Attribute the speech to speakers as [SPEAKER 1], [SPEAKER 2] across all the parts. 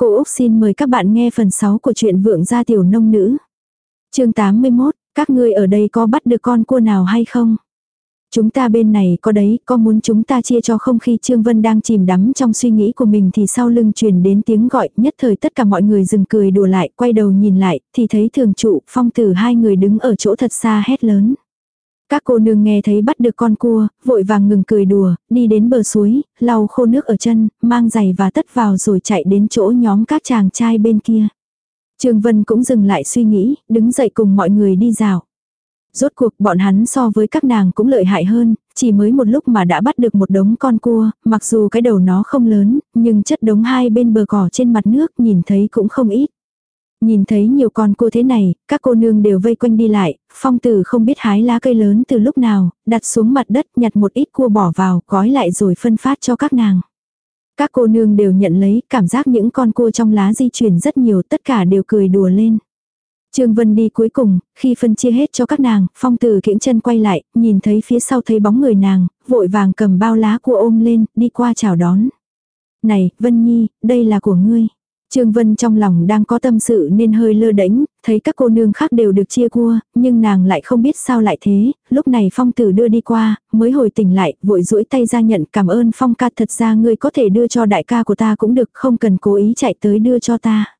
[SPEAKER 1] Cô Úc xin mời các bạn nghe phần 6 của truyện Vượng gia tiểu nông nữ. chương 81, các ngươi ở đây có bắt được con cua nào hay không? Chúng ta bên này có đấy, có muốn chúng ta chia cho không khi Trương Vân đang chìm đắm trong suy nghĩ của mình thì sau lưng truyền đến tiếng gọi, nhất thời tất cả mọi người dừng cười đùa lại, quay đầu nhìn lại, thì thấy thường trụ, phong tử hai người đứng ở chỗ thật xa hét lớn. Các cô nương nghe thấy bắt được con cua, vội vàng ngừng cười đùa, đi đến bờ suối, lau khô nước ở chân, mang giày và tất vào rồi chạy đến chỗ nhóm các chàng trai bên kia. Trương Vân cũng dừng lại suy nghĩ, đứng dậy cùng mọi người đi dạo. Rốt cuộc bọn hắn so với các nàng cũng lợi hại hơn, chỉ mới một lúc mà đã bắt được một đống con cua, mặc dù cái đầu nó không lớn, nhưng chất đống hai bên bờ cỏ trên mặt nước nhìn thấy cũng không ít. Nhìn thấy nhiều con cua thế này, các cô nương đều vây quanh đi lại, phong tử không biết hái lá cây lớn từ lúc nào, đặt xuống mặt đất nhặt một ít cua bỏ vào, gói lại rồi phân phát cho các nàng. Các cô nương đều nhận lấy, cảm giác những con cua trong lá di chuyển rất nhiều, tất cả đều cười đùa lên. Trương Vân đi cuối cùng, khi phân chia hết cho các nàng, phong tử kiễng chân quay lại, nhìn thấy phía sau thấy bóng người nàng, vội vàng cầm bao lá cua ôm lên, đi qua chào đón. Này, Vân Nhi, đây là của ngươi. Trương Vân trong lòng đang có tâm sự nên hơi lơ đễnh, thấy các cô nương khác đều được chia cua, nhưng nàng lại không biết sao lại thế, lúc này phong tử đưa đi qua, mới hồi tỉnh lại, vội duỗi tay ra nhận cảm ơn phong ca thật ra ngươi có thể đưa cho đại ca của ta cũng được, không cần cố ý chạy tới đưa cho ta.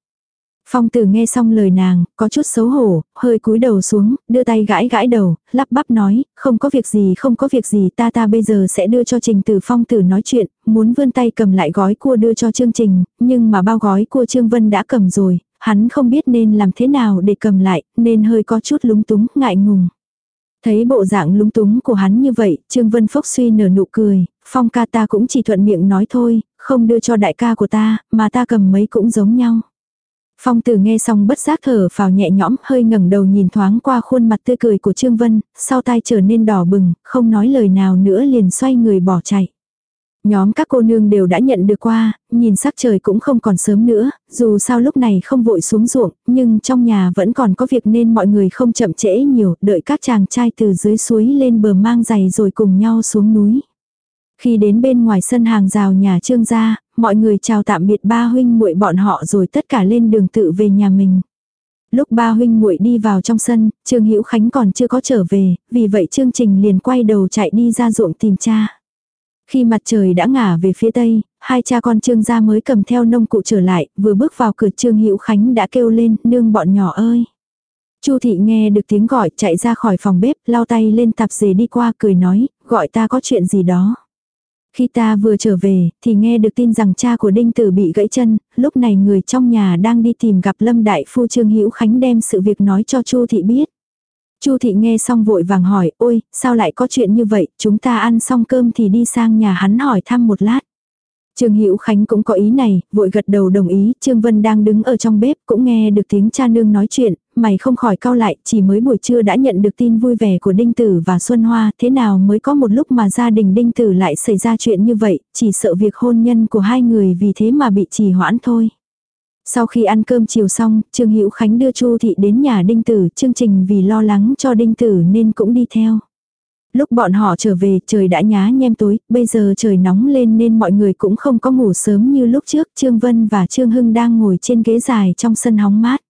[SPEAKER 1] Phong tử nghe xong lời nàng, có chút xấu hổ, hơi cúi đầu xuống, đưa tay gãi gãi đầu, lắp bắp nói, không có việc gì không có việc gì ta ta bây giờ sẽ đưa cho trình tử phong tử nói chuyện, muốn vươn tay cầm lại gói cua đưa cho chương trình, nhưng mà bao gói cua trương vân đã cầm rồi, hắn không biết nên làm thế nào để cầm lại, nên hơi có chút lúng túng, ngại ngùng. Thấy bộ dạng lúng túng của hắn như vậy, Trương Vân Phốc suy nở nụ cười, phong ca ta cũng chỉ thuận miệng nói thôi, không đưa cho đại ca của ta, mà ta cầm mấy cũng giống nhau. Phong tử nghe xong bất giác thở vào nhẹ nhõm hơi ngẩng đầu nhìn thoáng qua khuôn mặt tươi cười của Trương Vân, sau tai trở nên đỏ bừng, không nói lời nào nữa liền xoay người bỏ chạy. Nhóm các cô nương đều đã nhận được qua, nhìn sắc trời cũng không còn sớm nữa, dù sao lúc này không vội xuống ruộng, nhưng trong nhà vẫn còn có việc nên mọi người không chậm trễ nhiều, đợi các chàng trai từ dưới suối lên bờ mang giày rồi cùng nhau xuống núi. Khi đến bên ngoài sân hàng rào nhà trương gia, mọi người chào tạm biệt ba huynh muội bọn họ rồi tất cả lên đường tự về nhà mình. Lúc ba huynh muội đi vào trong sân, Trương Hữu Khánh còn chưa có trở về, vì vậy Trương Trình liền quay đầu chạy đi ra ruộng tìm cha. Khi mặt trời đã ngả về phía tây, hai cha con Trương gia mới cầm theo nông cụ trở lại, vừa bước vào cửa Trương Hữu Khánh đã kêu lên, nương bọn nhỏ ơi. Chu thị nghe được tiếng gọi chạy ra khỏi phòng bếp, lau tay lên tạp dề đi qua cười nói, gọi ta có chuyện gì đó. Khi ta vừa trở về, thì nghe được tin rằng cha của Đinh Tử bị gãy chân, lúc này người trong nhà đang đi tìm gặp Lâm Đại Phu Trương Hữu Khánh đem sự việc nói cho Chu Thị biết. Chu Thị nghe xong vội vàng hỏi, ôi, sao lại có chuyện như vậy, chúng ta ăn xong cơm thì đi sang nhà hắn hỏi thăm một lát. Trương Hữu Khánh cũng có ý này, vội gật đầu đồng ý, Trương Vân đang đứng ở trong bếp cũng nghe được tiếng cha nương nói chuyện, mày không khỏi cau lại, chỉ mới buổi trưa đã nhận được tin vui vẻ của Đinh Tử và Xuân Hoa, thế nào mới có một lúc mà gia đình Đinh Tử lại xảy ra chuyện như vậy, chỉ sợ việc hôn nhân của hai người vì thế mà bị trì hoãn thôi. Sau khi ăn cơm chiều xong, Trương Hữu Khánh đưa Chu thị đến nhà Đinh Tử, chương trình vì lo lắng cho Đinh Tử nên cũng đi theo. Lúc bọn họ trở về trời đã nhá nhem tối, bây giờ trời nóng lên nên mọi người cũng không có ngủ sớm như lúc trước. Trương Vân và Trương Hưng đang ngồi trên ghế dài trong sân hóng mát.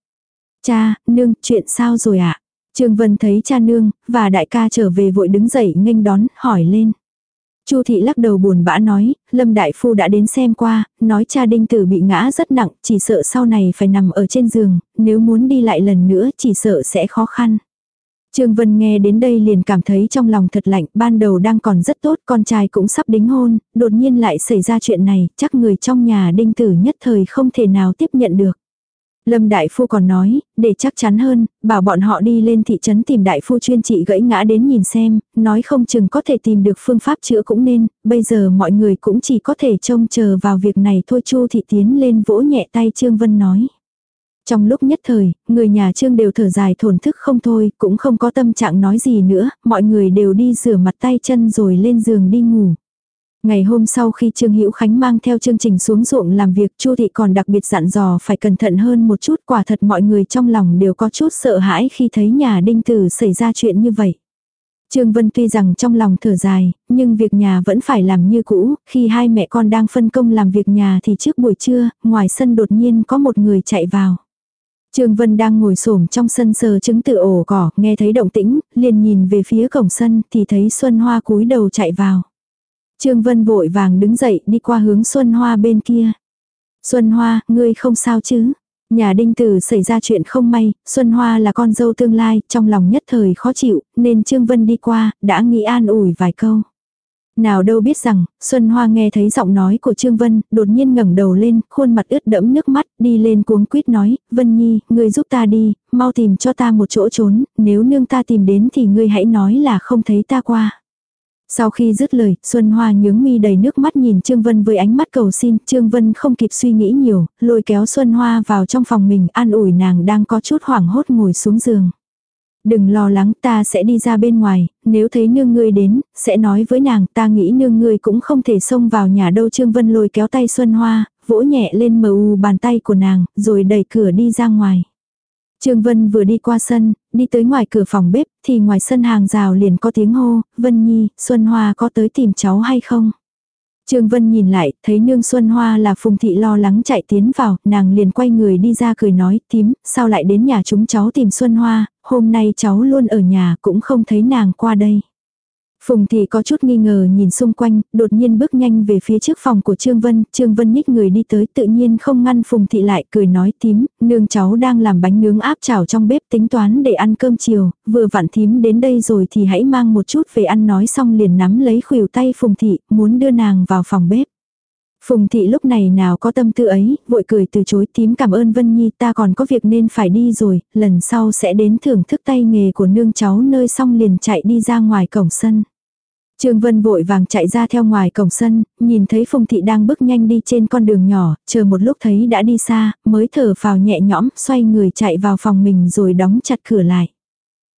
[SPEAKER 1] Cha, nương, chuyện sao rồi ạ? À? Trương Vân thấy cha nương, và đại ca trở về vội đứng dậy nghênh đón, hỏi lên. Chu thị lắc đầu buồn bã nói, Lâm Đại Phu đã đến xem qua, nói cha đinh tử bị ngã rất nặng, chỉ sợ sau này phải nằm ở trên giường, nếu muốn đi lại lần nữa chỉ sợ sẽ khó khăn. Trương Vân nghe đến đây liền cảm thấy trong lòng thật lạnh, ban đầu đang còn rất tốt, con trai cũng sắp đính hôn, đột nhiên lại xảy ra chuyện này, chắc người trong nhà đinh tử nhất thời không thể nào tiếp nhận được. Lâm Đại Phu còn nói, để chắc chắn hơn, bảo bọn họ đi lên thị trấn tìm Đại Phu chuyên trị gãy ngã đến nhìn xem, nói không chừng có thể tìm được phương pháp chữa cũng nên, bây giờ mọi người cũng chỉ có thể trông chờ vào việc này thôi Chu Thị tiến lên vỗ nhẹ tay Trương Vân nói. Trong lúc nhất thời, người nhà Trương đều thở dài thổn thức không thôi, cũng không có tâm trạng nói gì nữa, mọi người đều đi rửa mặt tay chân rồi lên giường đi ngủ. Ngày hôm sau khi Trương Hữu Khánh mang theo chương trình xuống ruộng làm việc, Chu thị còn đặc biệt dặn dò phải cẩn thận hơn một chút, quả thật mọi người trong lòng đều có chút sợ hãi khi thấy nhà Đinh Tử xảy ra chuyện như vậy. Trương Vân tuy rằng trong lòng thở dài, nhưng việc nhà vẫn phải làm như cũ, khi hai mẹ con đang phân công làm việc nhà thì trước buổi trưa, ngoài sân đột nhiên có một người chạy vào. Trương Vân đang ngồi xổm trong sân sờ trứng tự ổ cỏ, nghe thấy động tĩnh, liền nhìn về phía cổng sân thì thấy Xuân Hoa cúi đầu chạy vào. Trương Vân vội vàng đứng dậy đi qua hướng Xuân Hoa bên kia. Xuân Hoa, ngươi không sao chứ? Nhà đinh tử xảy ra chuyện không may, Xuân Hoa là con dâu tương lai, trong lòng nhất thời khó chịu, nên Trương Vân đi qua, đã nghĩ an ủi vài câu. Nào đâu biết rằng, Xuân Hoa nghe thấy giọng nói của Trương Vân, đột nhiên ngẩng đầu lên, khuôn mặt ướt đẫm nước mắt, đi lên cuống quýt nói, Vân Nhi, ngươi giúp ta đi, mau tìm cho ta một chỗ trốn, nếu nương ta tìm đến thì ngươi hãy nói là không thấy ta qua. Sau khi dứt lời, Xuân Hoa nhướng mi đầy nước mắt nhìn Trương Vân với ánh mắt cầu xin, Trương Vân không kịp suy nghĩ nhiều, lôi kéo Xuân Hoa vào trong phòng mình, an ủi nàng đang có chút hoảng hốt ngồi xuống giường. Đừng lo lắng ta sẽ đi ra bên ngoài, nếu thấy nương ngươi đến, sẽ nói với nàng ta nghĩ nương ngươi cũng không thể xông vào nhà đâu Trương Vân lôi kéo tay Xuân Hoa, vỗ nhẹ lên mờ u bàn tay của nàng, rồi đẩy cửa đi ra ngoài. Trương Vân vừa đi qua sân, đi tới ngoài cửa phòng bếp, thì ngoài sân hàng rào liền có tiếng hô, Vân Nhi, Xuân Hoa có tới tìm cháu hay không? Trương Vân nhìn lại, thấy nương Xuân Hoa là Phùng Thị lo lắng chạy tiến vào, nàng liền quay người đi ra cười nói, tím, sao lại đến nhà chúng cháu tìm Xuân Hoa, hôm nay cháu luôn ở nhà cũng không thấy nàng qua đây. Phùng Thị có chút nghi ngờ nhìn xung quanh, đột nhiên bước nhanh về phía trước phòng của Trương Vân, Trương Vân nhích người đi tới tự nhiên không ngăn Phùng Thị lại cười nói tím, nương cháu đang làm bánh nướng áp chảo trong bếp tính toán để ăn cơm chiều, vừa vặn thím đến đây rồi thì hãy mang một chút về ăn nói xong liền nắm lấy khuỷu tay Phùng Thị, muốn đưa nàng vào phòng bếp. Phùng thị lúc này nào có tâm tư ấy, vội cười từ chối tím cảm ơn Vân Nhi ta còn có việc nên phải đi rồi, lần sau sẽ đến thưởng thức tay nghề của nương cháu nơi xong liền chạy đi ra ngoài cổng sân. Trương Vân vội vàng chạy ra theo ngoài cổng sân, nhìn thấy Phùng Thị đang bước nhanh đi trên con đường nhỏ, chờ một lúc thấy đã đi xa, mới thở vào nhẹ nhõm, xoay người chạy vào phòng mình rồi đóng chặt cửa lại.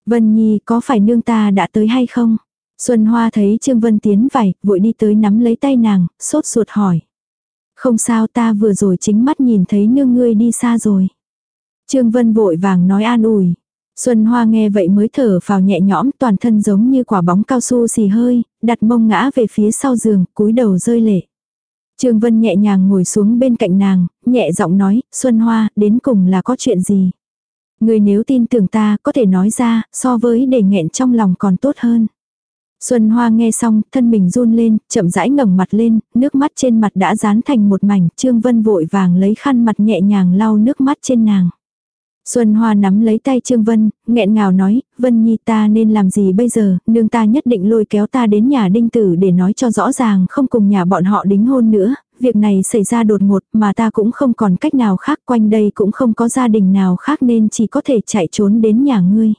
[SPEAKER 1] Vân Nhi có phải nương ta đã tới hay không? Xuân Hoa thấy Trương Vân tiến vải, vội đi tới nắm lấy tay nàng, sốt ruột hỏi. Không sao ta vừa rồi chính mắt nhìn thấy nương ngươi đi xa rồi. Trương Vân vội vàng nói an ủi. Xuân Hoa nghe vậy mới thở vào nhẹ nhõm toàn thân giống như quả bóng cao su xì hơi, đặt mông ngã về phía sau giường, cúi đầu rơi lệ. Trương Vân nhẹ nhàng ngồi xuống bên cạnh nàng, nhẹ giọng nói, Xuân Hoa, đến cùng là có chuyện gì? Người nếu tin tưởng ta, có thể nói ra, so với để nghẹn trong lòng còn tốt hơn. Xuân Hoa nghe xong, thân mình run lên, chậm rãi ngẩng mặt lên, nước mắt trên mặt đã dán thành một mảnh, Trương Vân vội vàng lấy khăn mặt nhẹ nhàng lau nước mắt trên nàng. Xuân Hoa nắm lấy tay Trương Vân, nghẹn ngào nói, Vân Nhi ta nên làm gì bây giờ, nương ta nhất định lôi kéo ta đến nhà đinh tử để nói cho rõ ràng không cùng nhà bọn họ đính hôn nữa, việc này xảy ra đột ngột mà ta cũng không còn cách nào khác quanh đây cũng không có gia đình nào khác nên chỉ có thể chạy trốn đến nhà ngươi.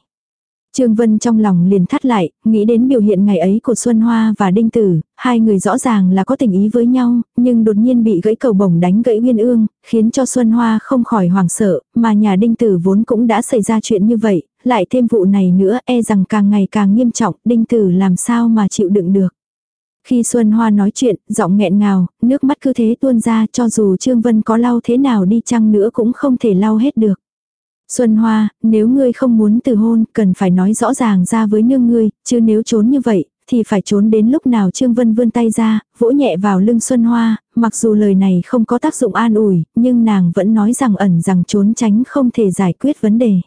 [SPEAKER 1] Trương Vân trong lòng liền thắt lại, nghĩ đến biểu hiện ngày ấy của Xuân Hoa và Đinh Tử, hai người rõ ràng là có tình ý với nhau, nhưng đột nhiên bị gãy cầu bổng đánh gãy uyên ương, khiến cho Xuân Hoa không khỏi hoảng sợ, mà nhà Đinh Tử vốn cũng đã xảy ra chuyện như vậy, lại thêm vụ này nữa e rằng càng ngày càng nghiêm trọng, Đinh Tử làm sao mà chịu đựng được. Khi Xuân Hoa nói chuyện, giọng nghẹn ngào, nước mắt cứ thế tuôn ra cho dù Trương Vân có lau thế nào đi chăng nữa cũng không thể lau hết được. Xuân Hoa, nếu ngươi không muốn từ hôn, cần phải nói rõ ràng ra với nương ngươi, chứ nếu trốn như vậy, thì phải trốn đến lúc nào Trương Vân vươn tay ra, vỗ nhẹ vào lưng Xuân Hoa, mặc dù lời này không có tác dụng an ủi, nhưng nàng vẫn nói rằng ẩn rằng trốn tránh không thể giải quyết vấn đề.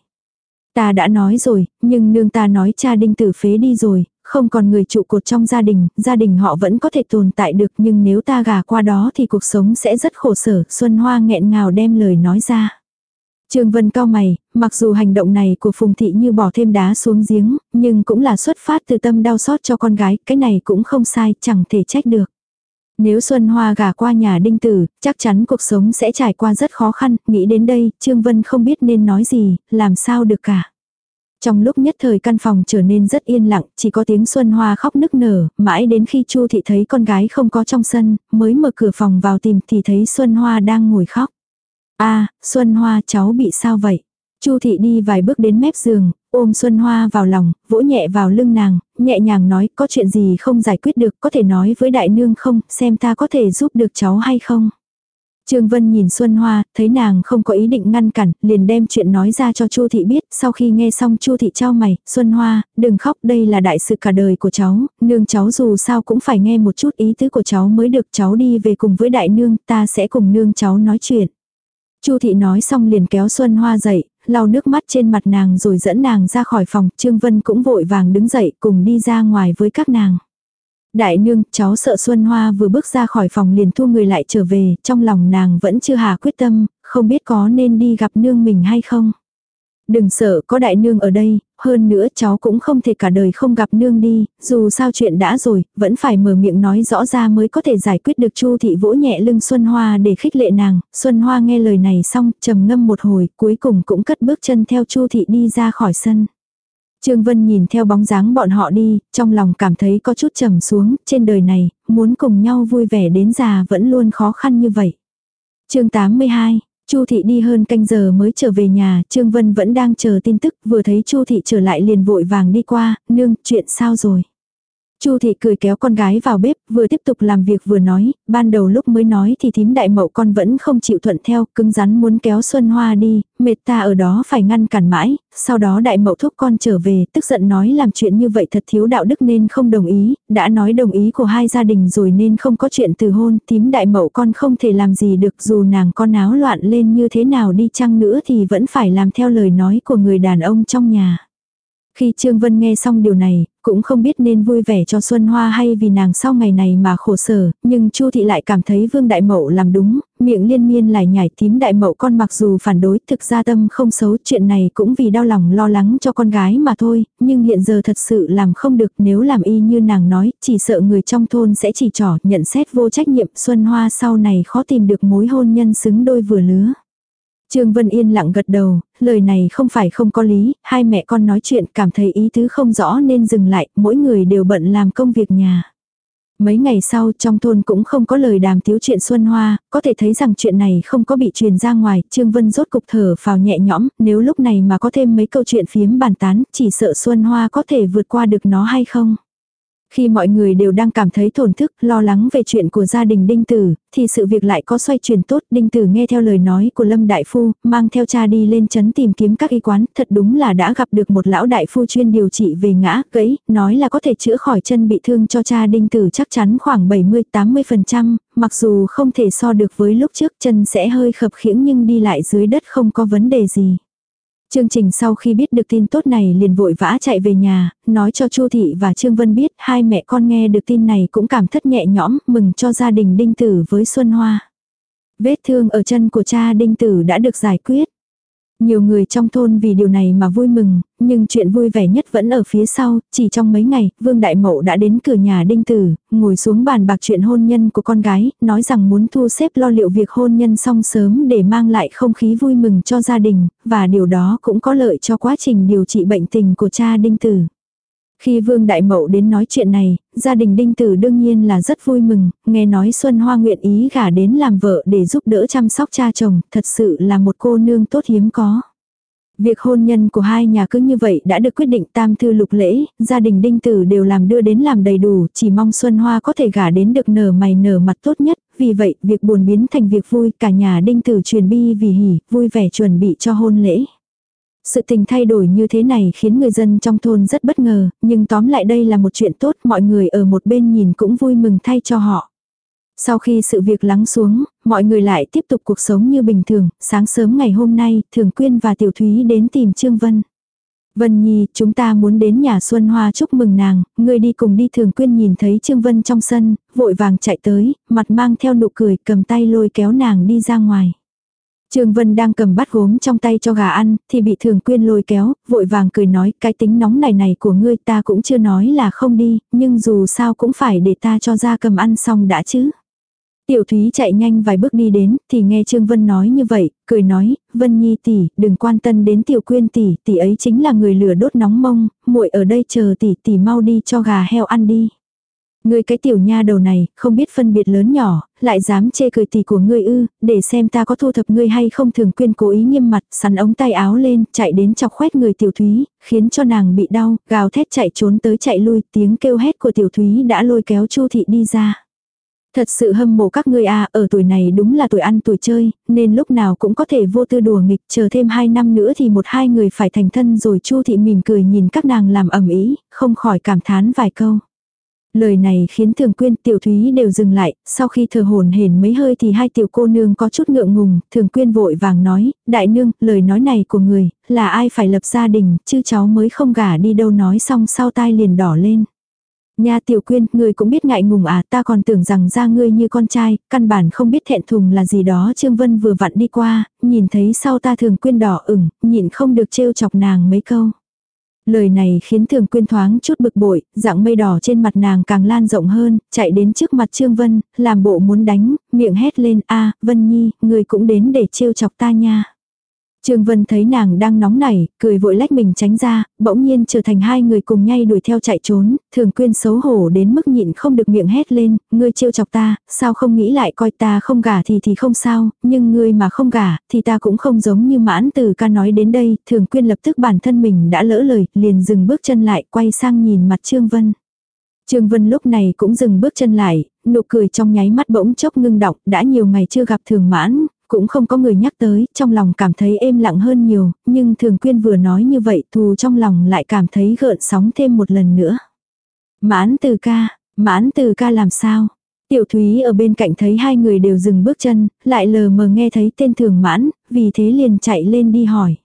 [SPEAKER 1] Ta đã nói rồi, nhưng nương ta nói cha đinh tử phế đi rồi, không còn người trụ cột trong gia đình, gia đình họ vẫn có thể tồn tại được nhưng nếu ta gả qua đó thì cuộc sống sẽ rất khổ sở, Xuân Hoa nghẹn ngào đem lời nói ra. Trương Vân cao mày, mặc dù hành động này của Phùng Thị như bỏ thêm đá xuống giếng, nhưng cũng là xuất phát từ tâm đau xót cho con gái, cái này cũng không sai, chẳng thể trách được. Nếu Xuân Hoa gả qua nhà đinh tử, chắc chắn cuộc sống sẽ trải qua rất khó khăn, nghĩ đến đây, Trương Vân không biết nên nói gì, làm sao được cả. Trong lúc nhất thời căn phòng trở nên rất yên lặng, chỉ có tiếng Xuân Hoa khóc nức nở, mãi đến khi Chu Thị thấy con gái không có trong sân, mới mở cửa phòng vào tìm thì thấy Xuân Hoa đang ngồi khóc a Xuân Hoa cháu bị sao vậy? Chu thị đi vài bước đến mép giường, ôm Xuân Hoa vào lòng, vỗ nhẹ vào lưng nàng, nhẹ nhàng nói có chuyện gì không giải quyết được có thể nói với đại nương không, xem ta có thể giúp được cháu hay không. Trương Vân nhìn Xuân Hoa, thấy nàng không có ý định ngăn cản, liền đem chuyện nói ra cho Chu thị biết, sau khi nghe xong Chu thị trao mày, "Xuân Hoa, đừng khóc, đây là đại sự cả đời của cháu, nương cháu dù sao cũng phải nghe một chút ý tứ của cháu mới được, cháu đi về cùng với đại nương, ta sẽ cùng nương cháu nói chuyện." Chu thị nói xong liền kéo Xuân Hoa dậy, lau nước mắt trên mặt nàng rồi dẫn nàng ra khỏi phòng, Trương Vân cũng vội vàng đứng dậy cùng đi ra ngoài với các nàng. Đại nương, cháu sợ Xuân Hoa vừa bước ra khỏi phòng liền thu người lại trở về, trong lòng nàng vẫn chưa hà quyết tâm, không biết có nên đi gặp nương mình hay không. Đừng sợ có đại nương ở đây, hơn nữa cháu cũng không thể cả đời không gặp nương đi, dù sao chuyện đã rồi, vẫn phải mở miệng nói rõ ra mới có thể giải quyết được Chu thị vỗ nhẹ lưng Xuân Hoa để khích lệ nàng. Xuân Hoa nghe lời này xong, trầm ngâm một hồi, cuối cùng cũng cất bước chân theo Chu thị đi ra khỏi sân. Trương Vân nhìn theo bóng dáng bọn họ đi, trong lòng cảm thấy có chút trầm xuống, trên đời này, muốn cùng nhau vui vẻ đến già vẫn luôn khó khăn như vậy. chương 82, Chu thị đi hơn canh giờ mới trở về nhà, Trương Vân vẫn đang chờ tin tức, vừa thấy Chu thị trở lại liền vội vàng đi qua, nương, chuyện sao rồi? Chu thị cười kéo con gái vào bếp, vừa tiếp tục làm việc vừa nói, ban đầu lúc mới nói thì thím đại mậu con vẫn không chịu thuận theo, cứng rắn muốn kéo Xuân Hoa đi, mệt ta ở đó phải ngăn cản mãi, sau đó đại mậu thúc con trở về, tức giận nói làm chuyện như vậy thật thiếu đạo đức nên không đồng ý, đã nói đồng ý của hai gia đình rồi nên không có chuyện từ hôn, thím đại mậu con không thể làm gì được dù nàng con áo loạn lên như thế nào đi chăng nữa thì vẫn phải làm theo lời nói của người đàn ông trong nhà. Khi Trương Vân nghe xong điều này, cũng không biết nên vui vẻ cho Xuân Hoa hay vì nàng sau ngày này mà khổ sở, nhưng Chu thị lại cảm thấy Vương Đại Mậu làm đúng, miệng liên miên lại nhảy tím Đại Mậu con mặc dù phản đối thực ra tâm không xấu chuyện này cũng vì đau lòng lo lắng cho con gái mà thôi, nhưng hiện giờ thật sự làm không được nếu làm y như nàng nói, chỉ sợ người trong thôn sẽ chỉ trỏ nhận xét vô trách nhiệm Xuân Hoa sau này khó tìm được mối hôn nhân xứng đôi vừa lứa. Trương Vân Yên lặng gật đầu, lời này không phải không có lý, hai mẹ con nói chuyện cảm thấy ý tứ không rõ nên dừng lại, mỗi người đều bận làm công việc nhà. Mấy ngày sau trong thôn cũng không có lời đàm tiếu chuyện Xuân Hoa, có thể thấy rằng chuyện này không có bị truyền ra ngoài, Trương Vân rốt cục thở phào nhẹ nhõm, nếu lúc này mà có thêm mấy câu chuyện phiếm bàn tán, chỉ sợ Xuân Hoa có thể vượt qua được nó hay không. Khi mọi người đều đang cảm thấy thổn thức, lo lắng về chuyện của gia đình Đinh Tử, thì sự việc lại có xoay chuyển tốt. Đinh Tử nghe theo lời nói của Lâm Đại Phu, mang theo cha đi lên chấn tìm kiếm các y quán. Thật đúng là đã gặp được một lão đại phu chuyên điều trị về ngã, gãy, nói là có thể chữa khỏi chân bị thương cho cha Đinh Tử chắc chắn khoảng 70-80%, mặc dù không thể so được với lúc trước chân sẽ hơi khập khiễng nhưng đi lại dưới đất không có vấn đề gì. Chương trình sau khi biết được tin tốt này liền vội vã chạy về nhà, nói cho Chu Thị và Trương Vân biết hai mẹ con nghe được tin này cũng cảm thất nhẹ nhõm, mừng cho gia đình Đinh Tử với Xuân Hoa. Vết thương ở chân của cha Đinh Tử đã được giải quyết. Nhiều người trong thôn vì điều này mà vui mừng, nhưng chuyện vui vẻ nhất vẫn ở phía sau, chỉ trong mấy ngày, Vương Đại Mậu đã đến cửa nhà Đinh Tử, ngồi xuống bàn bạc chuyện hôn nhân của con gái, nói rằng muốn thu xếp lo liệu việc hôn nhân xong sớm để mang lại không khí vui mừng cho gia đình, và điều đó cũng có lợi cho quá trình điều trị bệnh tình của cha Đinh Tử. Khi Vương Đại Mậu đến nói chuyện này, gia đình Đinh Tử đương nhiên là rất vui mừng, nghe nói Xuân Hoa nguyện ý gả đến làm vợ để giúp đỡ chăm sóc cha chồng, thật sự là một cô nương tốt hiếm có. Việc hôn nhân của hai nhà cứ như vậy đã được quyết định tam thư lục lễ, gia đình đinh tử đều làm đưa đến làm đầy đủ, chỉ mong Xuân Hoa có thể gả đến được nở mày nở mặt tốt nhất, vì vậy việc buồn biến thành việc vui, cả nhà đinh tử truyền bi vì hỉ, vui vẻ chuẩn bị cho hôn lễ. Sự tình thay đổi như thế này khiến người dân trong thôn rất bất ngờ, nhưng tóm lại đây là một chuyện tốt, mọi người ở một bên nhìn cũng vui mừng thay cho họ. Sau khi sự việc lắng xuống, mọi người lại tiếp tục cuộc sống như bình thường, sáng sớm ngày hôm nay, Thường Quyên và Tiểu Thúy đến tìm Trương Vân. Vân Nhi, chúng ta muốn đến nhà Xuân Hoa chúc mừng nàng, người đi cùng đi Thường Quyên nhìn thấy Trương Vân trong sân, vội vàng chạy tới, mặt mang theo nụ cười, cầm tay lôi kéo nàng đi ra ngoài. Trương Vân đang cầm bát gốm trong tay cho gà ăn, thì bị thường quyên lôi kéo, vội vàng cười nói, cái tính nóng này này của ngươi ta cũng chưa nói là không đi, nhưng dù sao cũng phải để ta cho ra cầm ăn xong đã chứ. Tiểu Thúy chạy nhanh vài bước đi đến, thì nghe Trương Vân nói như vậy, cười nói, Vân Nhi tỷ, đừng quan tâm đến Tiểu Quyên tỷ, tỷ ấy chính là người lửa đốt nóng mông, muội ở đây chờ tỷ, tỷ mau đi cho gà heo ăn đi. Ngươi cái tiểu nha đầu này, không biết phân biệt lớn nhỏ, lại dám chê cười tỷ của ngươi ư, để xem ta có thu thập ngươi hay không thường quyên cố ý nghiêm mặt, sắn ống tay áo lên, chạy đến chọc khoét người tiểu thúy, khiến cho nàng bị đau, gào thét chạy trốn tới chạy lui, tiếng kêu hét của tiểu thúy đã lôi kéo chu thị đi ra. Thật sự hâm mộ các ngươi à, ở tuổi này đúng là tuổi ăn tuổi chơi, nên lúc nào cũng có thể vô tư đùa nghịch, chờ thêm hai năm nữa thì một hai người phải thành thân rồi Chu thị mỉm cười nhìn các nàng làm ẩm ý, không khỏi cảm thán vài câu. Lời này khiến thường quyên tiểu thúy đều dừng lại, sau khi thờ hồn hển mấy hơi thì hai tiểu cô nương có chút ngượng ngùng, thường quyên vội vàng nói, đại nương, lời nói này của người, là ai phải lập gia đình, chứ cháu mới không gả đi đâu nói xong sau tai liền đỏ lên. Nha tiểu quyên, ngươi cũng biết ngại ngùng à, ta còn tưởng rằng ra ngươi như con trai, căn bản không biết thẹn thùng là gì đó. Trương Vân vừa vặn đi qua, nhìn thấy sau ta thường quyên đỏ ửng, nhịn không được trêu chọc nàng mấy câu. Lời này khiến thường quyên thoáng chút bực bội, dạng mây đỏ trên mặt nàng càng lan rộng hơn, chạy đến trước mặt Trương Vân, làm bộ muốn đánh, miệng hét lên, a Vân Nhi, người cũng đến để trêu chọc ta nha. Trương Vân thấy nàng đang nóng nảy, cười vội lách mình tránh ra, bỗng nhiên trở thành hai người cùng nhay đuổi theo chạy trốn, thường quyên xấu hổ đến mức nhịn không được miệng hét lên, ngươi trêu chọc ta, sao không nghĩ lại coi ta không gả thì thì không sao, nhưng ngươi mà không gả, thì ta cũng không giống như mãn từ ca nói đến đây, thường quyên lập tức bản thân mình đã lỡ lời, liền dừng bước chân lại, quay sang nhìn mặt Trương Vân. Trương Vân lúc này cũng dừng bước chân lại, nụ cười trong nháy mắt bỗng chốc ngưng đọng, đã nhiều ngày chưa gặp thường mãn, cũng không có người nhắc tới, trong lòng cảm thấy êm lặng hơn nhiều, nhưng thường quyên vừa nói như vậy thù trong lòng lại cảm thấy gợn sóng thêm một lần nữa. Mãn từ ca, mãn từ ca làm sao? Tiểu Thúy ở bên cạnh thấy hai người đều dừng bước chân, lại lờ mờ nghe thấy tên thường mãn, vì thế liền chạy lên đi hỏi.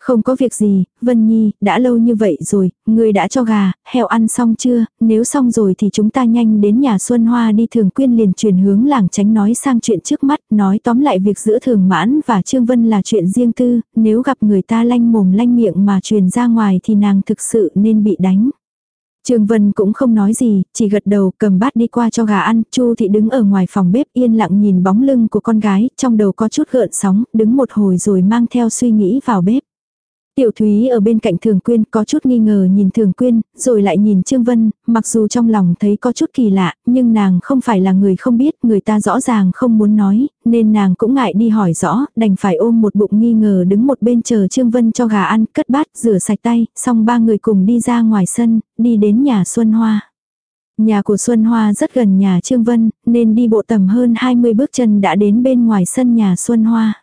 [SPEAKER 1] Không có việc gì, Vân Nhi, đã lâu như vậy rồi, người đã cho gà, heo ăn xong chưa, nếu xong rồi thì chúng ta nhanh đến nhà Xuân Hoa đi thường quyên liền chuyển hướng làng tránh nói sang chuyện trước mắt, nói tóm lại việc giữa thường mãn và Trương Vân là chuyện riêng tư, nếu gặp người ta lanh mồm lanh miệng mà truyền ra ngoài thì nàng thực sự nên bị đánh. Trương Vân cũng không nói gì, chỉ gật đầu cầm bát đi qua cho gà ăn, Chu thị đứng ở ngoài phòng bếp yên lặng nhìn bóng lưng của con gái, trong đầu có chút gợn sóng, đứng một hồi rồi mang theo suy nghĩ vào bếp. Tiểu Thúy ở bên cạnh Thường Quyên có chút nghi ngờ nhìn Thường Quyên, rồi lại nhìn Trương Vân, mặc dù trong lòng thấy có chút kỳ lạ, nhưng nàng không phải là người không biết, người ta rõ ràng không muốn nói, nên nàng cũng ngại đi hỏi rõ, đành phải ôm một bụng nghi ngờ đứng một bên chờ Trương Vân cho gà ăn, cất bát, rửa sạch tay, xong ba người cùng đi ra ngoài sân, đi đến nhà Xuân Hoa. Nhà của Xuân Hoa rất gần nhà Trương Vân, nên đi bộ tầm hơn 20 bước chân đã đến bên ngoài sân nhà Xuân Hoa.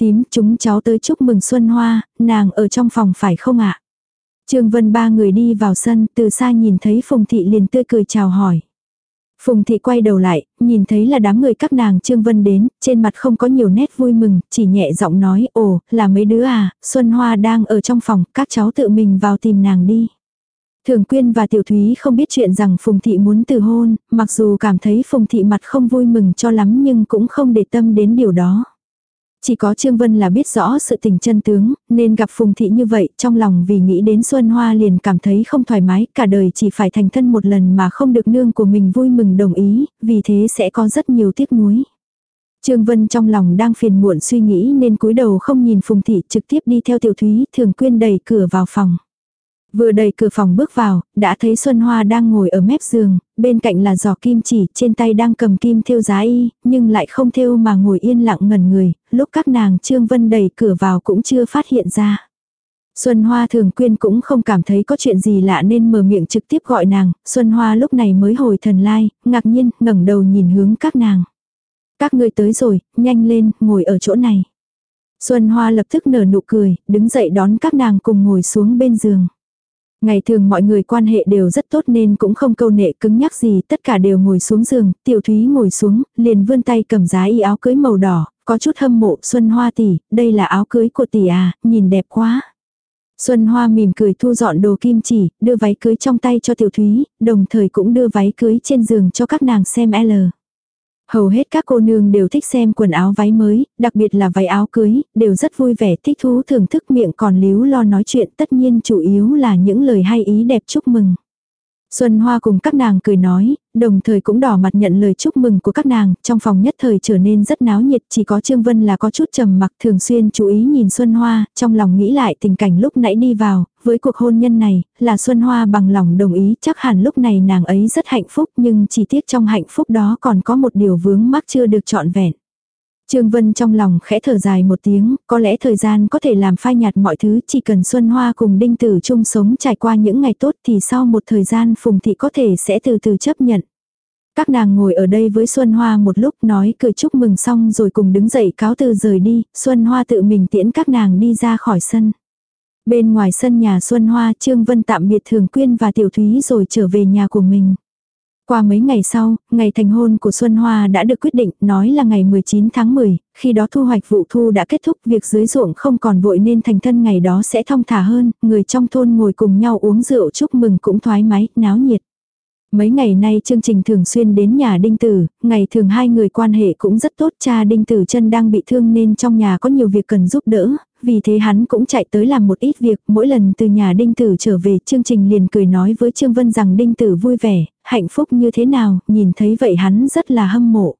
[SPEAKER 1] Tím, chúng cháu tới chúc mừng Xuân Hoa, nàng ở trong phòng phải không ạ? Trương Vân ba người đi vào sân, từ xa nhìn thấy Phùng Thị liền tươi cười chào hỏi. Phùng Thị quay đầu lại, nhìn thấy là đám người các nàng Trương Vân đến, trên mặt không có nhiều nét vui mừng, chỉ nhẹ giọng nói, ồ, là mấy đứa à, Xuân Hoa đang ở trong phòng, các cháu tự mình vào tìm nàng đi. Thường Quyên và Tiểu Thúy không biết chuyện rằng Phùng Thị muốn từ hôn, mặc dù cảm thấy Phùng Thị mặt không vui mừng cho lắm nhưng cũng không để tâm đến điều đó. Chỉ có Trương Vân là biết rõ sự tình chân tướng, nên gặp Phùng Thị như vậy, trong lòng vì nghĩ đến Xuân Hoa liền cảm thấy không thoải mái, cả đời chỉ phải thành thân một lần mà không được nương của mình vui mừng đồng ý, vì thế sẽ có rất nhiều tiếc nuối. Trương Vân trong lòng đang phiền muộn suy nghĩ nên cúi đầu không nhìn Phùng Thị trực tiếp đi theo Tiểu Thúy thường quyên đẩy cửa vào phòng. Vừa đẩy cửa phòng bước vào, đã thấy Xuân Hoa đang ngồi ở mép giường, bên cạnh là giò kim chỉ, trên tay đang cầm kim thêu giá y, nhưng lại không thêu mà ngồi yên lặng ngẩn người, lúc các nàng Trương Vân đẩy cửa vào cũng chưa phát hiện ra. Xuân Hoa thường quyên cũng không cảm thấy có chuyện gì lạ nên mở miệng trực tiếp gọi nàng, Xuân Hoa lúc này mới hồi thần lai, ngạc nhiên, ngẩng đầu nhìn hướng các nàng. Các ngươi tới rồi, nhanh lên, ngồi ở chỗ này. Xuân Hoa lập tức nở nụ cười, đứng dậy đón các nàng cùng ngồi xuống bên giường. Ngày thường mọi người quan hệ đều rất tốt nên cũng không câu nệ cứng nhắc gì, tất cả đều ngồi xuống giường, tiểu thúy ngồi xuống, liền vươn tay cầm giá y áo cưới màu đỏ, có chút hâm mộ Xuân Hoa tỷ, đây là áo cưới của tỷ à, nhìn đẹp quá. Xuân Hoa mỉm cười thu dọn đồ kim chỉ, đưa váy cưới trong tay cho tiểu thúy, đồng thời cũng đưa váy cưới trên giường cho các nàng xem L. Hầu hết các cô nương đều thích xem quần áo váy mới, đặc biệt là váy áo cưới, đều rất vui vẻ thích thú thưởng thức miệng còn líu lo nói chuyện tất nhiên chủ yếu là những lời hay ý đẹp chúc mừng. Xuân Hoa cùng các nàng cười nói, đồng thời cũng đỏ mặt nhận lời chúc mừng của các nàng, trong phòng nhất thời trở nên rất náo nhiệt, chỉ có Trương Vân là có chút trầm mặc thường xuyên chú ý nhìn Xuân Hoa, trong lòng nghĩ lại tình cảnh lúc nãy đi vào, với cuộc hôn nhân này, là Xuân Hoa bằng lòng đồng ý, chắc hẳn lúc này nàng ấy rất hạnh phúc nhưng chỉ tiếc trong hạnh phúc đó còn có một điều vướng mắc chưa được trọn vẹn. Trương Vân trong lòng khẽ thở dài một tiếng, có lẽ thời gian có thể làm phai nhạt mọi thứ, chỉ cần Xuân Hoa cùng Đinh Tử chung sống trải qua những ngày tốt thì sau một thời gian Phùng Thị có thể sẽ từ từ chấp nhận. Các nàng ngồi ở đây với Xuân Hoa một lúc nói cười chúc mừng xong rồi cùng đứng dậy cáo từ rời đi, Xuân Hoa tự mình tiễn các nàng đi ra khỏi sân. Bên ngoài sân nhà Xuân Hoa Trương Vân tạm biệt Thường Quyên và Tiểu Thúy rồi trở về nhà của mình. Qua mấy ngày sau, ngày thành hôn của Xuân Hoa đã được quyết định, nói là ngày 19 tháng 10, khi đó thu hoạch vụ thu đã kết thúc, việc dưới ruộng không còn vội nên thành thân ngày đó sẽ thong thả hơn, người trong thôn ngồi cùng nhau uống rượu chúc mừng cũng thoải mái, náo nhiệt. Mấy ngày nay chương trình thường xuyên đến nhà Đinh Tử, ngày thường hai người quan hệ cũng rất tốt, cha Đinh Tử chân đang bị thương nên trong nhà có nhiều việc cần giúp đỡ, vì thế hắn cũng chạy tới làm một ít việc, mỗi lần từ nhà Đinh Tử trở về chương trình liền cười nói với Trương Vân rằng Đinh Tử vui vẻ, hạnh phúc như thế nào, nhìn thấy vậy hắn rất là hâm mộ.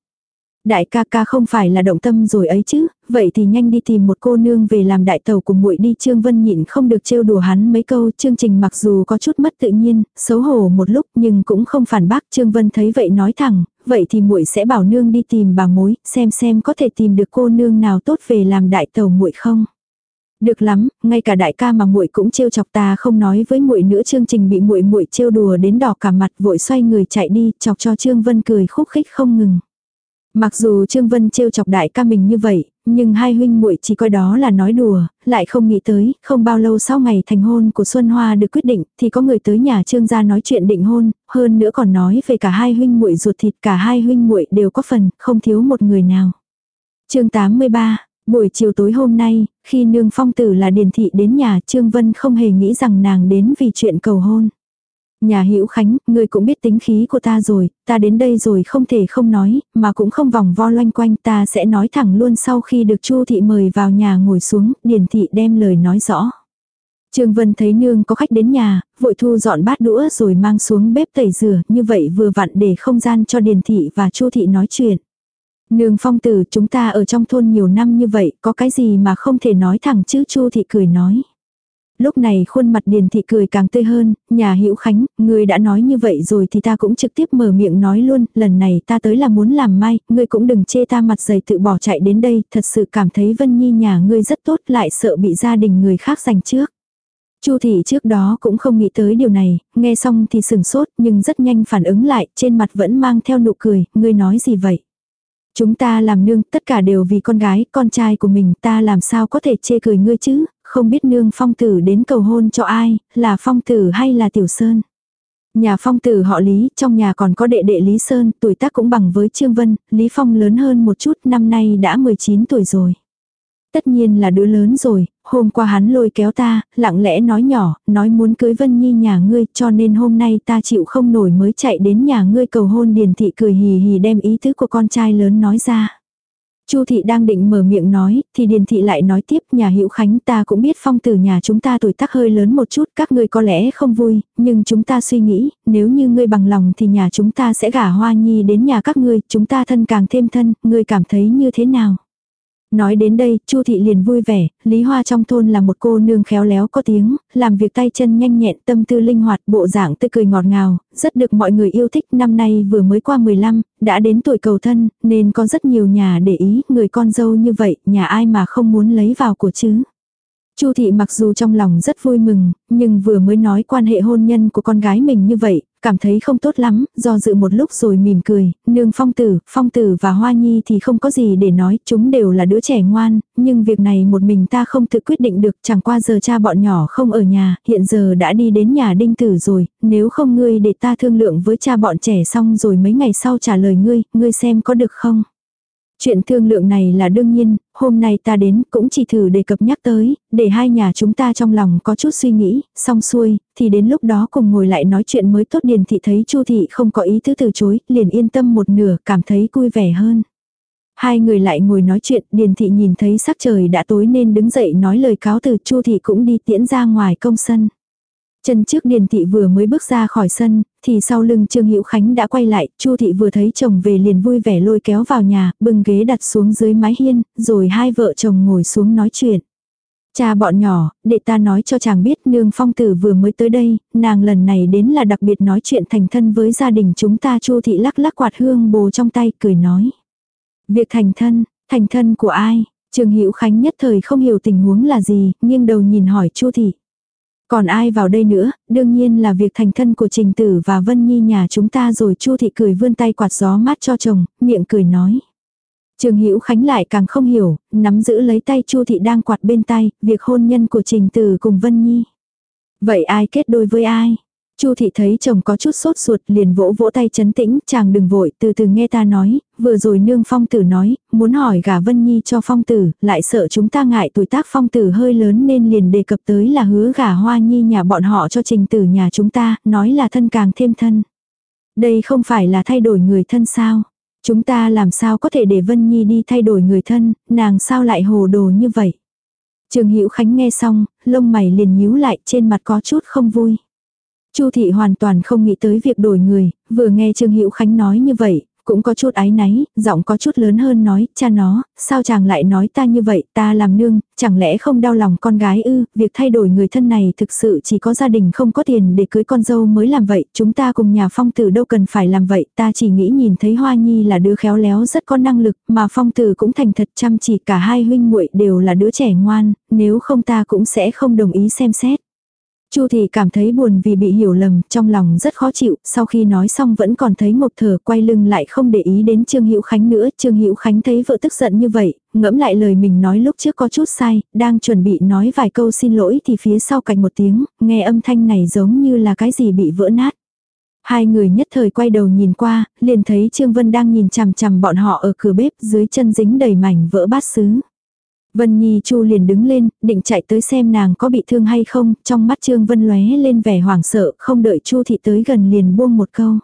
[SPEAKER 1] Đại ca ca không phải là động tâm rồi ấy chứ, vậy thì nhanh đi tìm một cô nương về làm đại tàu cùng muội đi Trương Vân nhịn không được trêu đùa hắn mấy câu, chương trình mặc dù có chút mất tự nhiên, xấu hổ một lúc nhưng cũng không phản bác, Trương Vân thấy vậy nói thẳng, vậy thì muội sẽ bảo nương đi tìm bà mối, xem xem có thể tìm được cô nương nào tốt về làm đại tàu muội không. Được lắm, ngay cả đại ca mà muội cũng trêu chọc ta không nói với muội nữa chương trình bị muội muội trêu đùa đến đỏ cả mặt vội xoay người chạy đi, chọc cho Trương Vân cười khúc khích không ngừng. Mặc dù Trương Vân trêu chọc đại ca mình như vậy, nhưng hai huynh muội chỉ coi đó là nói đùa, lại không nghĩ tới, không bao lâu sau ngày thành hôn của Xuân Hoa được quyết định, thì có người tới nhà Trương gia nói chuyện định hôn, hơn nữa còn nói về cả hai huynh muội ruột thịt, cả hai huynh muội đều có phần, không thiếu một người nào. Chương 83 Buổi chiều tối hôm nay, khi nương phong tử là điền thị đến nhà Trương Vân không hề nghĩ rằng nàng đến vì chuyện cầu hôn. Nhà Hữu Khánh, ngươi cũng biết tính khí của ta rồi, ta đến đây rồi không thể không nói, mà cũng không vòng vo loanh quanh, ta sẽ nói thẳng luôn sau khi được Chu thị mời vào nhà ngồi xuống, Điền thị đem lời nói rõ. Trương Vân thấy nương có khách đến nhà, vội thu dọn bát đũa rồi mang xuống bếp tẩy rửa, như vậy vừa vặn để không gian cho Điền thị và Chu thị nói chuyện. Nương phong tử chúng ta ở trong thôn nhiều năm như vậy, có cái gì mà không thể nói thẳng chứ Chu thị cười nói. Lúc này khuôn mặt Điền thị cười càng tươi hơn, nhà Hữu Khánh, ngươi đã nói như vậy rồi thì ta cũng trực tiếp mở miệng nói luôn, lần này ta tới là muốn làm mai, ngươi cũng đừng chê ta mặt dày tự bỏ chạy đến đây, thật sự cảm thấy Vân Nhi nhà ngươi rất tốt lại sợ bị gia đình người khác giành trước. Chu thị trước đó cũng không nghĩ tới điều này, nghe xong thì sừng sốt nhưng rất nhanh phản ứng lại, trên mặt vẫn mang theo nụ cười, ngươi nói gì vậy? Chúng ta làm nương, tất cả đều vì con gái, con trai của mình, ta làm sao có thể chê cười ngươi chứ, không biết nương phong tử đến cầu hôn cho ai, là phong tử hay là tiểu sơn. Nhà phong tử họ Lý, trong nhà còn có đệ đệ Lý Sơn, tuổi tác cũng bằng với Trương Vân, Lý Phong lớn hơn một chút, năm nay đã 19 tuổi rồi. Tất nhiên là đứa lớn rồi, hôm qua hắn lôi kéo ta, lặng lẽ nói nhỏ, nói muốn cưới Vân Nhi nhà ngươi, cho nên hôm nay ta chịu không nổi mới chạy đến nhà ngươi cầu hôn Điền Thị cười hì hì đem ý tứ của con trai lớn nói ra. Chu thị đang định mở miệng nói, thì Điền thị lại nói tiếp, nhà Hữu Khánh ta cũng biết phong tử nhà chúng ta tuổi tác hơi lớn một chút, các ngươi có lẽ không vui, nhưng chúng ta suy nghĩ, nếu như ngươi bằng lòng thì nhà chúng ta sẽ gả Hoa Nhi đến nhà các ngươi, chúng ta thân càng thêm thân, ngươi cảm thấy như thế nào? Nói đến đây, Chu thị liền vui vẻ, Lý Hoa trong thôn là một cô nương khéo léo có tiếng, làm việc tay chân nhanh nhẹn, tâm tư linh hoạt, bộ dạng tươi cười ngọt ngào, rất được mọi người yêu thích. Năm nay vừa mới qua 15, đã đến tuổi cầu thân, nên có rất nhiều nhà để ý, người con dâu như vậy, nhà ai mà không muốn lấy vào của chứ. Chu thị mặc dù trong lòng rất vui mừng, nhưng vừa mới nói quan hệ hôn nhân của con gái mình như vậy, cảm thấy không tốt lắm, do dự một lúc rồi mỉm cười, nương phong tử, phong tử và hoa nhi thì không có gì để nói, chúng đều là đứa trẻ ngoan, nhưng việc này một mình ta không tự quyết định được, chẳng qua giờ cha bọn nhỏ không ở nhà, hiện giờ đã đi đến nhà đinh tử rồi, nếu không ngươi để ta thương lượng với cha bọn trẻ xong rồi mấy ngày sau trả lời ngươi, ngươi xem có được không? Chuyện thương lượng này là đương nhiên, hôm nay ta đến cũng chỉ thử đề cập nhắc tới, để hai nhà chúng ta trong lòng có chút suy nghĩ, xong xuôi, thì đến lúc đó cùng ngồi lại nói chuyện mới tốt điền thị thấy chu thị không có ý thứ từ chối, liền yên tâm một nửa, cảm thấy vui vẻ hơn. Hai người lại ngồi nói chuyện, điền thị nhìn thấy sắc trời đã tối nên đứng dậy nói lời cáo từ chu thị cũng đi tiễn ra ngoài công sân. Chân trước Điền thị vừa mới bước ra khỏi sân, thì sau lưng Trương Hữu Khánh đã quay lại, Chu thị vừa thấy chồng về liền vui vẻ lôi kéo vào nhà, bưng ghế đặt xuống dưới mái hiên, rồi hai vợ chồng ngồi xuống nói chuyện. Cha bọn nhỏ, để ta nói cho chàng biết nương phong tử vừa mới tới đây, nàng lần này đến là đặc biệt nói chuyện thành thân với gia đình chúng ta Chu thị lắc lắc quạt hương bồ trong tay cười nói. Việc thành thân, thành thân của ai? Trương Hữu Khánh nhất thời không hiểu tình huống là gì, nhưng đầu nhìn hỏi Chu thị. Còn ai vào đây nữa, đương nhiên là việc thành thân của Trình Tử và Vân Nhi nhà chúng ta rồi Chu thị cười vươn tay quạt gió mát cho chồng, miệng cười nói. Trường Hữu Khánh lại càng không hiểu, nắm giữ lấy tay Chu thị đang quạt bên tay, việc hôn nhân của Trình Tử cùng Vân Nhi. Vậy ai kết đôi với ai? Chu thị thấy chồng có chút sốt ruột liền vỗ vỗ tay chấn tĩnh, chàng đừng vội, từ từ nghe ta nói, vừa rồi nương phong tử nói, muốn hỏi gả Vân Nhi cho phong tử, lại sợ chúng ta ngại tuổi tác phong tử hơi lớn nên liền đề cập tới là hứa gả hoa nhi nhà bọn họ cho trình tử nhà chúng ta, nói là thân càng thêm thân. Đây không phải là thay đổi người thân sao? Chúng ta làm sao có thể để Vân Nhi đi thay đổi người thân, nàng sao lại hồ đồ như vậy? Trường Hữu Khánh nghe xong, lông mày liền nhíu lại trên mặt có chút không vui. Chu thị hoàn toàn không nghĩ tới việc đổi người, vừa nghe Trương Hữu Khánh nói như vậy, cũng có chút áy náy, giọng có chút lớn hơn nói, cha nó, sao chàng lại nói ta như vậy, ta làm nương, chẳng lẽ không đau lòng con gái ư, việc thay đổi người thân này thực sự chỉ có gia đình không có tiền để cưới con dâu mới làm vậy, chúng ta cùng nhà phong tử đâu cần phải làm vậy, ta chỉ nghĩ nhìn thấy Hoa Nhi là đứa khéo léo rất có năng lực, mà phong tử cũng thành thật chăm chỉ cả hai huynh muội đều là đứa trẻ ngoan, nếu không ta cũng sẽ không đồng ý xem xét. Chu thì cảm thấy buồn vì bị hiểu lầm, trong lòng rất khó chịu, sau khi nói xong vẫn còn thấy ngột thở, quay lưng lại không để ý đến Trương Hữu Khánh nữa, Trương Hữu Khánh thấy vợ tức giận như vậy, ngẫm lại lời mình nói lúc trước có chút sai, đang chuẩn bị nói vài câu xin lỗi thì phía sau cạnh một tiếng, nghe âm thanh này giống như là cái gì bị vỡ nát. Hai người nhất thời quay đầu nhìn qua, liền thấy Trương Vân đang nhìn chằm chằm bọn họ ở cửa bếp dưới chân dính đầy mảnh vỡ bát sứ. Vân Nhi Chu liền đứng lên, định chạy tới xem nàng có bị thương hay không, trong mắt Trương Vân lóe lên vẻ hoảng sợ, không đợi Chu thị tới gần liền buông một câu.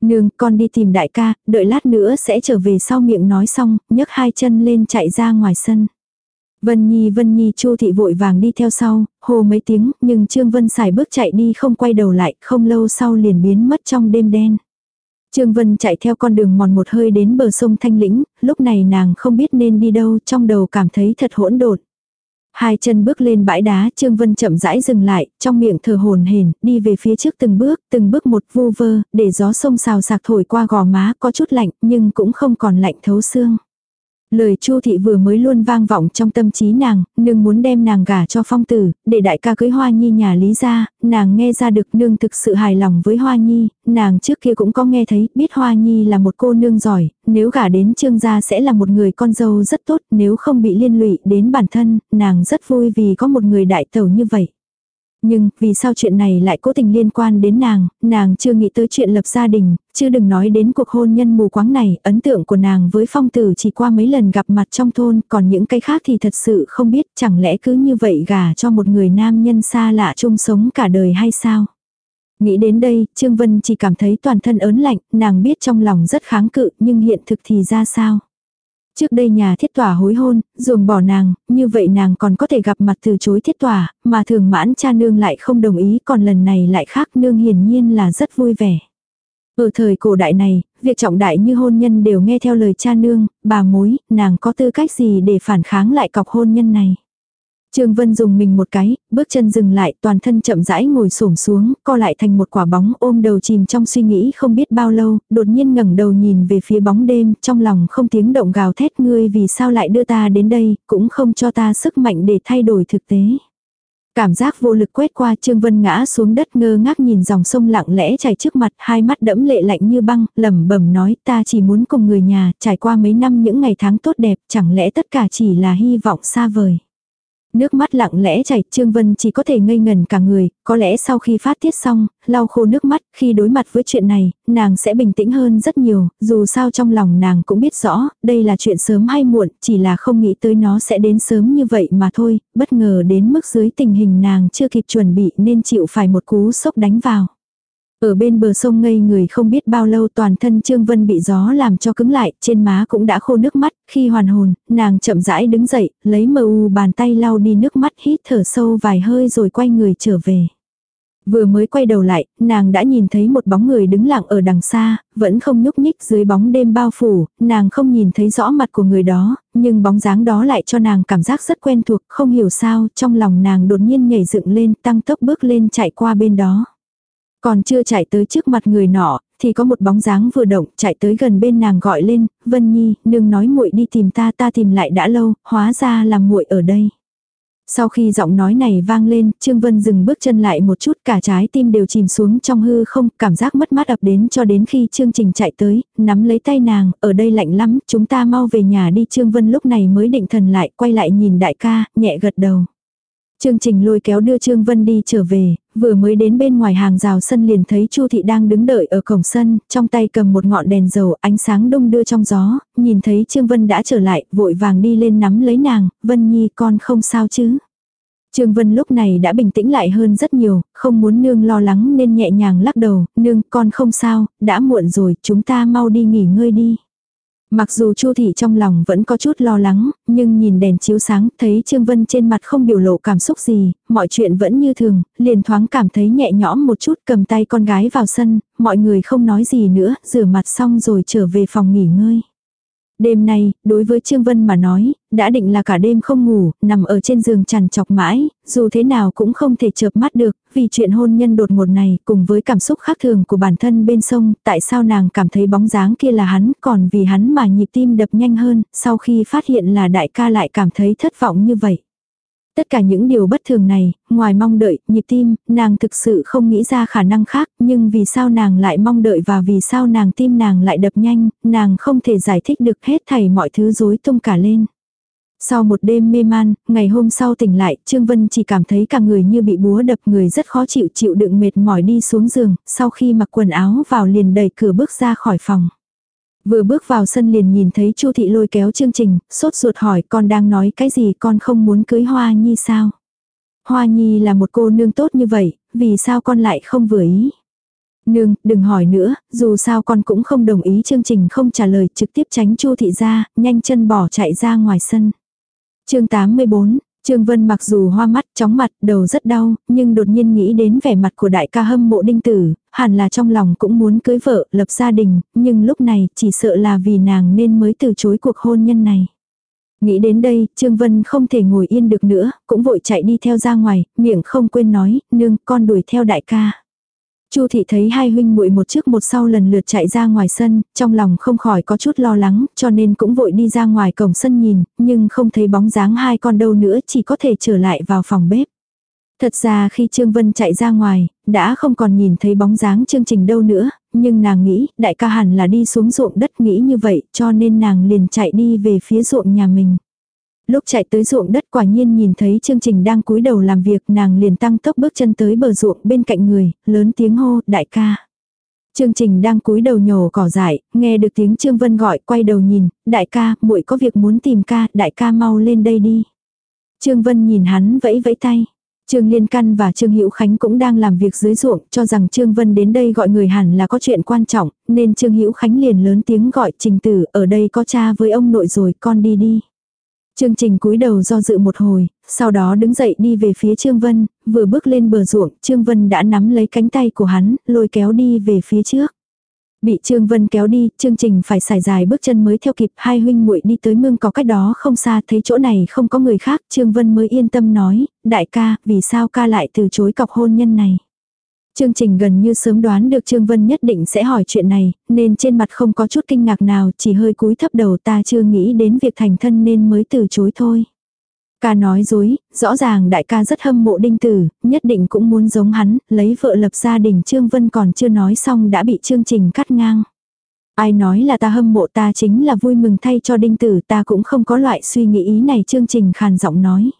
[SPEAKER 1] Nương, con đi tìm đại ca, đợi lát nữa sẽ trở về sau miệng nói xong, nhấc hai chân lên chạy ra ngoài sân. Vân Nhi Vân Nhi Chu thị vội vàng đi theo sau, hồ mấy tiếng, nhưng Trương Vân xài bước chạy đi không quay đầu lại, không lâu sau liền biến mất trong đêm đen. Trương Vân chạy theo con đường mòn một hơi đến bờ sông Thanh Lĩnh, lúc này nàng không biết nên đi đâu, trong đầu cảm thấy thật hỗn độn. Hai chân bước lên bãi đá, Trương Vân chậm rãi dừng lại, trong miệng thở hồn hển, đi về phía trước từng bước, từng bước một vu vơ, để gió sông xào sạc thổi qua gò má, có chút lạnh, nhưng cũng không còn lạnh thấu xương. Lời Chu thị vừa mới luôn vang vọng trong tâm trí nàng, nương muốn đem nàng gả cho phong tử, để đại ca cưới Hoa Nhi nhà Lý gia, nàng nghe ra được nương thực sự hài lòng với Hoa Nhi, nàng trước kia cũng có nghe thấy, biết Hoa Nhi là một cô nương giỏi, nếu gả đến trương gia sẽ là một người con dâu rất tốt, nếu không bị liên lụy đến bản thân, nàng rất vui vì có một người đại tẩu như vậy. Nhưng, vì sao chuyện này lại cố tình liên quan đến nàng, nàng chưa nghĩ tới chuyện lập gia đình, chứ đừng nói đến cuộc hôn nhân mù quáng này, ấn tượng của nàng với phong tử chỉ qua mấy lần gặp mặt trong thôn, còn những cái khác thì thật sự không biết, chẳng lẽ cứ như vậy gả cho một người nam nhân xa lạ chung sống cả đời hay sao? Nghĩ đến đây, Trương Vân chỉ cảm thấy toàn thân ớn lạnh, nàng biết trong lòng rất kháng cự, nhưng hiện thực thì ra sao? Trước đây nhà thiết tỏa hối hôn, ruồng bỏ nàng, như vậy nàng còn có thể gặp mặt từ chối thiết tỏa, mà thường mãn cha nương lại không đồng ý còn lần này lại khác nương hiển nhiên là rất vui vẻ. Ở thời cổ đại này, việc trọng đại như hôn nhân đều nghe theo lời cha nương, bà mối, nàng có tư cách gì để phản kháng lại cọc hôn nhân này. Trương Vân dùng mình một cái, bước chân dừng lại, toàn thân chậm rãi ngồi xổm xuống, co lại thành một quả bóng ôm đầu chìm trong suy nghĩ không biết bao lâu, đột nhiên ngẩng đầu nhìn về phía bóng đêm, trong lòng không tiếng động gào thét ngươi vì sao lại đưa ta đến đây, cũng không cho ta sức mạnh để thay đổi thực tế. Cảm giác vô lực quét qua Trương Vân ngã xuống đất ngơ ngác nhìn dòng sông lặng lẽ chảy trước mặt, hai mắt đẫm lệ lạnh như băng, lẩm bẩm nói ta chỉ muốn cùng người nhà, trải qua mấy năm những ngày tháng tốt đẹp, chẳng lẽ tất cả chỉ là hy vọng xa vời. Nước mắt lặng lẽ chảy, Trương Vân chỉ có thể ngây ngần cả người, có lẽ sau khi phát tiết xong, lau khô nước mắt, khi đối mặt với chuyện này, nàng sẽ bình tĩnh hơn rất nhiều, dù sao trong lòng nàng cũng biết rõ, đây là chuyện sớm hay muộn, chỉ là không nghĩ tới nó sẽ đến sớm như vậy mà thôi, bất ngờ đến mức dưới tình hình nàng chưa kịp chuẩn bị nên chịu phải một cú sốc đánh vào. Ở bên bờ sông ngây người không biết bao lâu toàn thân Trương Vân bị gió làm cho cứng lại, trên má cũng đã khô nước mắt, khi hoàn hồn, nàng chậm rãi đứng dậy, lấy mờ u bàn tay lau đi nước mắt hít thở sâu vài hơi rồi quay người trở về. Vừa mới quay đầu lại, nàng đã nhìn thấy một bóng người đứng lặng ở đằng xa, vẫn không nhúc nhích dưới bóng đêm bao phủ, nàng không nhìn thấy rõ mặt của người đó, nhưng bóng dáng đó lại cho nàng cảm giác rất quen thuộc, không hiểu sao, trong lòng nàng đột nhiên nhảy dựng lên, tăng tốc bước lên chạy qua bên đó. Còn chưa chạy tới trước mặt người nọ, thì có một bóng dáng vừa động, chạy tới gần bên nàng gọi lên, "Vân Nhi, nương nói muội đi tìm ta, ta tìm lại đã lâu, hóa ra là muội ở đây." Sau khi giọng nói này vang lên, Trương Vân dừng bước chân lại một chút cả trái tim đều chìm xuống trong hư không, cảm giác mất mát ập đến cho đến khi Trương Trình chạy tới, nắm lấy tay nàng, ở đây lạnh lắm, chúng ta mau về nhà đi Trương Vân lúc này mới định thần lại, quay lại nhìn đại ca, nhẹ gật đầu chương Trình lôi kéo đưa Trương Vân đi trở về, vừa mới đến bên ngoài hàng rào sân liền thấy Chu thị đang đứng đợi ở cổng sân, trong tay cầm một ngọn đèn dầu, ánh sáng đông đưa trong gió, nhìn thấy Trương Vân đã trở lại, vội vàng đi lên nắm lấy nàng, "Vân Nhi, con không sao chứ?" Trương Vân lúc này đã bình tĩnh lại hơn rất nhiều, không muốn nương lo lắng nên nhẹ nhàng lắc đầu, "Nương, con không sao, đã muộn rồi, chúng ta mau đi nghỉ ngơi đi." Mặc dù Chu thị trong lòng vẫn có chút lo lắng, nhưng nhìn đèn chiếu sáng, thấy Trương Vân trên mặt không biểu lộ cảm xúc gì, mọi chuyện vẫn như thường, liền thoáng cảm thấy nhẹ nhõm một chút, cầm tay con gái vào sân, mọi người không nói gì nữa, rửa mặt xong rồi trở về phòng nghỉ ngơi. Đêm nay, đối với Trương Vân mà nói, đã định là cả đêm không ngủ, nằm ở trên giường chằn chọc mãi, dù thế nào cũng không thể chợp mắt được, vì chuyện hôn nhân đột ngột này, cùng với cảm xúc khác thường của bản thân bên sông, tại sao nàng cảm thấy bóng dáng kia là hắn, còn vì hắn mà nhịp tim đập nhanh hơn, sau khi phát hiện là đại ca lại cảm thấy thất vọng như vậy. Tất cả những điều bất thường này, ngoài mong đợi, nhịp tim, nàng thực sự không nghĩ ra khả năng khác, nhưng vì sao nàng lại mong đợi và vì sao nàng tim nàng lại đập nhanh, nàng không thể giải thích được hết thảy mọi thứ rối tung cả lên. Sau một đêm mê man, ngày hôm sau tỉnh lại, Trương Vân chỉ cảm thấy cả người như bị búa đập người rất khó chịu chịu đựng mệt mỏi đi xuống giường, sau khi mặc quần áo vào liền đẩy cửa bước ra khỏi phòng. Vừa bước vào sân liền nhìn thấy Chu thị lôi kéo chương trình, sốt ruột hỏi con đang nói cái gì con không muốn cưới Hoa Nhi sao? Hoa Nhi là một cô nương tốt như vậy, vì sao con lại không vừa ý? Nương, đừng hỏi nữa, dù sao con cũng không đồng ý chương trình không trả lời trực tiếp tránh Chu thị ra, nhanh chân bỏ chạy ra ngoài sân. chương 84, Trương Vân mặc dù hoa mắt, chóng mặt, đầu rất đau, nhưng đột nhiên nghĩ đến vẻ mặt của đại ca hâm mộ đinh tử, hẳn là trong lòng cũng muốn cưới vợ, lập gia đình, nhưng lúc này chỉ sợ là vì nàng nên mới từ chối cuộc hôn nhân này. Nghĩ đến đây, Trương Vân không thể ngồi yên được nữa, cũng vội chạy đi theo ra ngoài, miệng không quên nói, nương, con đuổi theo đại ca. Chu thị thấy hai huynh muội một trước một sau lần lượt chạy ra ngoài sân, trong lòng không khỏi có chút lo lắng, cho nên cũng vội đi ra ngoài cổng sân nhìn, nhưng không thấy bóng dáng hai con đâu nữa, chỉ có thể trở lại vào phòng bếp. Thật ra khi Trương Vân chạy ra ngoài, đã không còn nhìn thấy bóng dáng chương trình đâu nữa, nhưng nàng nghĩ, đại ca hẳn là đi xuống ruộng đất nghĩ như vậy, cho nên nàng liền chạy đi về phía ruộng nhà mình. Lúc chạy tới ruộng đất quả nhiên nhìn thấy chương trình đang cúi đầu làm việc nàng liền tăng tốc bước chân tới bờ ruộng bên cạnh người, lớn tiếng hô, đại ca. Chương trình đang cúi đầu nhổ cỏ dại, nghe được tiếng Trương Vân gọi, quay đầu nhìn, đại ca, muội có việc muốn tìm ca, đại ca mau lên đây đi. Trương Vân nhìn hắn vẫy vẫy tay. Trương Liên Căn và Trương Hữu Khánh cũng đang làm việc dưới ruộng, cho rằng Trương Vân đến đây gọi người hẳn là có chuyện quan trọng, nên Trương Hữu Khánh liền lớn tiếng gọi Trình Tử, ở đây có cha với ông nội rồi, con đi đi. Chương trình cúi đầu do dự một hồi, sau đó đứng dậy đi về phía Trương Vân, vừa bước lên bờ ruộng, Trương Vân đã nắm lấy cánh tay của hắn, lôi kéo đi về phía trước. Bị Trương Vân kéo đi, chương trình phải xài dài bước chân mới theo kịp, hai huynh muội đi tới mương có cách đó không xa, thấy chỗ này không có người khác, Trương Vân mới yên tâm nói, đại ca, vì sao ca lại từ chối cọc hôn nhân này. Chương trình gần như sớm đoán được Trương Vân nhất định sẽ hỏi chuyện này, nên trên mặt không có chút kinh ngạc nào, chỉ hơi cúi thấp đầu ta chưa nghĩ đến việc thành thân nên mới từ chối thôi. Ca nói dối, rõ ràng đại ca rất hâm mộ đinh tử, nhất định cũng muốn giống hắn, lấy vợ lập gia đình Trương Vân còn chưa nói xong đã bị chương trình cắt ngang. Ai nói là ta hâm mộ ta chính là vui mừng thay cho đinh tử ta cũng không có loại suy nghĩ ý này chương trình khàn giọng nói.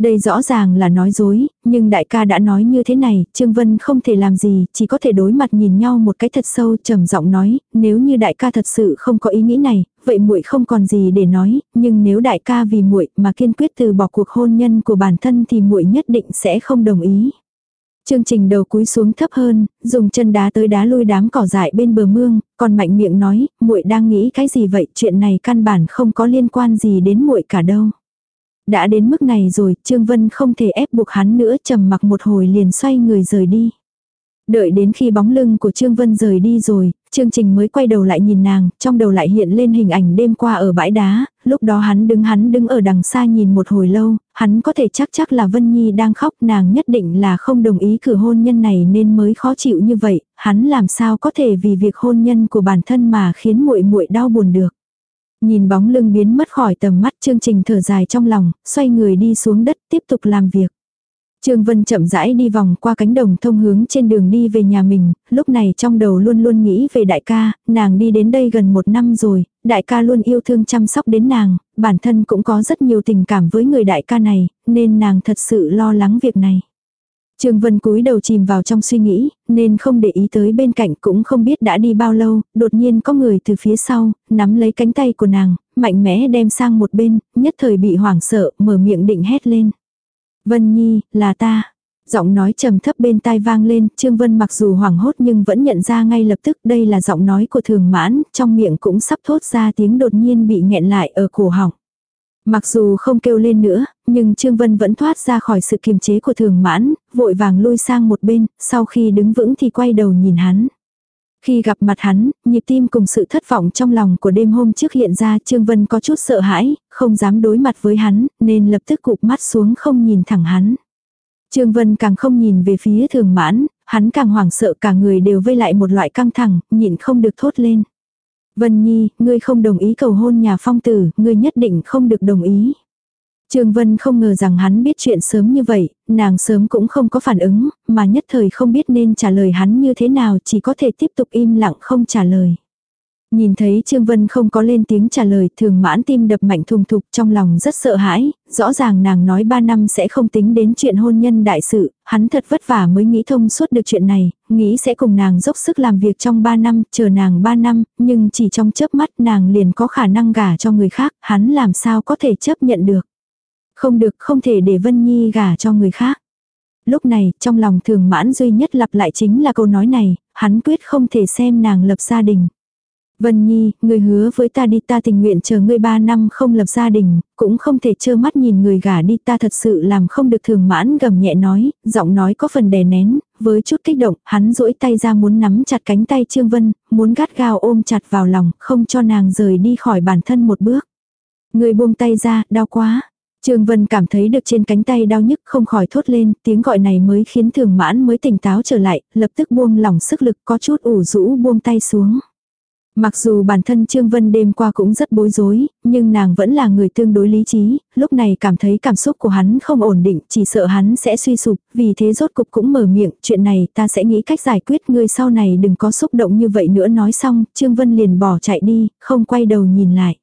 [SPEAKER 1] Đây rõ ràng là nói dối, nhưng đại ca đã nói như thế này, Trương Vân không thể làm gì, chỉ có thể đối mặt nhìn nhau một cái thật sâu, trầm giọng nói, nếu như đại ca thật sự không có ý nghĩ này, vậy muội không còn gì để nói, nhưng nếu đại ca vì muội mà kiên quyết từ bỏ cuộc hôn nhân của bản thân thì muội nhất định sẽ không đồng ý. Chương trình đầu cúi xuống thấp hơn, dùng chân đá tới đá lui đám cỏ dại bên bờ mương, còn mạnh miệng nói, muội đang nghĩ cái gì vậy, chuyện này căn bản không có liên quan gì đến muội cả đâu. Đã đến mức này rồi, Trương Vân không thể ép buộc hắn nữa trầm mặc một hồi liền xoay người rời đi. Đợi đến khi bóng lưng của Trương Vân rời đi rồi, Trương Trình mới quay đầu lại nhìn nàng, trong đầu lại hiện lên hình ảnh đêm qua ở bãi đá, lúc đó hắn đứng hắn đứng ở đằng xa nhìn một hồi lâu, hắn có thể chắc chắc là Vân Nhi đang khóc, nàng nhất định là không đồng ý cử hôn nhân này nên mới khó chịu như vậy, hắn làm sao có thể vì việc hôn nhân của bản thân mà khiến muội muội đau buồn được. Nhìn bóng lưng biến mất khỏi tầm mắt chương trình thở dài trong lòng, xoay người đi xuống đất tiếp tục làm việc. Trương Vân chậm rãi đi vòng qua cánh đồng thông hướng trên đường đi về nhà mình, lúc này trong đầu luôn luôn nghĩ về đại ca, nàng đi đến đây gần một năm rồi, đại ca luôn yêu thương chăm sóc đến nàng, bản thân cũng có rất nhiều tình cảm với người đại ca này, nên nàng thật sự lo lắng việc này. Trương Vân cúi đầu chìm vào trong suy nghĩ, nên không để ý tới bên cạnh cũng không biết đã đi bao lâu, đột nhiên có người từ phía sau, nắm lấy cánh tay của nàng, mạnh mẽ đem sang một bên, nhất thời bị hoảng sợ, mở miệng định hét lên. Vân Nhi, là ta. Giọng nói trầm thấp bên tai vang lên, Trương Vân mặc dù hoảng hốt nhưng vẫn nhận ra ngay lập tức đây là giọng nói của thường mãn, trong miệng cũng sắp thốt ra tiếng đột nhiên bị nghẹn lại ở cổ họng. Mặc dù không kêu lên nữa, nhưng Trương Vân vẫn thoát ra khỏi sự kiềm chế của thường mãn, vội vàng lui sang một bên, sau khi đứng vững thì quay đầu nhìn hắn. Khi gặp mặt hắn, nhịp tim cùng sự thất vọng trong lòng của đêm hôm trước hiện ra Trương Vân có chút sợ hãi, không dám đối mặt với hắn, nên lập tức cụp mắt xuống không nhìn thẳng hắn. Trương Vân càng không nhìn về phía thường mãn, hắn càng hoảng sợ cả người đều vây lại một loại căng thẳng, nhịn không được thốt lên. Vân Nhi, ngươi không đồng ý cầu hôn nhà phong tử, ngươi nhất định không được đồng ý. Trương Vân không ngờ rằng hắn biết chuyện sớm như vậy, nàng sớm cũng không có phản ứng, mà nhất thời không biết nên trả lời hắn như thế nào chỉ có thể tiếp tục im lặng không trả lời. Nhìn thấy Trương Vân không có lên tiếng trả lời, thường mãn tim đập mạnh thùng thục trong lòng rất sợ hãi, rõ ràng nàng nói 3 năm sẽ không tính đến chuyện hôn nhân đại sự, hắn thật vất vả mới nghĩ thông suốt được chuyện này, nghĩ sẽ cùng nàng dốc sức làm việc trong 3 năm, chờ nàng 3 năm, nhưng chỉ trong chớp mắt nàng liền có khả năng gả cho người khác, hắn làm sao có thể chấp nhận được. Không được, không thể để Vân Nhi gả cho người khác. Lúc này, trong lòng thường mãn duy nhất lặp lại chính là câu nói này, hắn quyết không thể xem nàng lập gia đình. Vân Nhi, người hứa với ta đi ta tình nguyện chờ ngươi ba năm không lập gia đình, cũng không thể trơ mắt nhìn người gả đi ta thật sự làm không được thường mãn gầm nhẹ nói, giọng nói có phần đè nén, với chút kích động, hắn duỗi tay ra muốn nắm chặt cánh tay Trương Vân, muốn gắt gao ôm chặt vào lòng, không cho nàng rời đi khỏi bản thân một bước. Người buông tay ra, đau quá. Trương Vân cảm thấy được trên cánh tay đau nhức không khỏi thốt lên, tiếng gọi này mới khiến thường mãn mới tỉnh táo trở lại, lập tức buông lỏng sức lực có chút ủ rũ buông tay xuống. Mặc dù bản thân Trương Vân đêm qua cũng rất bối rối, nhưng nàng vẫn là người tương đối lý trí, lúc này cảm thấy cảm xúc của hắn không ổn định, chỉ sợ hắn sẽ suy sụp, vì thế rốt cục cũng mở miệng, chuyện này ta sẽ nghĩ cách giải quyết ngươi sau này đừng có xúc động như vậy nữa nói xong, Trương Vân liền bỏ chạy đi, không quay đầu nhìn lại.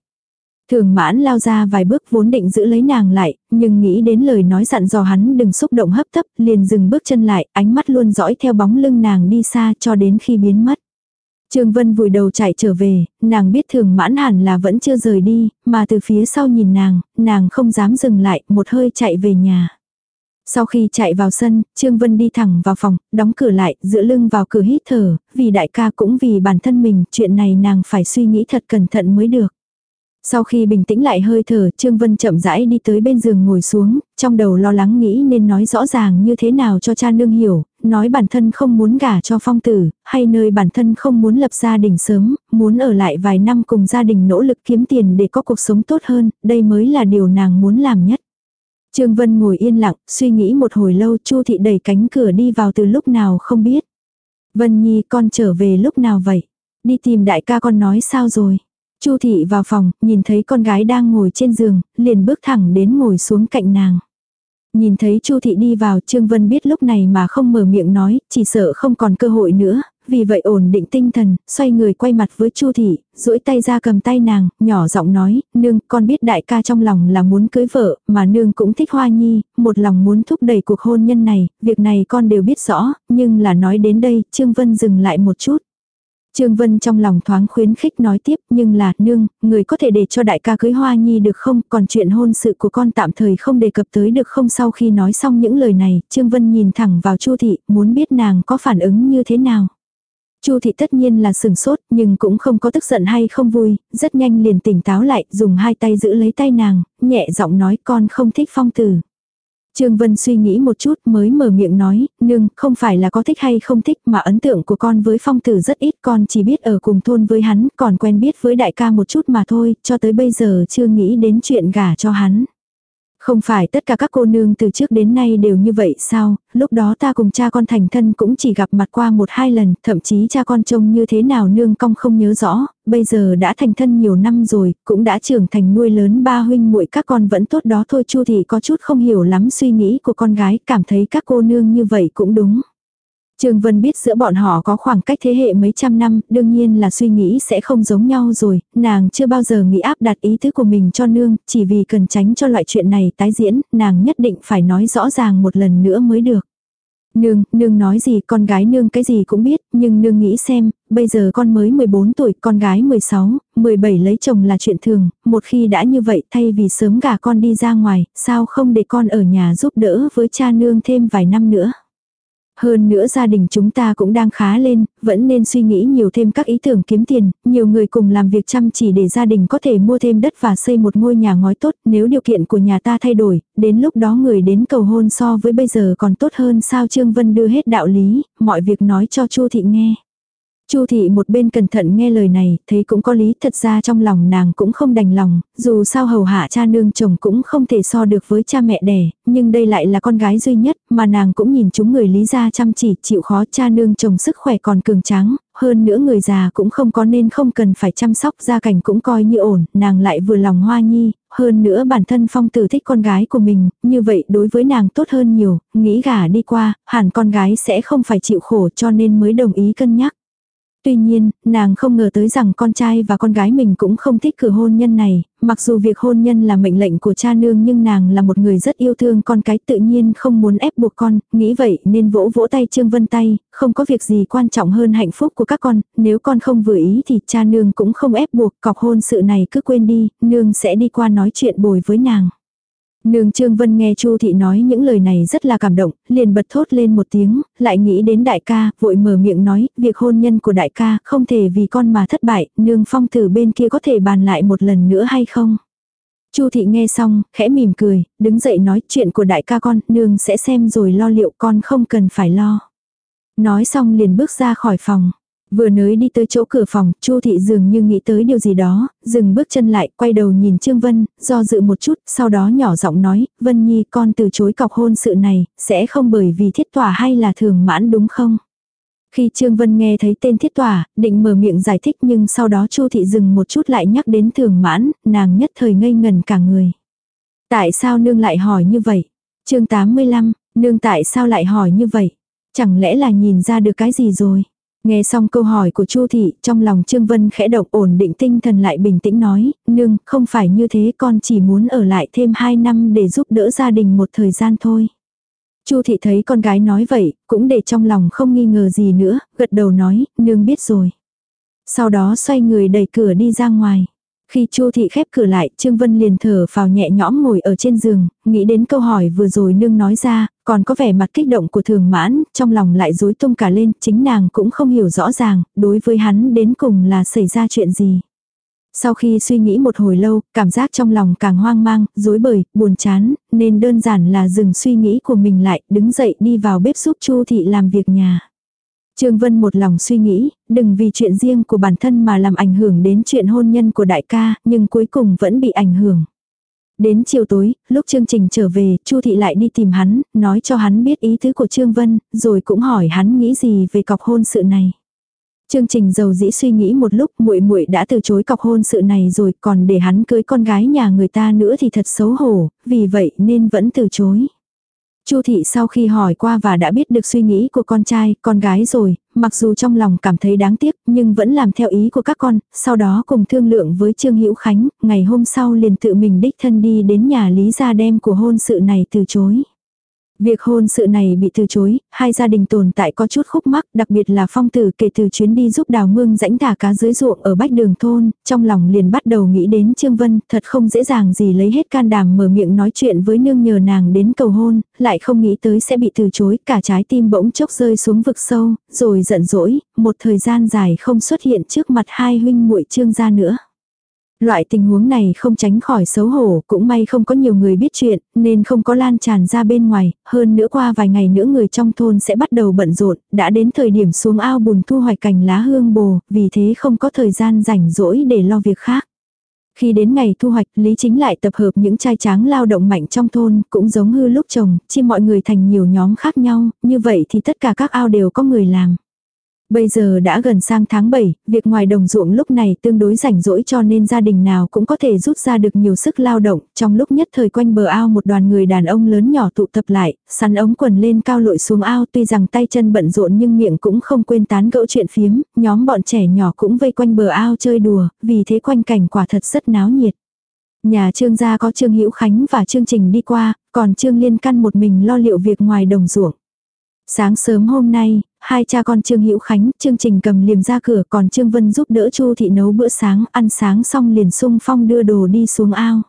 [SPEAKER 1] Thường mãn lao ra vài bước vốn định giữ lấy nàng lại, nhưng nghĩ đến lời nói dặn dò hắn đừng xúc động hấp tấp, liền dừng bước chân lại, ánh mắt luôn dõi theo bóng lưng nàng đi xa cho đến khi biến mất. Trương Vân vùi đầu chạy trở về, nàng biết thường mãn hẳn là vẫn chưa rời đi, mà từ phía sau nhìn nàng, nàng không dám dừng lại, một hơi chạy về nhà. Sau khi chạy vào sân, Trương Vân đi thẳng vào phòng, đóng cửa lại, dựa lưng vào cửa hít thở, vì đại ca cũng vì bản thân mình, chuyện này nàng phải suy nghĩ thật cẩn thận mới được. Sau khi bình tĩnh lại hơi thở, Trương Vân chậm rãi đi tới bên giường ngồi xuống, trong đầu lo lắng nghĩ nên nói rõ ràng như thế nào cho cha nương hiểu, nói bản thân không muốn gả cho phong tử, hay nơi bản thân không muốn lập gia đình sớm, muốn ở lại vài năm cùng gia đình nỗ lực kiếm tiền để có cuộc sống tốt hơn, đây mới là điều nàng muốn làm nhất. Trương Vân ngồi yên lặng, suy nghĩ một hồi lâu, Chu thị đẩy cánh cửa đi vào từ lúc nào không biết. Vân Nhi con trở về lúc nào vậy? Đi tìm đại ca con nói sao rồi? Chu thị vào phòng, nhìn thấy con gái đang ngồi trên giường, liền bước thẳng đến ngồi xuống cạnh nàng. Nhìn thấy Chu thị đi vào, Trương Vân biết lúc này mà không mở miệng nói, chỉ sợ không còn cơ hội nữa, vì vậy ổn định tinh thần, xoay người quay mặt với Chu thị, duỗi tay ra cầm tay nàng, nhỏ giọng nói, "Nương, con biết đại ca trong lòng là muốn cưới vợ, mà nương cũng thích Hoa Nhi, một lòng muốn thúc đẩy cuộc hôn nhân này, việc này con đều biết rõ." Nhưng là nói đến đây, Trương Vân dừng lại một chút. Trương Vân trong lòng thoáng khuyến khích nói tiếp nhưng là nương, người có thể để cho đại ca cưới Hoa Nhi được không, còn chuyện hôn sự của con tạm thời không đề cập tới được không sau khi nói xong những lời này, Trương Vân nhìn thẳng vào Chu Thị, muốn biết nàng có phản ứng như thế nào. Chu thị tất nhiên là sừng sốt, nhưng cũng không có tức giận hay không vui, rất nhanh liền tỉnh táo lại, dùng hai tay giữ lấy tay nàng, nhẹ giọng nói con không thích phong tử. Trương Vân suy nghĩ một chút mới mở miệng nói, nương, không phải là có thích hay không thích mà ấn tượng của con với phong tử rất ít, con chỉ biết ở cùng thôn với hắn, còn quen biết với đại ca một chút mà thôi, cho tới bây giờ chưa nghĩ đến chuyện gả cho hắn. Không phải tất cả các cô nương từ trước đến nay đều như vậy sao, lúc đó ta cùng cha con thành thân cũng chỉ gặp mặt qua một hai lần, thậm chí cha con trông như thế nào nương cong không nhớ rõ, bây giờ đã thành thân nhiều năm rồi, cũng đã trưởng thành nuôi lớn ba huynh muội các con vẫn tốt đó thôi. Chu thì có chút không hiểu lắm suy nghĩ của con gái, cảm thấy các cô nương như vậy cũng đúng. Trương Vân biết giữa bọn họ có khoảng cách thế hệ mấy trăm năm, đương nhiên là suy nghĩ sẽ không giống nhau rồi, nàng chưa bao giờ nghĩ áp đặt ý tứ của mình cho nương, chỉ vì cần tránh cho loại chuyện này tái diễn, nàng nhất định phải nói rõ ràng một lần nữa mới được. Nương, nương nói gì, con gái nương cái gì cũng biết, nhưng nương nghĩ xem, bây giờ con mới 14 tuổi, con gái 16, 17 lấy chồng là chuyện thường, một khi đã như vậy thay vì sớm gả con đi ra ngoài, sao không để con ở nhà giúp đỡ với cha nương thêm vài năm nữa. Hơn nữa gia đình chúng ta cũng đang khá lên, vẫn nên suy nghĩ nhiều thêm các ý tưởng kiếm tiền, nhiều người cùng làm việc chăm chỉ để gia đình có thể mua thêm đất và xây một ngôi nhà ngói tốt, nếu điều kiện của nhà ta thay đổi, đến lúc đó người đến cầu hôn so với bây giờ còn tốt hơn sao Trương Vân đưa hết đạo lý, mọi việc nói cho Chu Thị nghe. Chu thị một bên cẩn thận nghe lời này, thấy cũng có lý, thật ra trong lòng nàng cũng không đành lòng, dù sao hầu hạ cha nương chồng cũng không thể so được với cha mẹ đẻ, nhưng đây lại là con gái duy nhất, mà nàng cũng nhìn chúng người lý gia chăm chỉ, chịu khó cha nương chồng sức khỏe còn cường tráng, hơn nữa người già cũng không có nên không cần phải chăm sóc, gia cảnh cũng coi như ổn, nàng lại vừa lòng hoa nhi, hơn nữa bản thân phong tử thích con gái của mình, như vậy đối với nàng tốt hơn nhiều, nghĩ gả đi qua, hẳn con gái sẽ không phải chịu khổ cho nên mới đồng ý cân nhắc. Tuy nhiên, nàng không ngờ tới rằng con trai và con gái mình cũng không thích cử hôn nhân này, mặc dù việc hôn nhân là mệnh lệnh của cha nương nhưng nàng là một người rất yêu thương con cái tự nhiên không muốn ép buộc con, nghĩ vậy nên vỗ vỗ tay Trương Vân tay, không có việc gì quan trọng hơn hạnh phúc của các con, nếu con không vừa ý thì cha nương cũng không ép buộc, cọc hôn sự này cứ quên đi, nương sẽ đi qua nói chuyện bồi với nàng. Nương Trương Vân nghe Chu thị nói những lời này rất là cảm động, liền bật thốt lên một tiếng, lại nghĩ đến đại ca, vội mở miệng nói, việc hôn nhân của đại ca không thể vì con mà thất bại, nương phong tử bên kia có thể bàn lại một lần nữa hay không? Chu thị nghe xong, khẽ mỉm cười, đứng dậy nói chuyện của đại ca con, nương sẽ xem rồi lo liệu con không cần phải lo. Nói xong liền bước ra khỏi phòng. Vừa nới đi tới chỗ cửa phòng, Chu thị dường như nghĩ tới điều gì đó, dừng bước chân lại, quay đầu nhìn Trương Vân, do dự một chút, sau đó nhỏ giọng nói, Vân Nhi con từ chối cọc hôn sự này, sẽ không bởi vì thiết tỏa hay là thường mãn đúng không? Khi Trương Vân nghe thấy tên thiết tỏa, định mở miệng giải thích nhưng sau đó Chu thị dừng một chút lại nhắc đến thường mãn, nàng nhất thời ngây ngần cả người. Tại sao nương lại hỏi như vậy? chương 85, nương tại sao lại hỏi như vậy? Chẳng lẽ là nhìn ra được cái gì rồi? Nghe xong câu hỏi của Chu thị, trong lòng Trương Vân khẽ động ổn định tinh thần lại bình tĩnh nói, nương, không phải như thế con chỉ muốn ở lại thêm 2 năm để giúp đỡ gia đình một thời gian thôi. Chu thị thấy con gái nói vậy, cũng để trong lòng không nghi ngờ gì nữa, gật đầu nói, nương biết rồi. Sau đó xoay người đẩy cửa đi ra ngoài. Khi Chu thị khép cửa lại, Trương Vân liền thở vào nhẹ nhõm ngồi ở trên giường, nghĩ đến câu hỏi vừa rồi nương nói ra, còn có vẻ mặt kích động của thường mãn, trong lòng lại rối tung cả lên, chính nàng cũng không hiểu rõ ràng, đối với hắn đến cùng là xảy ra chuyện gì. Sau khi suy nghĩ một hồi lâu, cảm giác trong lòng càng hoang mang, rối bời, buồn chán, nên đơn giản là dừng suy nghĩ của mình lại, đứng dậy đi vào bếp giúp Chu thị làm việc nhà. Trương Vân một lòng suy nghĩ, đừng vì chuyện riêng của bản thân mà làm ảnh hưởng đến chuyện hôn nhân của đại ca, nhưng cuối cùng vẫn bị ảnh hưởng. Đến chiều tối, lúc chương trình trở về, Chu thị lại đi tìm hắn, nói cho hắn biết ý tứ của Trương Vân, rồi cũng hỏi hắn nghĩ gì về cọc hôn sự này. Chương trình giàu dĩ suy nghĩ một lúc, muội muội đã từ chối cọc hôn sự này rồi, còn để hắn cưới con gái nhà người ta nữa thì thật xấu hổ, vì vậy nên vẫn từ chối. Chu thị sau khi hỏi qua và đã biết được suy nghĩ của con trai, con gái rồi, mặc dù trong lòng cảm thấy đáng tiếc, nhưng vẫn làm theo ý của các con, sau đó cùng thương lượng với Trương Hữu Khánh, ngày hôm sau liền tự mình đích thân đi đến nhà Lý gia đem của hôn sự này từ chối. Việc hôn sự này bị từ chối, hai gia đình tồn tại có chút khúc mắc, đặc biệt là phong tử kể từ chuyến đi giúp đào mương rãnh thả cá dưới ruộng ở bách đường thôn, trong lòng liền bắt đầu nghĩ đến Trương Vân, thật không dễ dàng gì lấy hết can đảm mở miệng nói chuyện với nương nhờ nàng đến cầu hôn, lại không nghĩ tới sẽ bị từ chối, cả trái tim bỗng chốc rơi xuống vực sâu, rồi giận dỗi, một thời gian dài không xuất hiện trước mặt hai huynh muội Trương gia nữa. Loại tình huống này không tránh khỏi xấu hổ, cũng may không có nhiều người biết chuyện, nên không có lan tràn ra bên ngoài, hơn nữa qua vài ngày nữa người trong thôn sẽ bắt đầu bận rộn, đã đến thời điểm xuống ao bùn thu hoạch cành lá hương bồ, vì thế không có thời gian rảnh rỗi để lo việc khác. Khi đến ngày thu hoạch, Lý Chính lại tập hợp những trai tráng lao động mạnh trong thôn, cũng giống hư lúc trồng, chia mọi người thành nhiều nhóm khác nhau, như vậy thì tất cả các ao đều có người làm. Bây giờ đã gần sang tháng 7, việc ngoài đồng ruộng lúc này tương đối rảnh rỗi cho nên gia đình nào cũng có thể rút ra được nhiều sức lao động. Trong lúc nhất thời quanh bờ ao một đoàn người đàn ông lớn nhỏ tụ tập lại, sắn ống quần lên cao lội xuống ao tuy rằng tay chân bận rộn nhưng miệng cũng không quên tán gẫu chuyện phiếm, nhóm bọn trẻ nhỏ cũng vây quanh bờ ao chơi đùa, vì thế quanh cảnh quả thật rất náo nhiệt. Nhà trương gia có trương hữu khánh và chương trình đi qua, còn trương liên căn một mình lo liệu việc ngoài đồng ruộng. Sáng sớm hôm nay, hai cha con Trương Hữu Khánh, Trương Trình cầm liềm ra cửa còn Trương Vân giúp đỡ Chu thị nấu bữa sáng, ăn sáng xong liền sung phong đưa đồ đi xuống ao.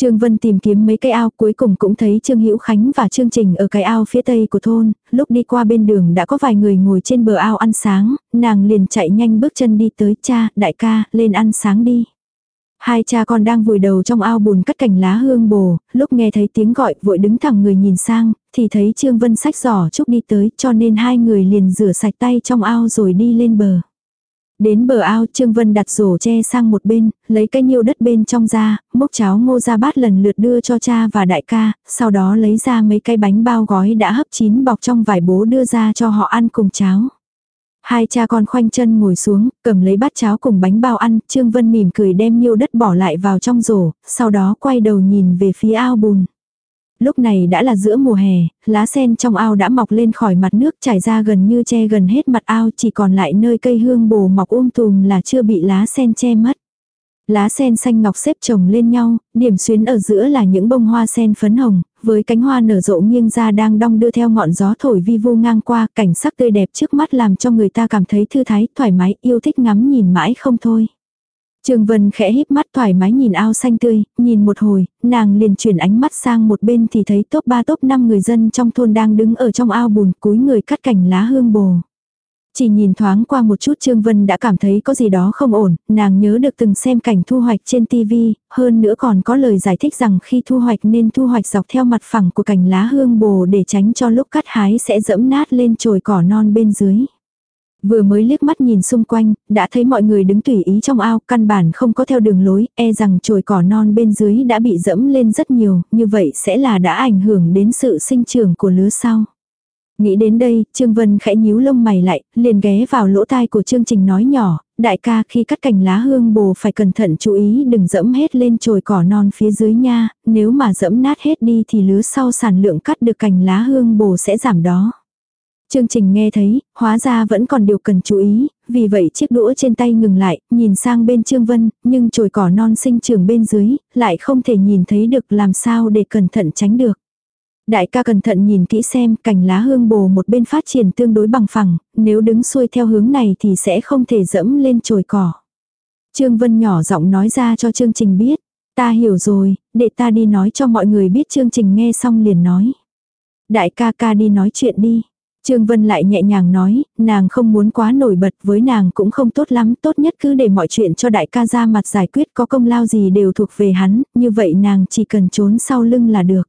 [SPEAKER 1] Trương Vân tìm kiếm mấy cái ao cuối cùng cũng thấy Trương Hữu Khánh và Trương Trình ở cái ao phía tây của thôn, lúc đi qua bên đường đã có vài người ngồi trên bờ ao ăn sáng, nàng liền chạy nhanh bước chân đi tới cha, đại ca, lên ăn sáng đi. Hai cha con đang vùi đầu trong ao bùn cắt cành lá hương bồ, lúc nghe thấy tiếng gọi vội đứng thẳng người nhìn sang, thì thấy Trương Vân sách giỏ trúc đi tới cho nên hai người liền rửa sạch tay trong ao rồi đi lên bờ. Đến bờ ao Trương Vân đặt rổ che sang một bên, lấy cái nhiêu đất bên trong ra, múc cháo ngô ra bát lần lượt đưa cho cha và đại ca, sau đó lấy ra mấy cái bánh bao gói đã hấp chín bọc trong vải bố đưa ra cho họ ăn cùng cháo. Hai cha con khoanh chân ngồi xuống, cầm lấy bát cháo cùng bánh bao ăn, Trương Vân mỉm cười đem nhiêu đất bỏ lại vào trong rổ, sau đó quay đầu nhìn về phía ao bùn. Lúc này đã là giữa mùa hè, lá sen trong ao đã mọc lên khỏi mặt nước trải ra gần như che gần hết mặt ao chỉ còn lại nơi cây hương bồ mọc um tùm là chưa bị lá sen che mất. Lá sen xanh ngọc xếp chồng lên nhau, điểm xuyến ở giữa là những bông hoa sen phấn hồng, với cánh hoa nở rộ nghiêng ra đang đong đưa theo ngọn gió thổi vi vu ngang qua, cảnh sắc tươi đẹp trước mắt làm cho người ta cảm thấy thư thái, thoải mái, yêu thích ngắm nhìn mãi không thôi. Trường Vân khẽ híp mắt thoải mái nhìn ao xanh tươi, nhìn một hồi, nàng liền chuyển ánh mắt sang một bên thì thấy top 3 top 5 người dân trong thôn đang đứng ở trong ao bùn cúi người cắt cành lá hương bồ. Chỉ nhìn thoáng qua một chút Trương Vân đã cảm thấy có gì đó không ổn, nàng nhớ được từng xem cảnh thu hoạch trên TV, hơn nữa còn có lời giải thích rằng khi thu hoạch nên thu hoạch dọc theo mặt phẳng của cành lá hương bồ để tránh cho lúc cắt hái sẽ dẫm nát lên chồi cỏ non bên dưới. Vừa mới liếc mắt nhìn xung quanh, đã thấy mọi người đứng tùy ý trong ao, căn bản không có theo đường lối, e rằng chồi cỏ non bên dưới đã bị dẫm lên rất nhiều, như vậy sẽ là đã ảnh hưởng đến sự sinh trưởng của lứa sau. Nghĩ đến đây, Trương Vân khẽ nhíu lông mày lại, liền ghé vào lỗ tai của chương trình nói nhỏ, đại ca khi cắt cành lá hương bồ phải cẩn thận chú ý đừng dẫm hết lên chồi cỏ non phía dưới nha, nếu mà dẫm nát hết đi thì lứa sau sản lượng cắt được cành lá hương bồ sẽ giảm đó. Chương trình nghe thấy, hóa ra vẫn còn điều cần chú ý, vì vậy chiếc đũa trên tay ngừng lại, nhìn sang bên Trương Vân, nhưng chồi cỏ non sinh trưởng bên dưới, lại không thể nhìn thấy được làm sao để cẩn thận tránh được. Đại ca cẩn thận nhìn kỹ xem cành lá hương bồ một bên phát triển tương đối bằng phẳng, nếu đứng xuôi theo hướng này thì sẽ không thể dẫm lên chồi cỏ. Trương Vân nhỏ giọng nói ra cho chương trình biết. Ta hiểu rồi, để ta đi nói cho mọi người biết chương trình nghe xong liền nói. Đại ca ca đi nói chuyện đi. Trương Vân lại nhẹ nhàng nói, nàng không muốn quá nổi bật với nàng cũng không tốt lắm, tốt nhất cứ để mọi chuyện cho đại ca ra mặt giải quyết có công lao gì đều thuộc về hắn, như vậy nàng chỉ cần trốn sau lưng là được.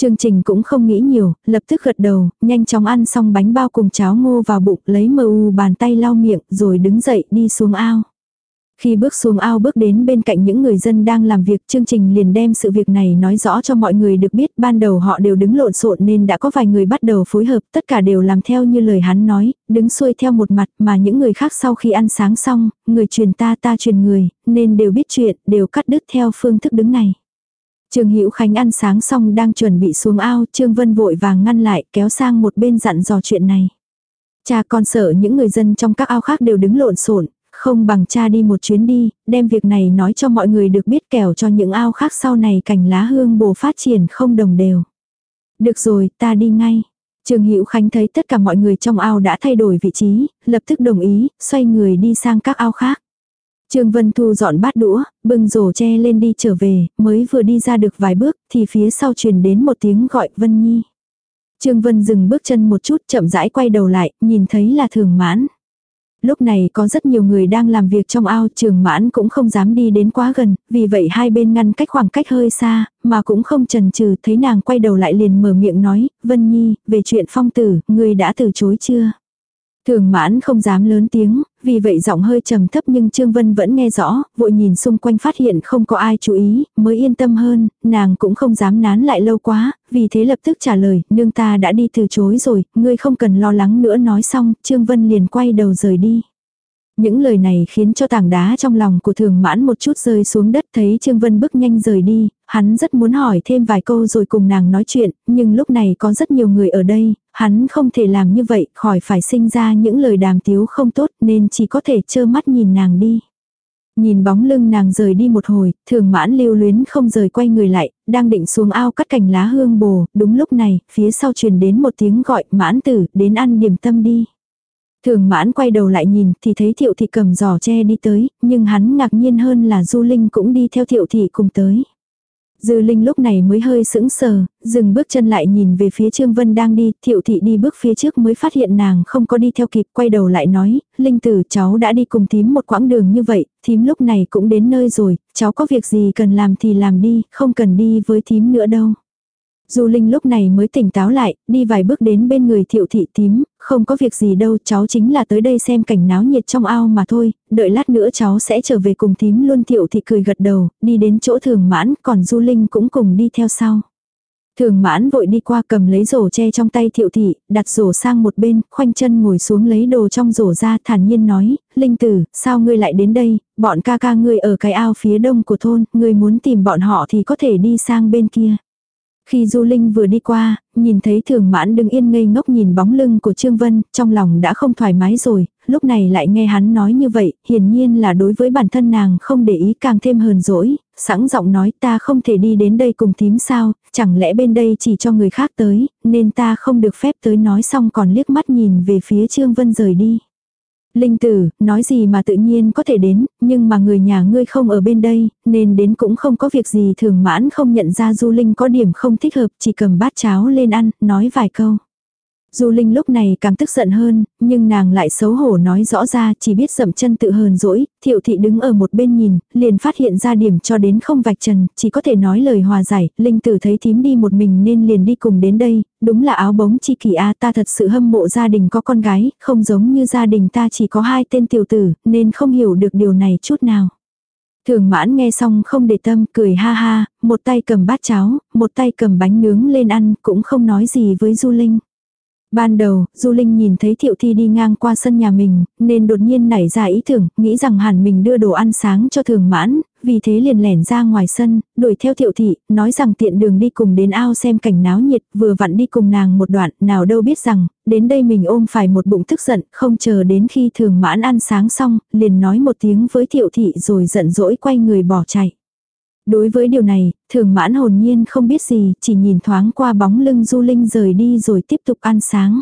[SPEAKER 1] Chương trình cũng không nghĩ nhiều, lập tức gật đầu, nhanh chóng ăn xong bánh bao cùng cháo ngô vào bụng, lấy mờ u bàn tay lau miệng, rồi đứng dậy đi xuống ao. Khi bước xuống ao bước đến bên cạnh những người dân đang làm việc, chương trình liền đem sự việc này nói rõ cho mọi người được biết. Ban đầu họ đều đứng lộn xộn nên đã có vài người bắt đầu phối hợp, tất cả đều làm theo như lời hắn nói, đứng xuôi theo một mặt mà những người khác sau khi ăn sáng xong, người truyền ta ta truyền người, nên đều biết chuyện, đều cắt đứt theo phương thức đứng này. Trương Hữu Khánh ăn sáng xong đang chuẩn bị xuống ao, Trương Vân vội vàng ngăn lại, kéo sang một bên dặn dò chuyện này. Cha con sợ những người dân trong các ao khác đều đứng lộn xộn, không bằng cha đi một chuyến đi, đem việc này nói cho mọi người được biết kẻo cho những ao khác sau này cành lá hương bồ phát triển không đồng đều. Được rồi, ta đi ngay. Trương Hữu Khánh thấy tất cả mọi người trong ao đã thay đổi vị trí, lập tức đồng ý, xoay người đi sang các ao khác. Trương Vân Thu dọn bát đũa, bưng rổ che lên đi trở về, mới vừa đi ra được vài bước thì phía sau truyền đến một tiếng gọi Vân Nhi. Trương Vân dừng bước chân một chút chậm rãi quay đầu lại, nhìn thấy là thường mãn. Lúc này có rất nhiều người đang làm việc trong ao trường mãn cũng không dám đi đến quá gần, vì vậy hai bên ngăn cách khoảng cách hơi xa, mà cũng không chần chừ thấy nàng quay đầu lại liền mở miệng nói, Vân Nhi, về chuyện phong tử, người đã từ chối chưa? Thường mãn không dám lớn tiếng, vì vậy giọng hơi trầm thấp nhưng Trương Vân vẫn nghe rõ, vội nhìn xung quanh phát hiện không có ai chú ý, mới yên tâm hơn, nàng cũng không dám nán lại lâu quá, vì thế lập tức trả lời, nương ta đã đi từ chối rồi, ngươi không cần lo lắng nữa nói xong, Trương Vân liền quay đầu rời đi. Những lời này khiến cho tảng đá trong lòng của thường mãn một chút rơi xuống đất thấy Trương Vân bước nhanh rời đi, hắn rất muốn hỏi thêm vài câu rồi cùng nàng nói chuyện, nhưng lúc này có rất nhiều người ở đây, hắn không thể làm như vậy, khỏi phải sinh ra những lời đàm tiếu không tốt nên chỉ có thể trơ mắt nhìn nàng đi. Nhìn bóng lưng nàng rời đi một hồi, thường mãn lưu luyến không rời quay người lại, đang định xuống ao cắt cành lá hương bồ, đúng lúc này, phía sau truyền đến một tiếng gọi mãn tử, đến ăn điểm tâm đi. Thường mãn quay đầu lại nhìn thì thấy thiệu thị cầm giỏ tre đi tới, nhưng hắn ngạc nhiên hơn là Du Linh cũng đi theo thiệu thị cùng tới. Dư Linh lúc này mới hơi sững sờ, dừng bước chân lại nhìn về phía Trương Vân đang đi, thiệu thị đi bước phía trước mới phát hiện nàng không có đi theo kịp, quay đầu lại nói, Linh tử cháu đã đi cùng thím một quãng đường như vậy, thím lúc này cũng đến nơi rồi, cháu có việc gì cần làm thì làm đi, không cần đi với thím nữa đâu. Du Linh lúc này mới tỉnh táo lại, đi vài bước đến bên người thiệu thị tím, không có việc gì đâu, cháu chính là tới đây xem cảnh náo nhiệt trong ao mà thôi, đợi lát nữa cháu sẽ trở về cùng tím luôn thiệu thị cười gật đầu, đi đến chỗ thường mãn, còn Du Linh cũng cùng đi theo sau. Thường mãn vội đi qua cầm lấy rổ che trong tay thiệu thị, đặt rổ sang một bên, khoanh chân ngồi xuống lấy đồ trong rổ ra thản nhiên nói, Linh tử, sao ngươi lại đến đây, bọn ca ca ngươi ở cái ao phía đông của thôn, ngươi muốn tìm bọn họ thì có thể đi sang bên kia. Khi Du Linh vừa đi qua, nhìn thấy thường mãn đứng yên ngây ngốc nhìn bóng lưng của Trương Vân, trong lòng đã không thoải mái rồi, lúc này lại nghe hắn nói như vậy, hiển nhiên là đối với bản thân nàng không để ý càng thêm hờn dỗi, sẵn giọng nói ta không thể đi đến đây cùng thím sao, chẳng lẽ bên đây chỉ cho người khác tới, nên ta không được phép tới nói xong còn liếc mắt nhìn về phía Trương Vân rời đi. Linh tử, nói gì mà tự nhiên có thể đến, nhưng mà người nhà ngươi không ở bên đây, nên đến cũng không có việc gì thường mãn không nhận ra Du Linh có điểm không thích hợp, chỉ cầm bát cháo lên ăn, nói vài câu. Du Linh lúc này càng tức giận hơn, nhưng nàng lại xấu hổ nói rõ ra chỉ biết dậm chân tự hờn dỗi, thiệu thị đứng ở một bên nhìn, liền phát hiện ra điểm cho đến không vạch trần, chỉ có thể nói lời hòa giải, Linh tử thấy thím đi một mình nên liền đi cùng đến đây, đúng là áo bóng chi kỳ a ta thật sự hâm mộ gia đình có con gái, không giống như gia đình ta chỉ có hai tên tiểu tử, nên không hiểu được điều này chút nào. Thường mãn nghe xong không để tâm, cười ha ha, một tay cầm bát cháo, một tay cầm bánh nướng lên ăn, cũng không nói gì với Du Linh. Ban đầu, Du Linh nhìn thấy Thiệu Thi đi ngang qua sân nhà mình, nên đột nhiên nảy ra ý tưởng, nghĩ rằng hẳn mình đưa đồ ăn sáng cho thường mãn, vì thế liền lẻn ra ngoài sân, đuổi theo Thiệu Thị, nói rằng tiện đường đi cùng đến ao xem cảnh náo nhiệt, vừa vặn đi cùng nàng một đoạn, nào đâu biết rằng, đến đây mình ôm phải một bụng tức giận, không chờ đến khi thường mãn ăn sáng xong, liền nói một tiếng với Thiệu Thị rồi giận dỗi quay người bỏ chạy. Đối với điều này, thường mãn hồn nhiên không biết gì, chỉ nhìn thoáng qua bóng lưng Du Linh rời đi rồi tiếp tục ăn sáng.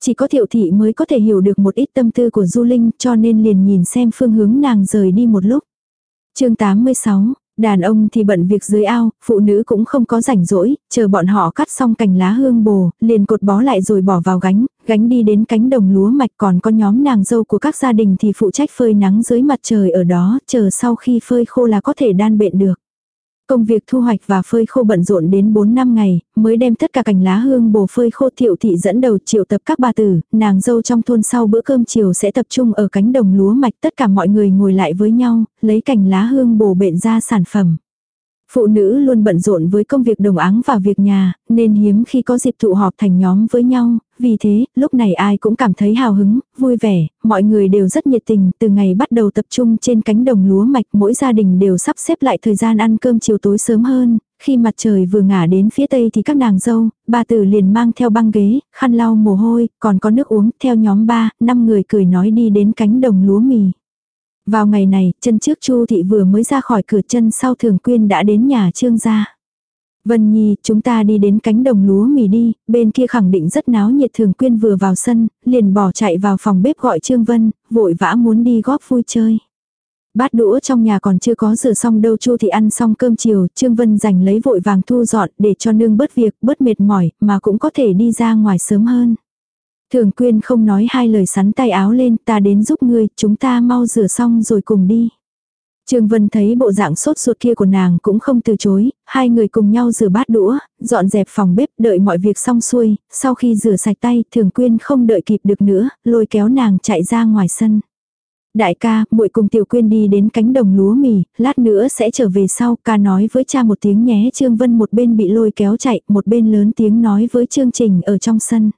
[SPEAKER 1] Chỉ có thiệu thị mới có thể hiểu được một ít tâm tư của Du Linh cho nên liền nhìn xem phương hướng nàng rời đi một lúc. chương 86, đàn ông thì bận việc dưới ao, phụ nữ cũng không có rảnh rỗi, chờ bọn họ cắt xong cành lá hương bồ, liền cột bó lại rồi bỏ vào gánh, gánh đi đến cánh đồng lúa mạch còn có nhóm nàng dâu của các gia đình thì phụ trách phơi nắng dưới mặt trời ở đó, chờ sau khi phơi khô là có thể đan bện được. Công việc thu hoạch và phơi khô bận rộn đến 4 năm ngày, mới đem tất cả cành lá hương bồ phơi khô thiệu thị dẫn đầu triệu tập các bà tử, nàng dâu trong thôn sau bữa cơm chiều sẽ tập trung ở cánh đồng lúa mạch tất cả mọi người ngồi lại với nhau, lấy cành lá hương bồ bện ra sản phẩm. Phụ nữ luôn bận rộn với công việc đồng áng và việc nhà, nên hiếm khi có dịp tụ họp thành nhóm với nhau, vì thế, lúc này ai cũng cảm thấy hào hứng, vui vẻ, mọi người đều rất nhiệt tình, từ ngày bắt đầu tập trung trên cánh đồng lúa mạch, mỗi gia đình đều sắp xếp lại thời gian ăn cơm chiều tối sớm hơn, khi mặt trời vừa ngả đến phía tây thì các nàng dâu, bà tử liền mang theo băng ghế, khăn lau mồ hôi, còn có nước uống, theo nhóm ba, năm người cười nói đi đến cánh đồng lúa mì. Vào ngày này, chân trước Chu thị vừa mới ra khỏi cửa chân sau thường quyên đã đến nhà trương gia. Vân Nhi, chúng ta đi đến cánh đồng lúa mì đi, bên kia khẳng định rất náo nhiệt thường quyên vừa vào sân, liền bỏ chạy vào phòng bếp gọi Trương Vân, vội vã muốn đi góp vui chơi. Bát đũa trong nhà còn chưa có rửa xong đâu Chu thì ăn xong cơm chiều, Trương Vân giành lấy vội vàng thu dọn để cho nương bớt việc, bớt mệt mỏi, mà cũng có thể đi ra ngoài sớm hơn. Thường quyên không nói hai lời sắn tay áo lên, ta đến giúp ngươi, chúng ta mau rửa xong rồi cùng đi. Trương Vân thấy bộ dạng sốt ruột kia của nàng cũng không từ chối, hai người cùng nhau rửa bát đũa, dọn dẹp phòng bếp đợi mọi việc xong xuôi, sau khi rửa sạch tay thường quyên không đợi kịp được nữa, lôi kéo nàng chạy ra ngoài sân. Đại ca, muội cùng Tiểu Quyên đi đến cánh đồng lúa mì, lát nữa sẽ trở về sau, ca nói với cha một tiếng nhé. Trương Vân một bên bị lôi kéo chạy, một bên lớn tiếng nói với Trương Trình ở trong sân.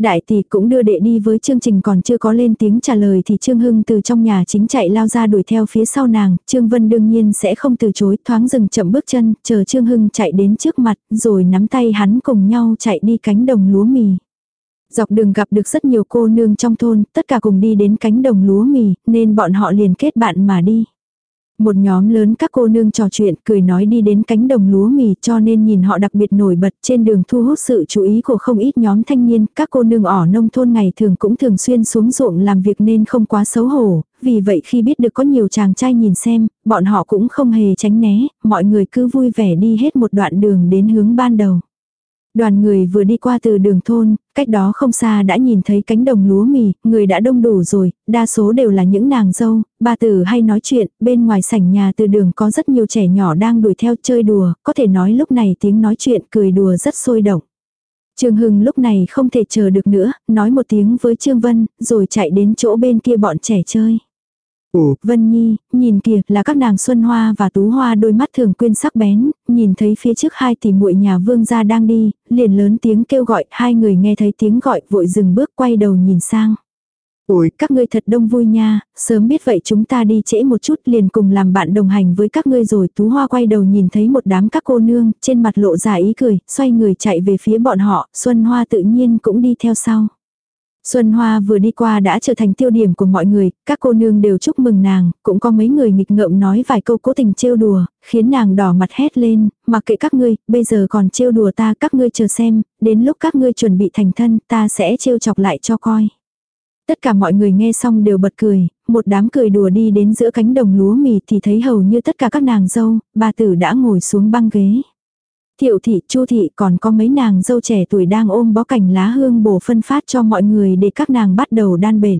[SPEAKER 1] Đại tỷ cũng đưa đệ đi với chương trình còn chưa có lên tiếng trả lời thì Trương Hưng từ trong nhà chính chạy lao ra đuổi theo phía sau nàng, Trương Vân đương nhiên sẽ không từ chối, thoáng dừng chậm bước chân, chờ Trương Hưng chạy đến trước mặt, rồi nắm tay hắn cùng nhau chạy đi cánh đồng lúa mì. Dọc đường gặp được rất nhiều cô nương trong thôn, tất cả cùng đi đến cánh đồng lúa mì, nên bọn họ liền kết bạn mà đi. Một nhóm lớn các cô nương trò chuyện, cười nói đi đến cánh đồng lúa mì cho nên nhìn họ đặc biệt nổi bật trên đường thu hút sự chú ý của không ít nhóm thanh niên. Các cô nương ở nông thôn ngày thường cũng thường xuyên xuống ruộng làm việc nên không quá xấu hổ. Vì vậy khi biết được có nhiều chàng trai nhìn xem, bọn họ cũng không hề tránh né, mọi người cứ vui vẻ đi hết một đoạn đường đến hướng ban đầu. Đoàn người vừa đi qua từ đường thôn, cách đó không xa đã nhìn thấy cánh đồng lúa mì, người đã đông đủ rồi, đa số đều là những nàng dâu, bà tử hay nói chuyện, bên ngoài sảnh nhà từ đường có rất nhiều trẻ nhỏ đang đuổi theo chơi đùa, có thể nói lúc này tiếng nói chuyện cười đùa rất sôi động. Trương Hưng lúc này không thể chờ được nữa, nói một tiếng với Trương Vân, rồi chạy đến chỗ bên kia bọn trẻ chơi. Ồ, Vân Nhi, nhìn kìa, là các nàng Xuân Hoa và Tú Hoa đôi mắt thường quyên sắc bén, nhìn thấy phía trước hai tỷ muội nhà vương gia đang đi, liền lớn tiếng kêu gọi, hai người nghe thấy tiếng gọi vội dừng bước quay đầu nhìn sang. Ôi, các ngươi thật đông vui nha, sớm biết vậy chúng ta đi trễ một chút liền cùng làm bạn đồng hành với các ngươi rồi. Tú Hoa quay đầu nhìn thấy một đám các cô nương, trên mặt lộ ra ý cười, xoay người chạy về phía bọn họ, Xuân Hoa tự nhiên cũng đi theo sau. Xuân Hoa vừa đi qua đã trở thành tiêu điểm của mọi người, các cô nương đều chúc mừng nàng, cũng có mấy người nghịch ngợm nói vài câu cố tình trêu đùa, khiến nàng đỏ mặt hét lên, mặc kệ các ngươi, bây giờ còn trêu đùa ta các ngươi chờ xem, đến lúc các ngươi chuẩn bị thành thân ta sẽ trêu chọc lại cho coi. Tất cả mọi người nghe xong đều bật cười, một đám cười đùa đi đến giữa cánh đồng lúa mì thì thấy hầu như tất cả các nàng dâu, bà tử đã ngồi xuống băng ghế. Thiệu thị, chu thị còn có mấy nàng dâu trẻ tuổi đang ôm bó cành lá hương bổ phân phát cho mọi người để các nàng bắt đầu đan bện.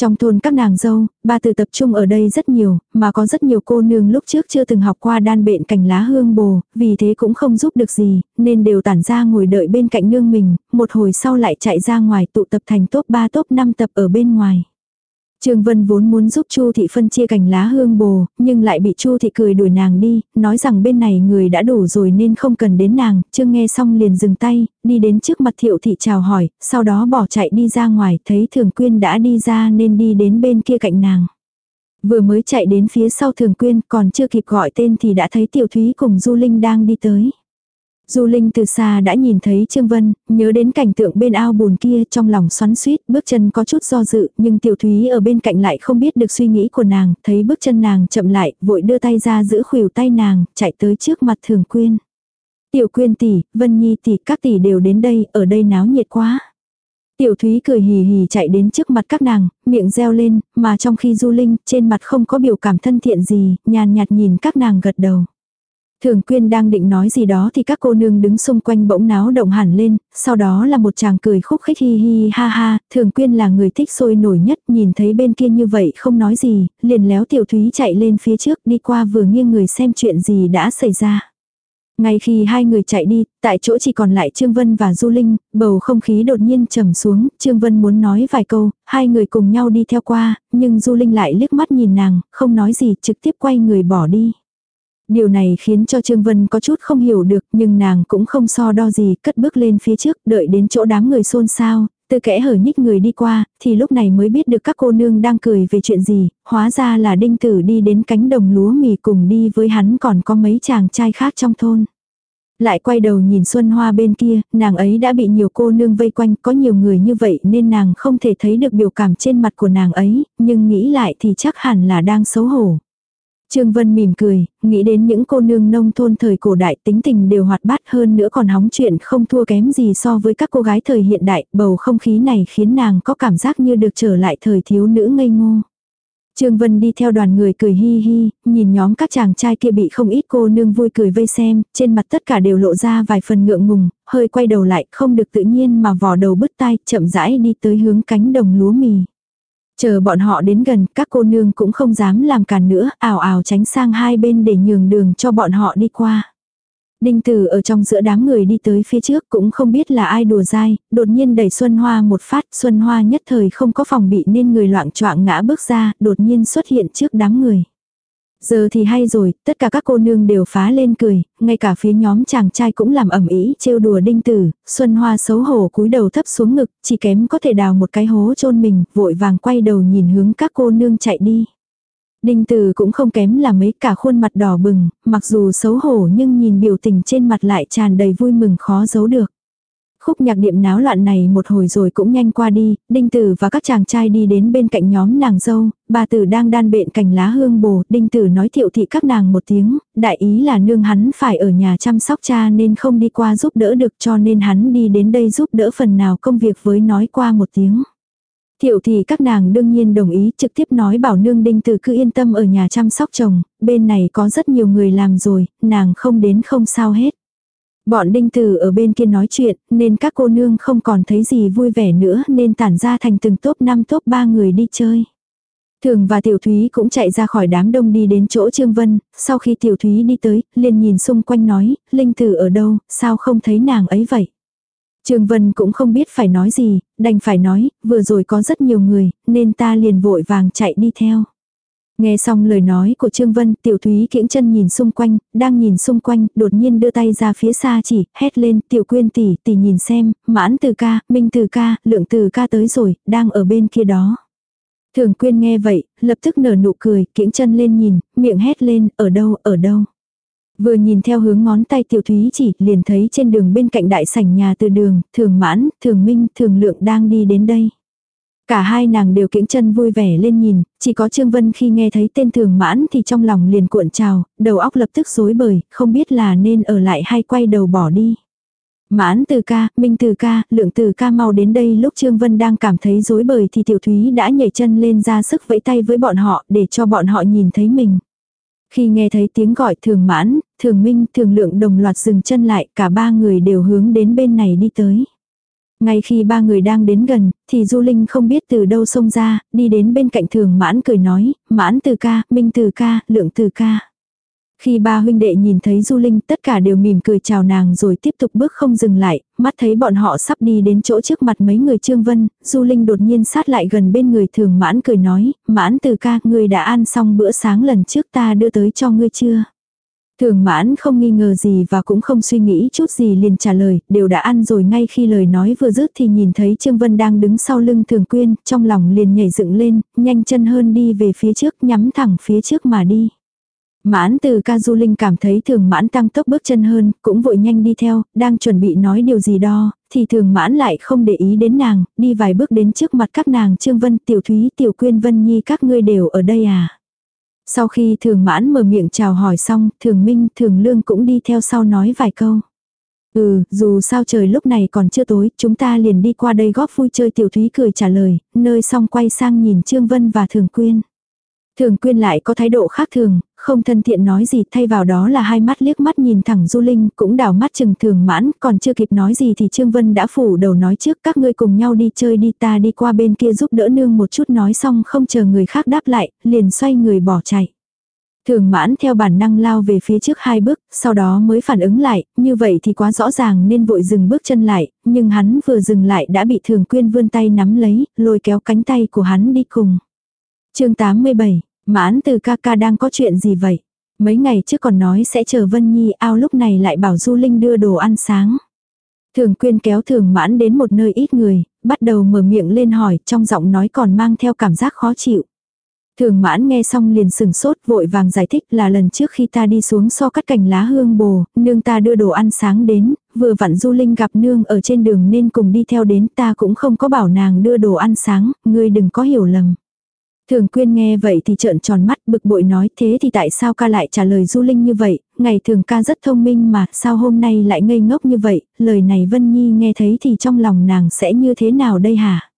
[SPEAKER 1] Trong thôn các nàng dâu, ba từ tập trung ở đây rất nhiều, mà có rất nhiều cô nương lúc trước chưa từng học qua đan bện cành lá hương bồ, vì thế cũng không giúp được gì, nên đều tản ra ngồi đợi bên cạnh nương mình, một hồi sau lại chạy ra ngoài tụ tập thành top 3 top 5 tập ở bên ngoài. Trương Vân vốn muốn giúp Chu thị phân chia cành lá hương bồ, nhưng lại bị Chu thị cười đuổi nàng đi, nói rằng bên này người đã đủ rồi nên không cần đến nàng, Trương nghe xong liền dừng tay, đi đến trước mặt Thiệu thị chào hỏi, sau đó bỏ chạy đi ra ngoài, thấy Thường Quyên đã đi ra nên đi đến bên kia cạnh nàng. Vừa mới chạy đến phía sau Thường Quyên, còn chưa kịp gọi tên thì đã thấy Tiểu Thúy cùng Du Linh đang đi tới. Du Linh từ xa đã nhìn thấy Trương Vân, nhớ đến cảnh tượng bên ao bùn kia trong lòng xoắn suýt, bước chân có chút do dự, nhưng Tiểu Thúy ở bên cạnh lại không biết được suy nghĩ của nàng, thấy bước chân nàng chậm lại, vội đưa tay ra giữ khuỷu tay nàng, chạy tới trước mặt Thường Quyên. Tiểu Quyên tỷ, Vân Nhi tỷ, các tỷ đều đến đây, ở đây náo nhiệt quá. Tiểu Thúy cười hì hì chạy đến trước mặt các nàng, miệng reo lên, mà trong khi Du Linh trên mặt không có biểu cảm thân thiện gì, nhàn nhạt nhìn các nàng gật đầu. Thường quyên đang định nói gì đó thì các cô nương đứng xung quanh bỗng náo động hẳn lên, sau đó là một chàng cười khúc khích hi hi ha ha, thường quyên là người thích sôi nổi nhất, nhìn thấy bên kia như vậy không nói gì, liền léo tiểu thúy chạy lên phía trước đi qua vừa nghiêng người xem chuyện gì đã xảy ra. Ngay khi hai người chạy đi, tại chỗ chỉ còn lại Trương Vân và Du Linh, bầu không khí đột nhiên trầm xuống, Trương Vân muốn nói vài câu, hai người cùng nhau đi theo qua, nhưng Du Linh lại liếc mắt nhìn nàng, không nói gì, trực tiếp quay người bỏ đi. Điều này khiến cho Trương Vân có chút không hiểu được nhưng nàng cũng không so đo gì cất bước lên phía trước đợi đến chỗ đám người xôn xao, từ kẽ hở nhích người đi qua, thì lúc này mới biết được các cô nương đang cười về chuyện gì, hóa ra là đinh tử đi đến cánh đồng lúa mì cùng đi với hắn còn có mấy chàng trai khác trong thôn. Lại quay đầu nhìn Xuân Hoa bên kia, nàng ấy đã bị nhiều cô nương vây quanh, có nhiều người như vậy nên nàng không thể thấy được biểu cảm trên mặt của nàng ấy, nhưng nghĩ lại thì chắc hẳn là đang xấu hổ. Trương Vân mỉm cười, nghĩ đến những cô nương nông thôn thời cổ đại tính tình đều hoạt bát hơn nữa còn hóng chuyện không thua kém gì so với các cô gái thời hiện đại, bầu không khí này khiến nàng có cảm giác như được trở lại thời thiếu nữ ngây ngô. Trương Vân đi theo đoàn người cười hi hi, nhìn nhóm các chàng trai kia bị không ít cô nương vui cười vây xem, trên mặt tất cả đều lộ ra vài phần ngượng ngùng, hơi quay đầu lại, không được tự nhiên mà vò đầu bứt tai, chậm rãi đi tới hướng cánh đồng lúa mì. Chờ bọn họ đến gần, các cô nương cũng không dám làm cản nữa, ảo ảo tránh sang hai bên để nhường đường cho bọn họ đi qua. Đinh Tử ở trong giữa đám người đi tới phía trước cũng không biết là ai đùa dai, đột nhiên đẩy Xuân Hoa một phát, Xuân Hoa nhất thời không có phòng bị nên người loạn choạng ngã bước ra, đột nhiên xuất hiện trước đám người. Giờ thì hay rồi, tất cả các cô nương đều phá lên cười, ngay cả phía nhóm chàng trai cũng làm ẩm ý trêu đùa đinh tử, Xuân Hoa xấu hổ cúi đầu thấp xuống ngực, chỉ kém có thể đào một cái hố chôn mình, vội vàng quay đầu nhìn hướng các cô nương chạy đi. Đinh tử cũng không kém là mấy cả khuôn mặt đỏ bừng, mặc dù xấu hổ nhưng nhìn biểu tình trên mặt lại tràn đầy vui mừng khó giấu được. Khúc nhạc điệm náo loạn này một hồi rồi cũng nhanh qua đi, đinh tử và các chàng trai đi đến bên cạnh nhóm nàng dâu, bà tử đang đan bện cành lá hương bồ, đinh tử nói thiệu thị các nàng một tiếng, đại ý là nương hắn phải ở nhà chăm sóc cha nên không đi qua giúp đỡ được cho nên hắn đi đến đây giúp đỡ phần nào công việc với nói qua một tiếng. Thiệu thì các nàng đương nhiên đồng ý trực tiếp nói bảo nương đinh tử cứ yên tâm ở nhà chăm sóc chồng, bên này có rất nhiều người làm rồi, nàng không đến không sao hết. Bọn đinh tử ở bên kia nói chuyện, nên các cô nương không còn thấy gì vui vẻ nữa nên tản ra thành từng top 5 top 3 người đi chơi. Thường và Tiểu Thúy cũng chạy ra khỏi đám đông đi đến chỗ Trương Vân, sau khi Tiểu Thúy đi tới, liền nhìn xung quanh nói, Linh Tử ở đâu, sao không thấy nàng ấy vậy? Trương Vân cũng không biết phải nói gì, đành phải nói, vừa rồi có rất nhiều người, nên ta liền vội vàng chạy đi theo. Nghe xong lời nói của Trương Vân, tiểu thúy kiễng chân nhìn xung quanh, đang nhìn xung quanh, đột nhiên đưa tay ra phía xa chỉ, hét lên, tiểu quyên tỷ, tỷ nhìn xem, mãn từ ca, minh từ ca, lượng từ ca tới rồi, đang ở bên kia đó. Thường quyên nghe vậy, lập tức nở nụ cười, kiễng chân lên nhìn, miệng hét lên, ở đâu, ở đâu. Vừa nhìn theo hướng ngón tay tiểu thúy chỉ, liền thấy trên đường bên cạnh đại sảnh nhà từ đường, thường mãn, thường minh, thường lượng đang đi đến đây. Cả hai nàng đều kiễng chân vui vẻ lên nhìn, chỉ có Trương Vân khi nghe thấy tên thường mãn thì trong lòng liền cuộn trào, đầu óc lập tức rối bời, không biết là nên ở lại hay quay đầu bỏ đi. Mãn từ ca, minh từ ca, lượng từ ca mau đến đây lúc Trương Vân đang cảm thấy rối bời thì tiểu thúy đã nhảy chân lên ra sức vẫy tay với bọn họ để cho bọn họ nhìn thấy mình. Khi nghe thấy tiếng gọi thường mãn, thường minh, thường lượng đồng loạt dừng chân lại, cả ba người đều hướng đến bên này đi tới. Ngay khi ba người đang đến gần, thì Du Linh không biết từ đâu xông ra, đi đến bên cạnh thường mãn cười nói, mãn từ ca, minh từ ca, lượng từ ca. Khi ba huynh đệ nhìn thấy Du Linh tất cả đều mỉm cười chào nàng rồi tiếp tục bước không dừng lại, mắt thấy bọn họ sắp đi đến chỗ trước mặt mấy người Trương Vân, Du Linh đột nhiên sát lại gần bên người thường mãn cười nói, mãn từ ca, ngươi đã ăn xong bữa sáng lần trước ta đưa tới cho ngươi chưa? Thường mãn không nghi ngờ gì và cũng không suy nghĩ chút gì liền trả lời, đều đã ăn rồi ngay khi lời nói vừa dứt thì nhìn thấy Trương Vân đang đứng sau lưng thường quyên, trong lòng liền nhảy dựng lên, nhanh chân hơn đi về phía trước nhắm thẳng phía trước mà đi. Mãn từ ca du linh cảm thấy thường mãn tăng tốc bước chân hơn, cũng vội nhanh đi theo, đang chuẩn bị nói điều gì đó, thì thường mãn lại không để ý đến nàng, đi vài bước đến trước mặt các nàng Trương Vân, Tiểu Thúy, Tiểu Quyên Vân Nhi các ngươi đều ở đây à. Sau khi thường mãn mở miệng chào hỏi xong, thường minh, thường lương cũng đi theo sau nói vài câu. Ừ, dù sao trời lúc này còn chưa tối, chúng ta liền đi qua đây góp vui chơi tiểu thúy cười trả lời, nơi xong quay sang nhìn Trương Vân và Thường Quyên. Thường Quyên lại có thái độ khác thường, không thân thiện nói gì thay vào đó là hai mắt liếc mắt nhìn thẳng Du Linh cũng đảo mắt chừng thường mãn, còn chưa kịp nói gì thì Trương Vân đã phủ đầu nói trước các ngươi cùng nhau đi chơi đi ta đi qua bên kia giúp đỡ nương một chút nói xong không chờ người khác đáp lại, liền xoay người bỏ chạy. Thường mãn theo bản năng lao về phía trước hai bước, sau đó mới phản ứng lại, như vậy thì quá rõ ràng nên vội dừng bước chân lại, nhưng hắn vừa dừng lại đã bị thường quyên vươn tay nắm lấy, lôi kéo cánh tay của hắn đi cùng. chương 87 Mãn từ ca ca đang có chuyện gì vậy? Mấy ngày trước còn nói sẽ chờ Vân Nhi ao lúc này lại bảo Du Linh đưa đồ ăn sáng. Thường quyên kéo thường mãn đến một nơi ít người, bắt đầu mở miệng lên hỏi, trong giọng nói còn mang theo cảm giác khó chịu. Thường mãn nghe xong liền sừng sốt vội vàng giải thích là lần trước khi ta đi xuống so cắt cành lá hương bồ, nương ta đưa đồ ăn sáng đến, vừa vặn Du Linh gặp nương ở trên đường nên cùng đi theo đến ta cũng không có bảo nàng đưa đồ ăn sáng, ngươi đừng có hiểu lầm. Thường quyên nghe vậy thì trợn tròn mắt bực bội nói thế thì tại sao ca lại trả lời Du Linh như vậy, ngày thường ca rất thông minh mà sao hôm nay lại ngây ngốc như vậy, lời này Vân Nhi nghe thấy thì trong lòng nàng sẽ như thế nào đây hả?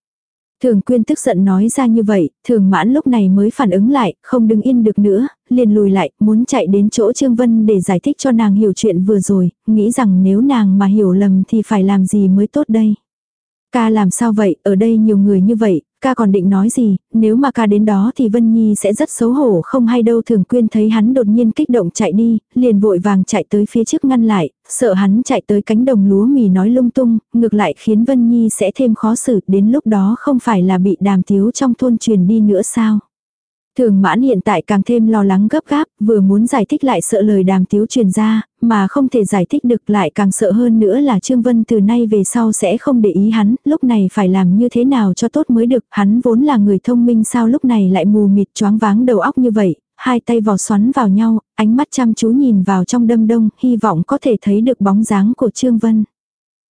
[SPEAKER 1] Thường quyên tức giận nói ra như vậy, thường mãn lúc này mới phản ứng lại, không đứng yên được nữa, liền lùi lại, muốn chạy đến chỗ Trương Vân để giải thích cho nàng hiểu chuyện vừa rồi, nghĩ rằng nếu nàng mà hiểu lầm thì phải làm gì mới tốt đây. Ca làm sao vậy, ở đây nhiều người như vậy, ca còn định nói gì, nếu mà ca đến đó thì Vân Nhi sẽ rất xấu hổ không hay đâu thường quyên thấy hắn đột nhiên kích động chạy đi, liền vội vàng chạy tới phía trước ngăn lại, sợ hắn chạy tới cánh đồng lúa mì nói lung tung, ngược lại khiến Vân Nhi sẽ thêm khó xử, đến lúc đó không phải là bị đàm tiếu trong thôn truyền đi nữa sao. Thường mãn hiện tại càng thêm lo lắng gấp gáp, vừa muốn giải thích lại sợ lời đàm tiếu truyền ra, mà không thể giải thích được lại càng sợ hơn nữa là Trương Vân từ nay về sau sẽ không để ý hắn, lúc này phải làm như thế nào cho tốt mới được, hắn vốn là người thông minh sao lúc này lại mù mịt choáng váng đầu óc như vậy, hai tay vò xoắn vào nhau, ánh mắt chăm chú nhìn vào trong đâm đông, hy vọng có thể thấy được bóng dáng của Trương Vân.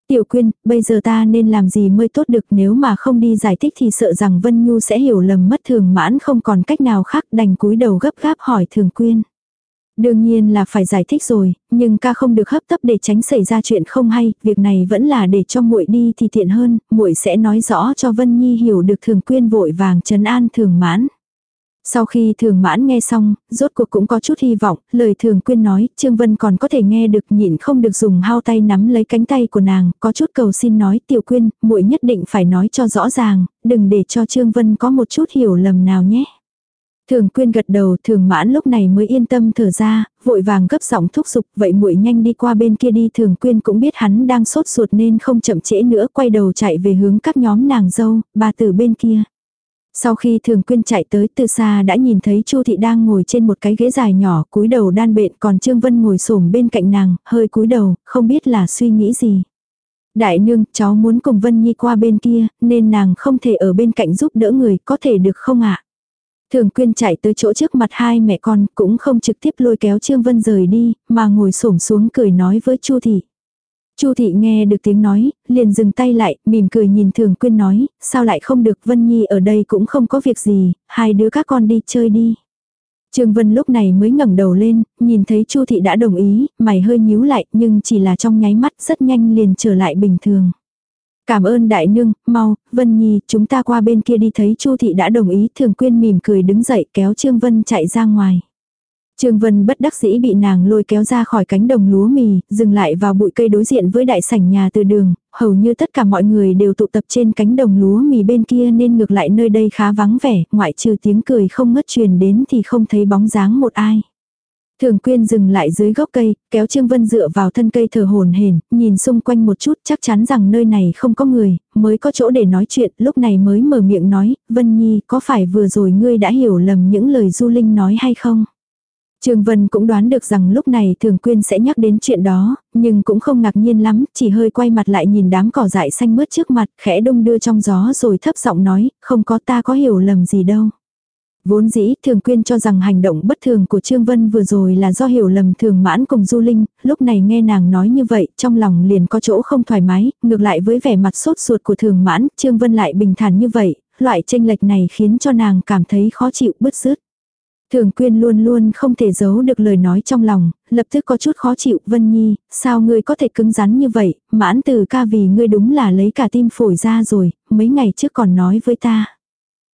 [SPEAKER 1] Tiểu quyên, bây giờ ta nên làm gì mới tốt được nếu mà không đi giải thích thì sợ rằng Vân Nhu sẽ hiểu lầm mất thường mãn không còn cách nào khác đành cúi đầu gấp gáp hỏi thường quyên. Đương nhiên là phải giải thích rồi, nhưng ca không được hấp tấp để tránh xảy ra chuyện không hay, việc này vẫn là để cho muội đi thì tiện hơn, muội sẽ nói rõ cho Vân Nhi hiểu được thường quyên vội vàng trấn an thường mãn. Sau khi thường mãn nghe xong, rốt cuộc cũng có chút hy vọng, lời thường quyên nói, Trương Vân còn có thể nghe được nhịn không được dùng hao tay nắm lấy cánh tay của nàng, có chút cầu xin nói tiểu quyên, muội nhất định phải nói cho rõ ràng, đừng để cho Trương Vân có một chút hiểu lầm nào nhé. Thường quyên gật đầu, thường mãn lúc này mới yên tâm thở ra, vội vàng gấp giọng thúc giục, vậy muội nhanh đi qua bên kia đi. Thường quyên cũng biết hắn đang sốt ruột nên không chậm trễ nữa, quay đầu chạy về hướng các nhóm nàng dâu, bà tử bên kia. Sau khi thường quyên chạy tới từ xa đã nhìn thấy Chu thị đang ngồi trên một cái ghế dài nhỏ, cúi đầu đan bện, còn Trương Vân ngồi xổm bên cạnh nàng, hơi cúi đầu, không biết là suy nghĩ gì. Đại nương, cháu muốn cùng Vân Nhi qua bên kia, nên nàng không thể ở bên cạnh giúp đỡ người, có thể được không ạ? Thường quyên chạy tới chỗ trước mặt hai mẹ con, cũng không trực tiếp lôi kéo Trương Vân rời đi, mà ngồi xổm xuống cười nói với Chu thị. Chu thị nghe được tiếng nói, liền dừng tay lại, mỉm cười nhìn Thường Quyên nói, sao lại không được Vân Nhi ở đây cũng không có việc gì, hai đứa các con đi chơi đi. Trương Vân lúc này mới ngẩng đầu lên, nhìn thấy Chu thị đã đồng ý, mày hơi nhíu lại, nhưng chỉ là trong nháy mắt rất nhanh liền trở lại bình thường. Cảm ơn đại nương, mau, Vân Nhi, chúng ta qua bên kia đi thấy Chu thị đã đồng ý, Thường Quyên mỉm cười đứng dậy kéo Trương Vân chạy ra ngoài. Trương Vân bất đắc dĩ bị nàng lôi kéo ra khỏi cánh đồng lúa mì, dừng lại vào bụi cây đối diện với đại sảnh nhà từ đường, hầu như tất cả mọi người đều tụ tập trên cánh đồng lúa mì bên kia nên ngược lại nơi đây khá vắng vẻ, ngoại trừ tiếng cười không ngất truyền đến thì không thấy bóng dáng một ai. Thường quyên dừng lại dưới gốc cây, kéo Trương Vân dựa vào thân cây thở hồn hển, nhìn xung quanh một chút chắc chắn rằng nơi này không có người, mới có chỗ để nói chuyện, lúc này mới mở miệng nói, Vân Nhi, có phải vừa rồi ngươi đã hiểu lầm những lời Du Linh nói hay không? Trương Vân cũng đoán được rằng lúc này Thường Quyên sẽ nhắc đến chuyện đó, nhưng cũng không ngạc nhiên lắm, chỉ hơi quay mặt lại nhìn đám cỏ dại xanh mướt trước mặt, khẽ đông đưa trong gió rồi thấp giọng nói, không có ta có hiểu lầm gì đâu. Vốn dĩ Thường Quyên cho rằng hành động bất thường của Trương Vân vừa rồi là do hiểu lầm Thường Mãn cùng Du Linh, lúc này nghe nàng nói như vậy, trong lòng liền có chỗ không thoải mái, ngược lại với vẻ mặt sốt ruột của Thường Mãn, Trương Vân lại bình thản như vậy, loại tranh lệch này khiến cho nàng cảm thấy khó chịu bứt rứt. Thường quyên luôn luôn không thể giấu được lời nói trong lòng, lập tức có chút khó chịu, Vân Nhi, sao ngươi có thể cứng rắn như vậy, mãn từ ca vì ngươi đúng là lấy cả tim phổi ra rồi, mấy ngày trước còn nói với ta.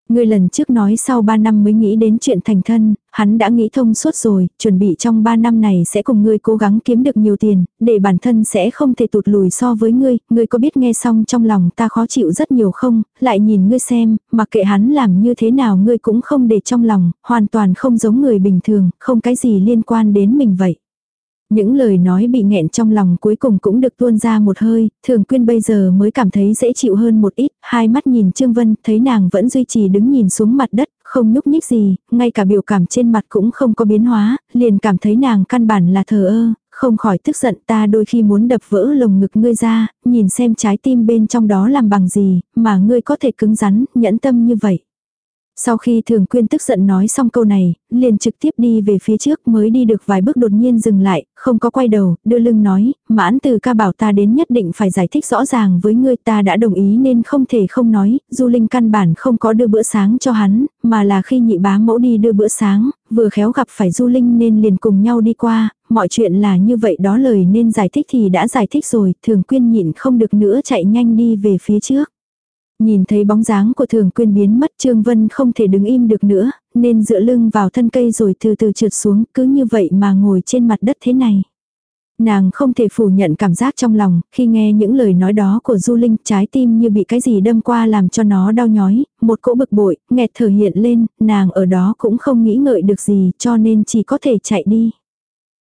[SPEAKER 1] Ngươi lần trước nói sau 3 năm mới nghĩ đến chuyện thành thân, hắn đã nghĩ thông suốt rồi, chuẩn bị trong 3 năm này sẽ cùng ngươi cố gắng kiếm được nhiều tiền, để bản thân sẽ không thể tụt lùi so với ngươi, ngươi có biết nghe xong trong lòng ta khó chịu rất nhiều không, lại nhìn ngươi xem, mặc kệ hắn làm như thế nào ngươi cũng không để trong lòng, hoàn toàn không giống người bình thường, không cái gì liên quan đến mình vậy. Những lời nói bị nghẹn trong lòng cuối cùng cũng được tuôn ra một hơi, thường quyên bây giờ mới cảm thấy dễ chịu hơn một ít, hai mắt nhìn Trương Vân, thấy nàng vẫn duy trì đứng nhìn xuống mặt đất, không nhúc nhích gì, ngay cả biểu cảm trên mặt cũng không có biến hóa, liền cảm thấy nàng căn bản là thờ ơ, không khỏi tức giận ta đôi khi muốn đập vỡ lồng ngực ngươi ra, nhìn xem trái tim bên trong đó làm bằng gì, mà ngươi có thể cứng rắn, nhẫn tâm như vậy. Sau khi thường quyên tức giận nói xong câu này, liền trực tiếp đi về phía trước mới đi được vài bước đột nhiên dừng lại, không có quay đầu, đưa lưng nói, mãn từ ca bảo ta đến nhất định phải giải thích rõ ràng với ngươi ta đã đồng ý nên không thể không nói, du linh căn bản không có đưa bữa sáng cho hắn, mà là khi nhị bá mẫu đi đưa bữa sáng, vừa khéo gặp phải du linh nên liền cùng nhau đi qua, mọi chuyện là như vậy đó lời nên giải thích thì đã giải thích rồi, thường quyên nhịn không được nữa chạy nhanh đi về phía trước. Nhìn thấy bóng dáng của thường quyên biến mất Trương Vân không thể đứng im được nữa, nên dựa lưng vào thân cây rồi từ từ trượt xuống cứ như vậy mà ngồi trên mặt đất thế này. Nàng không thể phủ nhận cảm giác trong lòng, khi nghe những lời nói đó của Du Linh, trái tim như bị cái gì đâm qua làm cho nó đau nhói, một cỗ bực bội, nghẹt thở hiện lên, nàng ở đó cũng không nghĩ ngợi được gì cho nên chỉ có thể chạy đi.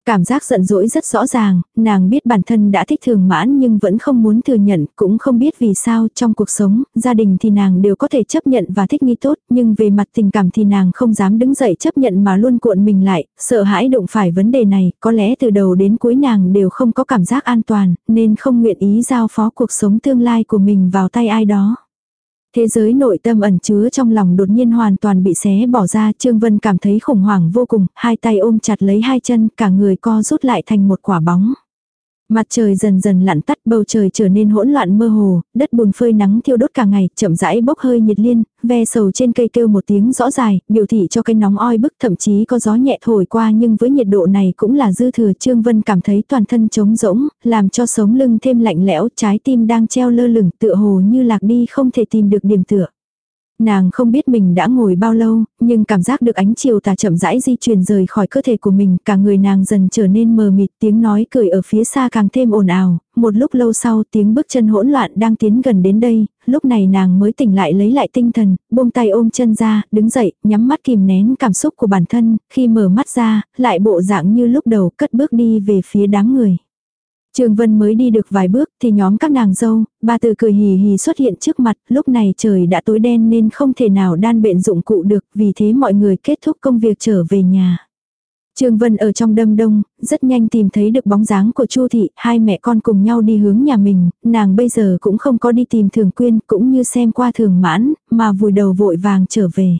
[SPEAKER 1] Cảm giác giận dỗi rất rõ ràng, nàng biết bản thân đã thích thường mãn nhưng vẫn không muốn thừa nhận, cũng không biết vì sao trong cuộc sống, gia đình thì nàng đều có thể chấp nhận và thích nghi tốt, nhưng về mặt tình cảm thì nàng không dám đứng dậy chấp nhận mà luôn cuộn mình lại, sợ hãi đụng phải vấn đề này, có lẽ từ đầu đến cuối nàng đều không có cảm giác an toàn, nên không nguyện ý giao phó cuộc sống tương lai của mình vào tay ai đó. Thế giới nội tâm ẩn chứa trong lòng đột nhiên hoàn toàn bị xé bỏ ra, Trương Vân cảm thấy khủng hoảng vô cùng, hai tay ôm chặt lấy hai chân, cả người co rút lại thành một quả bóng. Mặt trời dần dần lặn tắt, bầu trời trở nên hỗn loạn mơ hồ, đất bùn phơi nắng thiêu đốt cả ngày, chậm rãi bốc hơi nhiệt liên, ve sầu trên cây kêu một tiếng rõ dài, biểu thị cho cây nóng oi bức, thậm chí có gió nhẹ thổi qua nhưng với nhiệt độ này cũng là dư thừa. Trương Vân cảm thấy toàn thân trống rỗng, làm cho sống lưng thêm lạnh lẽo, trái tim đang treo lơ lửng, tựa hồ như lạc đi không thể tìm được điểm tựa. Nàng không biết mình đã ngồi bao lâu, nhưng cảm giác được ánh chiều tà chậm rãi di chuyển rời khỏi cơ thể của mình, cả người nàng dần trở nên mờ mịt, tiếng nói cười ở phía xa càng thêm ồn ào, một lúc lâu sau tiếng bước chân hỗn loạn đang tiến gần đến đây, lúc này nàng mới tỉnh lại lấy lại tinh thần, buông tay ôm chân ra, đứng dậy, nhắm mắt kìm nén cảm xúc của bản thân, khi mở mắt ra, lại bộ dạng như lúc đầu cất bước đi về phía đám người. Trương Vân mới đi được vài bước thì nhóm các nàng dâu, ba từ cười hì hì xuất hiện trước mặt, lúc này trời đã tối đen nên không thể nào đan bệnh dụng cụ được, vì thế mọi người kết thúc công việc trở về nhà. Trương Vân ở trong đâm đông, rất nhanh tìm thấy được bóng dáng của Chu thị, hai mẹ con cùng nhau đi hướng nhà mình, nàng bây giờ cũng không có đi tìm Thường Quyên, cũng như xem qua Thường Mãn, mà vùi đầu vội vàng trở về.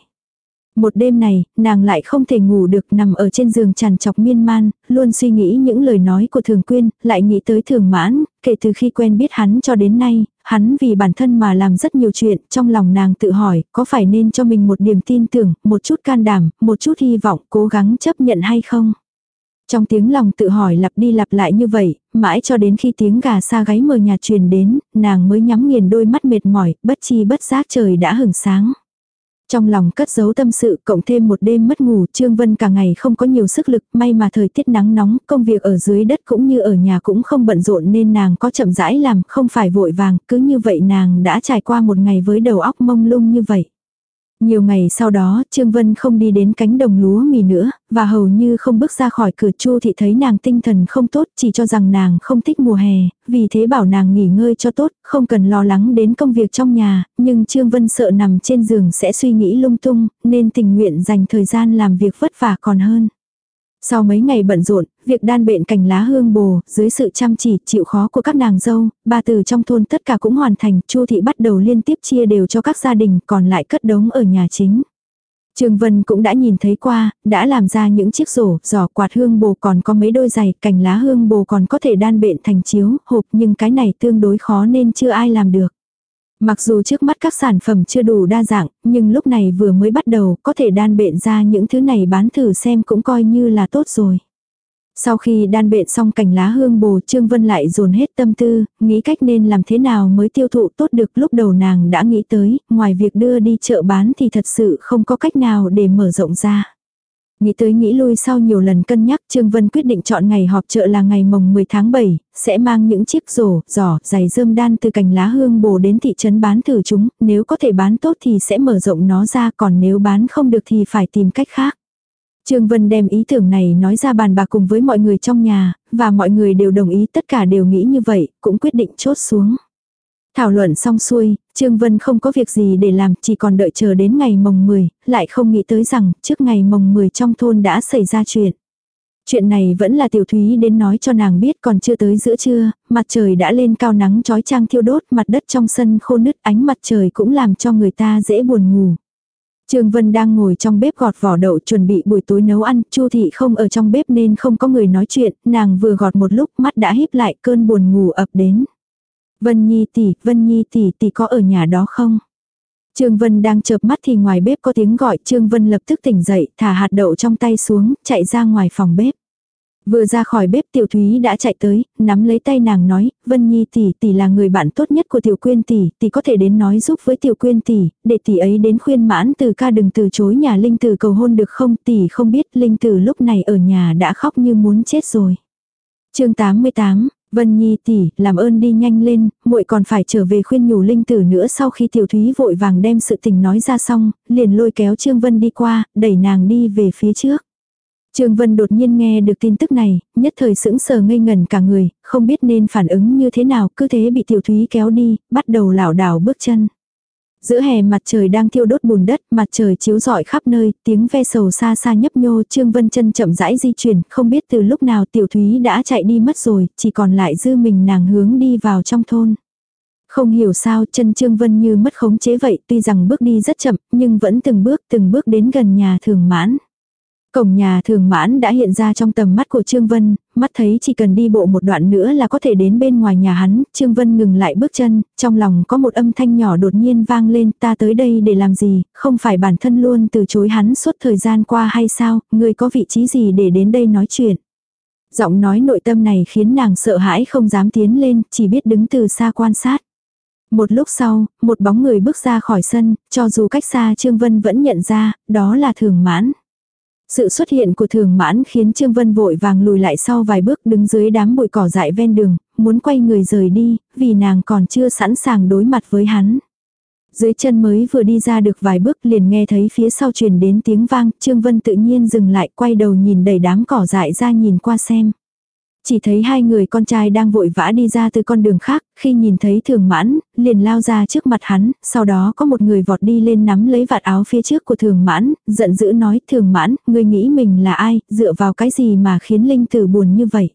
[SPEAKER 1] Một đêm này, nàng lại không thể ngủ được nằm ở trên giường tràn chọc miên man, luôn suy nghĩ những lời nói của thường quyên, lại nghĩ tới thường mãn, kể từ khi quen biết hắn cho đến nay, hắn vì bản thân mà làm rất nhiều chuyện, trong lòng nàng tự hỏi, có phải nên cho mình một niềm tin tưởng, một chút can đảm, một chút hy vọng, cố gắng chấp nhận hay không? Trong tiếng lòng tự hỏi lặp đi lặp lại như vậy, mãi cho đến khi tiếng gà xa gáy mờ nhà truyền đến, nàng mới nhắm nghiền đôi mắt mệt mỏi, bất chi bất giác trời đã hửng sáng. Trong lòng cất giấu tâm sự, cộng thêm một đêm mất ngủ, Trương Vân cả ngày không có nhiều sức lực, may mà thời tiết nắng nóng, công việc ở dưới đất cũng như ở nhà cũng không bận rộn nên nàng có chậm rãi làm, không phải vội vàng, cứ như vậy nàng đã trải qua một ngày với đầu óc mông lung như vậy. Nhiều ngày sau đó, Trương Vân không đi đến cánh đồng lúa mì nữa, và hầu như không bước ra khỏi cửa Chu thì thấy nàng tinh thần không tốt, chỉ cho rằng nàng không thích mùa hè, vì thế bảo nàng nghỉ ngơi cho tốt, không cần lo lắng đến công việc trong nhà, nhưng Trương Vân sợ nằm trên giường sẽ suy nghĩ lung tung, nên tình nguyện dành thời gian làm việc vất vả còn hơn. Sau mấy ngày bận rộn, việc đan bện cành lá hương bồ, dưới sự chăm chỉ, chịu khó của các nàng dâu, ba từ trong thôn tất cả cũng hoàn thành, Chu thị bắt đầu liên tiếp chia đều cho các gia đình, còn lại cất đống ở nhà chính. Trương Vân cũng đã nhìn thấy qua, đã làm ra những chiếc rổ, giỏ quạt hương bồ còn có mấy đôi giày, cành lá hương bồ còn có thể đan bện thành chiếu, hộp nhưng cái này tương đối khó nên chưa ai làm được. Mặc dù trước mắt các sản phẩm chưa đủ đa dạng, nhưng lúc này vừa mới bắt đầu có thể đan bện ra những thứ này bán thử xem cũng coi như là tốt rồi. Sau khi đan bện xong cành lá hương bồ Trương Vân lại dồn hết tâm tư, nghĩ cách nên làm thế nào mới tiêu thụ tốt được lúc đầu nàng đã nghĩ tới, ngoài việc đưa đi chợ bán thì thật sự không có cách nào để mở rộng ra. Nghĩ tới nghĩ lui sau nhiều lần cân nhắc Trương Vân quyết định chọn ngày họp chợ là ngày mồng 10 tháng 7, sẽ mang những chiếc rổ, giỏ, giày dơm đan từ cành lá hương bồ đến thị trấn bán thử chúng, nếu có thể bán tốt thì sẽ mở rộng nó ra còn nếu bán không được thì phải tìm cách khác. Trương Vân đem ý tưởng này nói ra bàn bạc cùng với mọi người trong nhà, và mọi người đều đồng ý tất cả đều nghĩ như vậy, cũng quyết định chốt xuống. Thảo luận xong xuôi, Trương Vân không có việc gì để làm, chỉ còn đợi chờ đến ngày mồng 10, lại không nghĩ tới rằng trước ngày mồng 10 trong thôn đã xảy ra chuyện. Chuyện này vẫn là tiểu thúy đến nói cho nàng biết còn chưa tới giữa trưa, mặt trời đã lên cao nắng trói trang thiêu đốt mặt đất trong sân khô nứt ánh mặt trời cũng làm cho người ta dễ buồn ngủ. Trương Vân đang ngồi trong bếp gọt vỏ đậu chuẩn bị buổi tối nấu ăn, Chu thị không ở trong bếp nên không có người nói chuyện, nàng vừa gọt một lúc mắt đã híp lại cơn buồn ngủ ập đến. Vân Nhi tỷ, Vân Nhi tỷ tỷ có ở nhà đó không? Trương Vân đang chợp mắt thì ngoài bếp có tiếng gọi, Trương Vân lập tức tỉnh dậy, thả hạt đậu trong tay xuống, chạy ra ngoài phòng bếp. Vừa ra khỏi bếp Tiểu Thúy đã chạy tới, nắm lấy tay nàng nói, Vân Nhi tỷ tỷ là người bạn tốt nhất của Tiểu Quyên tỷ, tỷ có thể đến nói giúp với Tiểu Quyên tỷ, để tỷ ấy đến khuyên mãn từ ca đừng từ chối nhà Linh Tử cầu hôn được không, tỷ không biết Linh Tử lúc này ở nhà đã khóc như muốn chết rồi. chương 88, Vân Nhi tỷ, làm ơn đi nhanh lên, muội còn phải trở về khuyên nhủ linh tử nữa sau khi Tiểu Thúy vội vàng đem sự tình nói ra xong, liền lôi kéo Trương Vân đi qua, đẩy nàng đi về phía trước. Trương Vân đột nhiên nghe được tin tức này, nhất thời sững sờ ngây ngẩn cả người, không biết nên phản ứng như thế nào, cứ thế bị Tiểu Thúy kéo đi, bắt đầu lảo đảo bước chân. Giữa hè mặt trời đang thiêu đốt bùn đất, mặt trời chiếu rọi khắp nơi, tiếng ve sầu xa xa nhấp nhô, Trương Vân chân chậm rãi di chuyển, không biết từ lúc nào Tiểu Thúy đã chạy đi mất rồi, chỉ còn lại dư mình nàng hướng đi vào trong thôn. Không hiểu sao chân Trương Vân như mất khống chế vậy, tuy rằng bước đi rất chậm, nhưng vẫn từng bước từng bước đến gần nhà thường mãn. Cổng nhà thường mãn đã hiện ra trong tầm mắt của Trương Vân, mắt thấy chỉ cần đi bộ một đoạn nữa là có thể đến bên ngoài nhà hắn, Trương Vân ngừng lại bước chân, trong lòng có một âm thanh nhỏ đột nhiên vang lên, ta tới đây để làm gì, không phải bản thân luôn từ chối hắn suốt thời gian qua hay sao, người có vị trí gì để đến đây nói chuyện. Giọng nói nội tâm này khiến nàng sợ hãi không dám tiến lên, chỉ biết đứng từ xa quan sát. Một lúc sau, một bóng người bước ra khỏi sân, cho dù cách xa Trương Vân vẫn nhận ra, đó là thường mãn. Sự xuất hiện của thường mãn khiến Trương Vân vội vàng lùi lại sau vài bước đứng dưới đám bụi cỏ dại ven đường, muốn quay người rời đi, vì nàng còn chưa sẵn sàng đối mặt với hắn. Dưới chân mới vừa đi ra được vài bước liền nghe thấy phía sau truyền đến tiếng vang, Trương Vân tự nhiên dừng lại quay đầu nhìn đầy đám cỏ dại ra nhìn qua xem. Chỉ thấy hai người con trai đang vội vã đi ra từ con đường khác, khi nhìn thấy thường mãn, liền lao ra trước mặt hắn, sau đó có một người vọt đi lên nắm lấy vạt áo phía trước của thường mãn, giận dữ nói thường mãn, ngươi nghĩ mình là ai, dựa vào cái gì mà khiến linh tử buồn như vậy.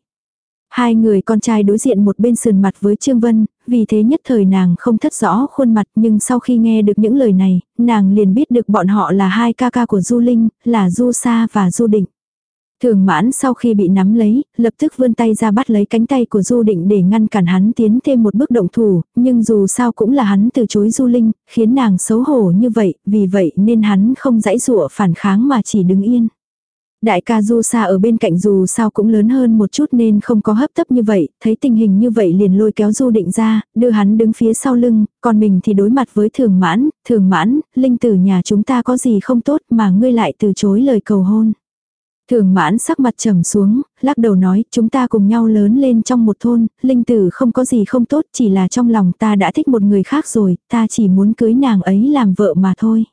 [SPEAKER 1] Hai người con trai đối diện một bên sườn mặt với Trương Vân, vì thế nhất thời nàng không thất rõ khuôn mặt nhưng sau khi nghe được những lời này, nàng liền biết được bọn họ là hai ca ca của Du Linh, là Du Sa và Du Định. Thường mãn sau khi bị nắm lấy, lập tức vươn tay ra bắt lấy cánh tay của Du Định để ngăn cản hắn tiến thêm một bước động thủ, nhưng dù sao cũng là hắn từ chối Du Linh, khiến nàng xấu hổ như vậy, vì vậy nên hắn không dãy dụa phản kháng mà chỉ đứng yên. Đại ca Du Sa ở bên cạnh dù sao cũng lớn hơn một chút nên không có hấp tấp như vậy, thấy tình hình như vậy liền lôi kéo Du Định ra, đưa hắn đứng phía sau lưng, còn mình thì đối mặt với Thường Mãn, Thường Mãn, linh tử nhà chúng ta có gì không tốt mà ngươi lại từ chối lời cầu hôn. Thường mãn sắc mặt trầm xuống, lắc đầu nói, chúng ta cùng nhau lớn lên trong một thôn, linh tử không có gì không tốt, chỉ là trong lòng ta đã thích một người khác rồi, ta chỉ muốn cưới nàng ấy làm vợ mà thôi.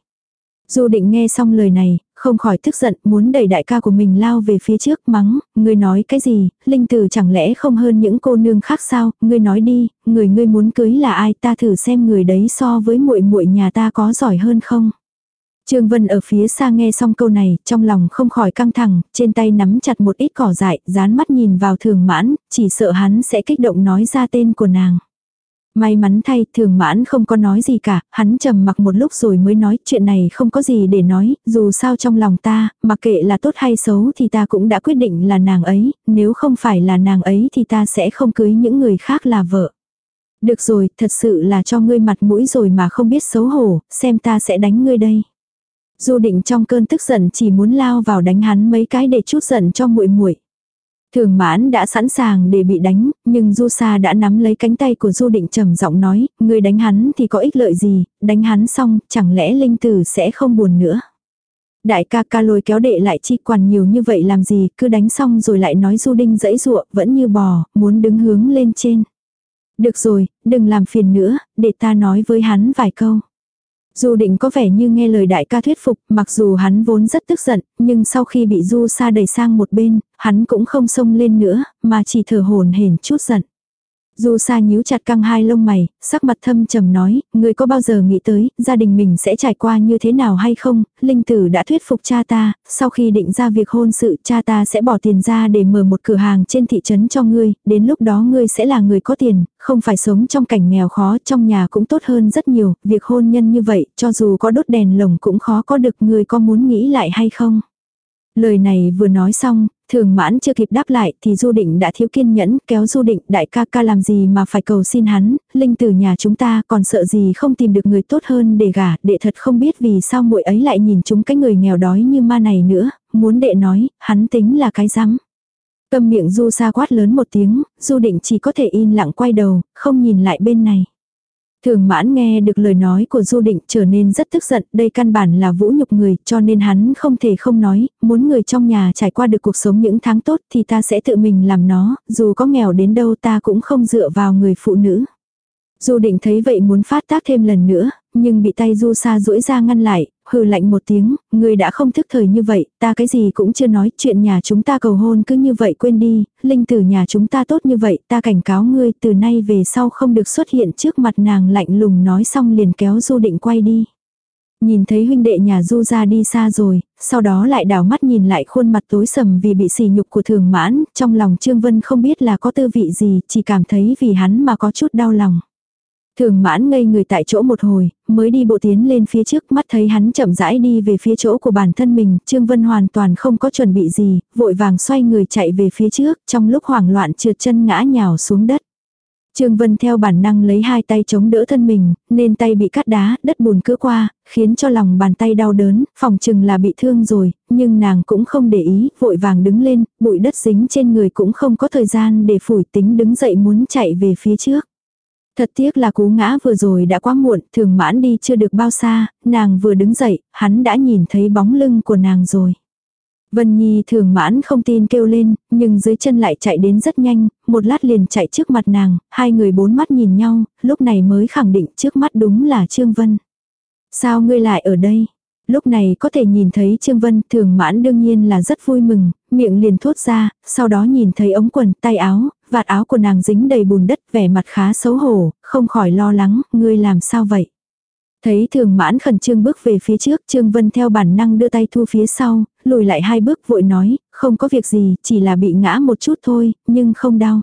[SPEAKER 1] Du định nghe xong lời này, không khỏi tức giận, muốn đẩy đại ca của mình lao về phía trước mắng, ngươi nói cái gì, linh tử chẳng lẽ không hơn những cô nương khác sao, ngươi nói đi, người ngươi muốn cưới là ai, ta thử xem người đấy so với muội muội nhà ta có giỏi hơn không. Trương Vân ở phía xa nghe xong câu này, trong lòng không khỏi căng thẳng, trên tay nắm chặt một ít cỏ dại, dán mắt nhìn vào thường mãn, chỉ sợ hắn sẽ kích động nói ra tên của nàng. May mắn thay, thường mãn không có nói gì cả, hắn trầm mặc một lúc rồi mới nói chuyện này không có gì để nói, dù sao trong lòng ta, mặc kệ là tốt hay xấu thì ta cũng đã quyết định là nàng ấy, nếu không phải là nàng ấy thì ta sẽ không cưới những người khác là vợ. Được rồi, thật sự là cho ngươi mặt mũi rồi mà không biết xấu hổ, xem ta sẽ đánh ngươi đây. Du định trong cơn tức giận chỉ muốn lao vào đánh hắn mấy cái để chút giận cho muội muội. Thường mãn đã sẵn sàng để bị đánh, nhưng Du Sa đã nắm lấy cánh tay của Du Định trầm giọng nói, người đánh hắn thì có ích lợi gì, đánh hắn xong, chẳng lẽ linh tử sẽ không buồn nữa. Đại ca ca lôi kéo đệ lại chi quản nhiều như vậy làm gì, cứ đánh xong rồi lại nói Du Đinh dẫy dụa, vẫn như bò, muốn đứng hướng lên trên. Được rồi, đừng làm phiền nữa, để ta nói với hắn vài câu. Du định có vẻ như nghe lời đại ca thuyết phục, mặc dù hắn vốn rất tức giận, nhưng sau khi bị Du sa đẩy sang một bên, hắn cũng không xông lên nữa, mà chỉ thở hồn hển chút giận. Du sa nhíu chặt căng hai lông mày, sắc mặt thâm trầm nói, người có bao giờ nghĩ tới, gia đình mình sẽ trải qua như thế nào hay không, linh tử đã thuyết phục cha ta, sau khi định ra việc hôn sự cha ta sẽ bỏ tiền ra để mở một cửa hàng trên thị trấn cho ngươi, đến lúc đó ngươi sẽ là người có tiền, không phải sống trong cảnh nghèo khó, trong nhà cũng tốt hơn rất nhiều, việc hôn nhân như vậy, cho dù có đốt đèn lồng cũng khó có được ngươi có muốn nghĩ lại hay không. Lời này vừa nói xong, thường mãn chưa kịp đáp lại thì du định đã thiếu kiên nhẫn kéo du định đại ca ca làm gì mà phải cầu xin hắn, linh từ nhà chúng ta còn sợ gì không tìm được người tốt hơn để gả, đệ thật không biết vì sao muội ấy lại nhìn chúng cái người nghèo đói như ma này nữa, muốn đệ nói, hắn tính là cái rắm. Cầm miệng du Sa quát lớn một tiếng, du định chỉ có thể in lặng quay đầu, không nhìn lại bên này. Thường mãn nghe được lời nói của Du Định trở nên rất tức giận, đây căn bản là vũ nhục người, cho nên hắn không thể không nói, muốn người trong nhà trải qua được cuộc sống những tháng tốt thì ta sẽ tự mình làm nó, dù có nghèo đến đâu ta cũng không dựa vào người phụ nữ. Du định thấy vậy muốn phát tác thêm lần nữa, nhưng bị tay Du Sa duỗi ra ngăn lại, hừ lạnh một tiếng, người đã không thức thời như vậy, ta cái gì cũng chưa nói, chuyện nhà chúng ta cầu hôn cứ như vậy quên đi, linh tử nhà chúng ta tốt như vậy, ta cảnh cáo ngươi từ nay về sau không được xuất hiện trước mặt nàng lạnh lùng nói xong liền kéo Du định quay đi. Nhìn thấy huynh đệ nhà Du ra đi xa rồi, sau đó lại đảo mắt nhìn lại khuôn mặt tối sầm vì bị sỉ nhục của thường mãn, trong lòng Trương Vân không biết là có tư vị gì, chỉ cảm thấy vì hắn mà có chút đau lòng. Thường mãn ngây người tại chỗ một hồi, mới đi bộ tiến lên phía trước mắt thấy hắn chậm rãi đi về phía chỗ của bản thân mình, Trương Vân hoàn toàn không có chuẩn bị gì, vội vàng xoay người chạy về phía trước, trong lúc hoảng loạn trượt chân ngã nhào xuống đất. Trương Vân theo bản năng lấy hai tay chống đỡ thân mình, nên tay bị cắt đá, đất bùn cứ qua, khiến cho lòng bàn tay đau đớn, phòng chừng là bị thương rồi, nhưng nàng cũng không để ý, vội vàng đứng lên, bụi đất dính trên người cũng không có thời gian để phủi tính đứng dậy muốn chạy về phía trước. Thật tiếc là cú ngã vừa rồi đã quá muộn, thường mãn đi chưa được bao xa, nàng vừa đứng dậy, hắn đã nhìn thấy bóng lưng của nàng rồi. Vân Nhi thường mãn không tin kêu lên, nhưng dưới chân lại chạy đến rất nhanh, một lát liền chạy trước mặt nàng, hai người bốn mắt nhìn nhau, lúc này mới khẳng định trước mắt đúng là Trương Vân. Sao ngươi lại ở đây? Lúc này có thể nhìn thấy Trương Vân thường mãn đương nhiên là rất vui mừng, miệng liền thốt ra, sau đó nhìn thấy ống quần, tay áo, vạt áo của nàng dính đầy bùn đất vẻ mặt khá xấu hổ, không khỏi lo lắng, ngươi làm sao vậy? Thấy thường mãn khẩn trương bước về phía trước, Trương Vân theo bản năng đưa tay thu phía sau, lùi lại hai bước vội nói, không có việc gì, chỉ là bị ngã một chút thôi, nhưng không đau.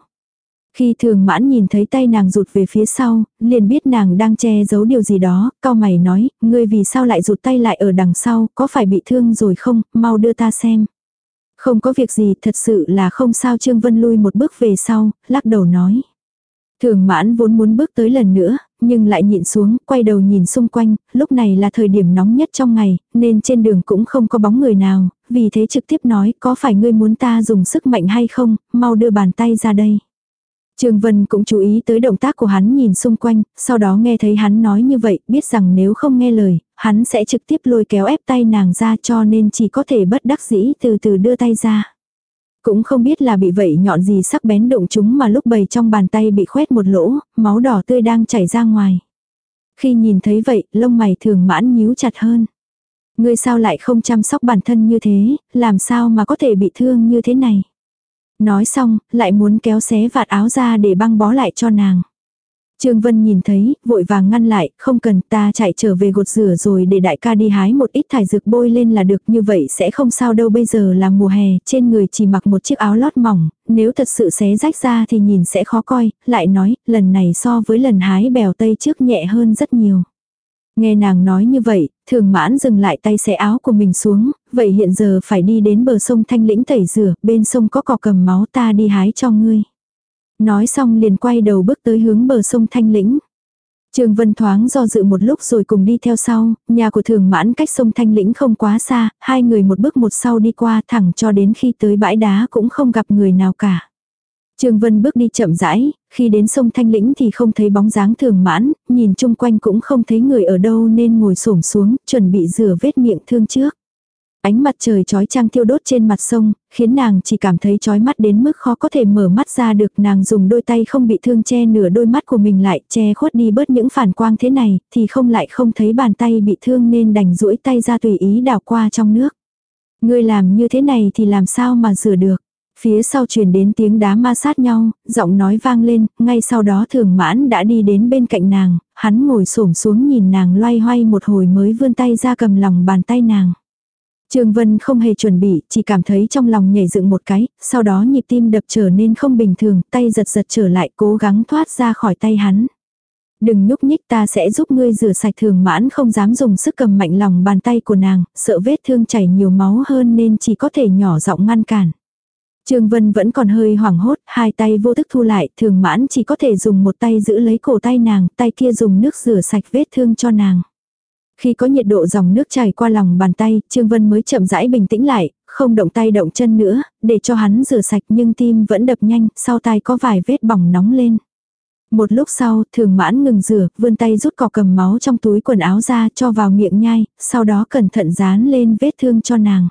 [SPEAKER 1] Khi thường mãn nhìn thấy tay nàng rụt về phía sau, liền biết nàng đang che giấu điều gì đó, cao mày nói, ngươi vì sao lại rụt tay lại ở đằng sau, có phải bị thương rồi không, mau đưa ta xem. Không có việc gì, thật sự là không sao Trương Vân lui một bước về sau, lắc đầu nói. Thường mãn vốn muốn bước tới lần nữa, nhưng lại nhịn xuống, quay đầu nhìn xung quanh, lúc này là thời điểm nóng nhất trong ngày, nên trên đường cũng không có bóng người nào, vì thế trực tiếp nói có phải ngươi muốn ta dùng sức mạnh hay không, mau đưa bàn tay ra đây. Trương Vân cũng chú ý tới động tác của hắn nhìn xung quanh, sau đó nghe thấy hắn nói như vậy, biết rằng nếu không nghe lời, hắn sẽ trực tiếp lôi kéo ép tay nàng ra cho nên chỉ có thể bất đắc dĩ từ từ đưa tay ra. Cũng không biết là bị vậy nhọn gì sắc bén đụng chúng mà lúc bầy trong bàn tay bị khoét một lỗ, máu đỏ tươi đang chảy ra ngoài. Khi nhìn thấy vậy, lông mày thường mãn nhíu chặt hơn. Ngươi sao lại không chăm sóc bản thân như thế, làm sao mà có thể bị thương như thế này. Nói xong, lại muốn kéo xé vạt áo ra để băng bó lại cho nàng. Trương Vân nhìn thấy, vội vàng ngăn lại, không cần ta chạy trở về gột rửa rồi để đại ca đi hái một ít thải dược bôi lên là được như vậy sẽ không sao đâu bây giờ là mùa hè, trên người chỉ mặc một chiếc áo lót mỏng, nếu thật sự xé rách ra thì nhìn sẽ khó coi, lại nói, lần này so với lần hái bèo tây trước nhẹ hơn rất nhiều. Nghe nàng nói như vậy, thường mãn dừng lại tay xé áo của mình xuống, vậy hiện giờ phải đi đến bờ sông Thanh Lĩnh tẩy rửa, bên sông có cỏ cầm máu ta đi hái cho ngươi. Nói xong liền quay đầu bước tới hướng bờ sông Thanh Lĩnh. Trương Vân thoáng do dự một lúc rồi cùng đi theo sau, nhà của thường mãn cách sông Thanh Lĩnh không quá xa, hai người một bước một sau đi qua thẳng cho đến khi tới bãi đá cũng không gặp người nào cả. Trương Vân bước đi chậm rãi, khi đến sông Thanh Lĩnh thì không thấy bóng dáng thường mãn, nhìn chung quanh cũng không thấy người ở đâu nên ngồi xổm xuống, chuẩn bị rửa vết miệng thương trước. Ánh mặt trời chói chang thiêu đốt trên mặt sông, khiến nàng chỉ cảm thấy chói mắt đến mức khó có thể mở mắt ra được. Nàng dùng đôi tay không bị thương che nửa đôi mắt của mình lại, che khuất đi bớt những phản quang thế này, thì không lại không thấy bàn tay bị thương nên đành duỗi tay ra tùy ý đảo qua trong nước. Ngươi làm như thế này thì làm sao mà rửa được. Phía sau truyền đến tiếng đá ma sát nhau, giọng nói vang lên, ngay sau đó thường mãn đã đi đến bên cạnh nàng, hắn ngồi xổm xuống nhìn nàng loay hoay một hồi mới vươn tay ra cầm lòng bàn tay nàng. Trương Vân không hề chuẩn bị, chỉ cảm thấy trong lòng nhảy dựng một cái, sau đó nhịp tim đập trở nên không bình thường, tay giật giật trở lại cố gắng thoát ra khỏi tay hắn. Đừng nhúc nhích ta sẽ giúp ngươi rửa sạch thường mãn không dám dùng sức cầm mạnh lòng bàn tay của nàng, sợ vết thương chảy nhiều máu hơn nên chỉ có thể nhỏ giọng ngăn cản. Trương Vân vẫn còn hơi hoảng hốt, hai tay vô thức thu lại, thường mãn chỉ có thể dùng một tay giữ lấy cổ tay nàng, tay kia dùng nước rửa sạch vết thương cho nàng. Khi có nhiệt độ dòng nước chảy qua lòng bàn tay, Trương Vân mới chậm rãi bình tĩnh lại, không động tay động chân nữa, để cho hắn rửa sạch nhưng tim vẫn đập nhanh, sau tay có vài vết bỏng nóng lên. Một lúc sau, thường mãn ngừng rửa, vươn tay rút cỏ cầm máu trong túi quần áo ra cho vào miệng nhai, sau đó cẩn thận dán lên vết thương cho nàng.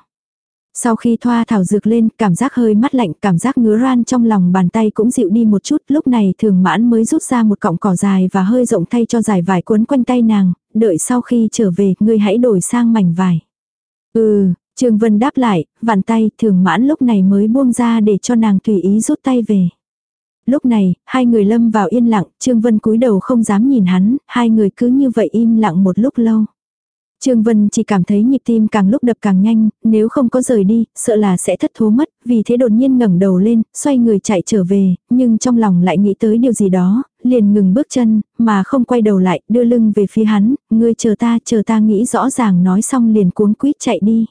[SPEAKER 1] Sau khi thoa thảo dược lên, cảm giác hơi mắt lạnh, cảm giác ngứa ran trong lòng bàn tay cũng dịu đi một chút, lúc này thường mãn mới rút ra một cọng cỏ dài và hơi rộng thay cho dài vải cuốn quanh tay nàng, đợi sau khi trở về, ngươi hãy đổi sang mảnh vải. Ừ, Trương Vân đáp lại, vặn tay, thường mãn lúc này mới buông ra để cho nàng tùy ý rút tay về. Lúc này, hai người lâm vào yên lặng, Trương Vân cúi đầu không dám nhìn hắn, hai người cứ như vậy im lặng một lúc lâu. Trương Vân chỉ cảm thấy nhịp tim càng lúc đập càng nhanh, nếu không có rời đi, sợ là sẽ thất thố mất, vì thế đột nhiên ngẩng đầu lên, xoay người chạy trở về, nhưng trong lòng lại nghĩ tới điều gì đó, liền ngừng bước chân, mà không quay đầu lại, đưa lưng về phía hắn, ngươi chờ ta, chờ ta nghĩ rõ ràng nói xong liền cuống quýt chạy đi.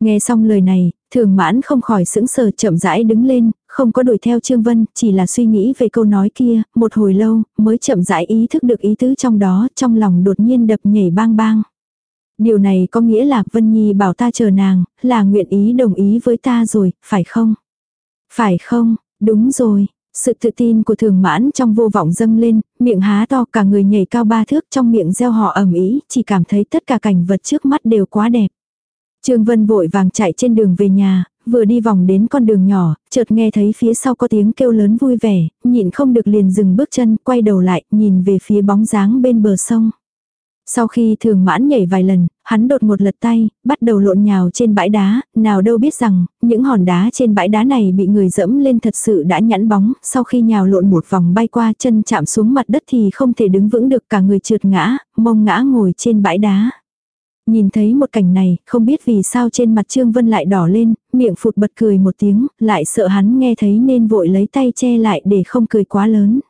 [SPEAKER 1] Nghe xong lời này, thường mãn không khỏi sững sờ chậm rãi đứng lên, không có đuổi theo Trương Vân, chỉ là suy nghĩ về câu nói kia, một hồi lâu, mới chậm rãi ý thức được ý tứ trong đó, trong lòng đột nhiên đập nhảy bang bang. Điều này có nghĩa là Vân Nhi bảo ta chờ nàng, là nguyện ý đồng ý với ta rồi, phải không? Phải không, đúng rồi. Sự tự tin của thường mãn trong vô vọng dâng lên, miệng há to cả người nhảy cao ba thước trong miệng gieo họ ẩm ý, chỉ cảm thấy tất cả cảnh vật trước mắt đều quá đẹp. Trương Vân vội vàng chạy trên đường về nhà, vừa đi vòng đến con đường nhỏ, chợt nghe thấy phía sau có tiếng kêu lớn vui vẻ, nhịn không được liền dừng bước chân, quay đầu lại, nhìn về phía bóng dáng bên bờ sông. Sau khi thường mãn nhảy vài lần, hắn đột một lật tay, bắt đầu lộn nhào trên bãi đá, nào đâu biết rằng, những hòn đá trên bãi đá này bị người dẫm lên thật sự đã nhẵn bóng, sau khi nhào lộn một vòng bay qua chân chạm xuống mặt đất thì không thể đứng vững được cả người trượt ngã, mông ngã ngồi trên bãi đá. Nhìn thấy một cảnh này, không biết vì sao trên mặt Trương Vân lại đỏ lên, miệng phụt bật cười một tiếng, lại sợ hắn nghe thấy nên vội lấy tay che lại để không cười quá lớn.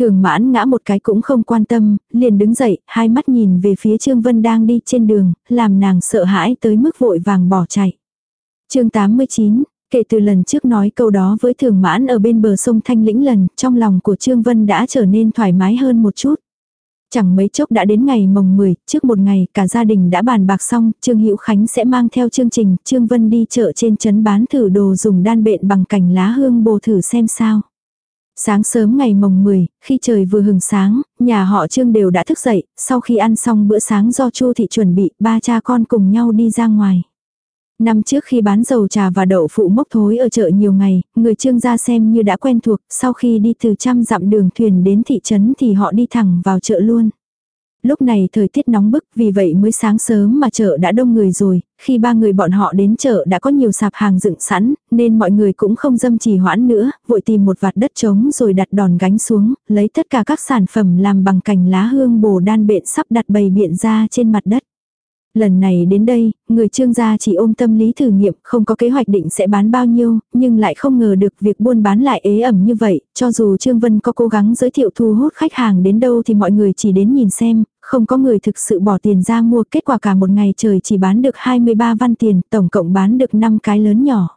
[SPEAKER 1] Thường mãn ngã một cái cũng không quan tâm, liền đứng dậy, hai mắt nhìn về phía Trương Vân đang đi trên đường, làm nàng sợ hãi tới mức vội vàng bỏ chạy. chương 89, kể từ lần trước nói câu đó với thường mãn ở bên bờ sông Thanh Lĩnh lần, trong lòng của Trương Vân đã trở nên thoải mái hơn một chút. Chẳng mấy chốc đã đến ngày mồng 10, trước một ngày cả gia đình đã bàn bạc xong, Trương Hữu Khánh sẽ mang theo chương trình, Trương Vân đi chợ trên trấn bán thử đồ dùng đan bện bằng cành lá hương bồ thử xem sao. Sáng sớm ngày mồng 10, khi trời vừa hừng sáng, nhà họ Trương đều đã thức dậy, sau khi ăn xong bữa sáng do Chu thị chuẩn bị, ba cha con cùng nhau đi ra ngoài. Năm trước khi bán dầu trà và đậu phụ mốc thối ở chợ nhiều ngày, người Trương gia xem như đã quen thuộc, sau khi đi từ trăm dặm đường thuyền đến thị trấn thì họ đi thẳng vào chợ luôn. Lúc này thời tiết nóng bức vì vậy mới sáng sớm mà chợ đã đông người rồi, khi ba người bọn họ đến chợ đã có nhiều sạp hàng dựng sẵn, nên mọi người cũng không dâm trì hoãn nữa, vội tìm một vạt đất trống rồi đặt đòn gánh xuống, lấy tất cả các sản phẩm làm bằng cành lá hương bồ đan bện sắp đặt bày biện ra trên mặt đất. Lần này đến đây, người trương gia chỉ ôm tâm lý thử nghiệm, không có kế hoạch định sẽ bán bao nhiêu, nhưng lại không ngờ được việc buôn bán lại ế ẩm như vậy, cho dù Trương Vân có cố gắng giới thiệu thu hút khách hàng đến đâu thì mọi người chỉ đến nhìn xem, không có người thực sự bỏ tiền ra mua, kết quả cả một ngày trời chỉ bán được 23 văn tiền, tổng cộng bán được 5 cái lớn nhỏ.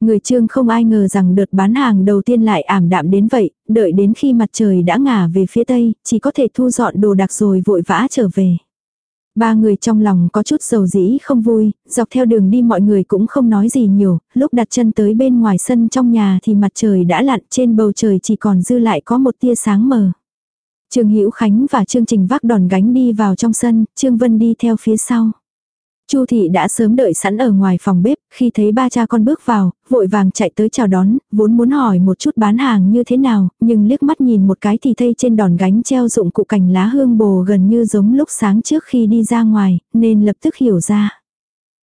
[SPEAKER 1] Người trương không ai ngờ rằng đợt bán hàng đầu tiên lại ảm đạm đến vậy, đợi đến khi mặt trời đã ngả về phía tây, chỉ có thể thu dọn đồ đạc rồi vội vã trở về. Ba người trong lòng có chút dầu dĩ không vui, dọc theo đường đi mọi người cũng không nói gì nhiều, lúc đặt chân tới bên ngoài sân trong nhà thì mặt trời đã lặn trên bầu trời chỉ còn dư lại có một tia sáng mờ. Trương Hữu Khánh và Trương Trình vác đòn gánh đi vào trong sân, Trương Vân đi theo phía sau. Chu thị đã sớm đợi sẵn ở ngoài phòng bếp, khi thấy ba cha con bước vào, vội vàng chạy tới chào đón, vốn muốn hỏi một chút bán hàng như thế nào, nhưng liếc mắt nhìn một cái thì thấy trên đòn gánh treo dụng cụ cành lá hương bồ gần như giống lúc sáng trước khi đi ra ngoài, nên lập tức hiểu ra.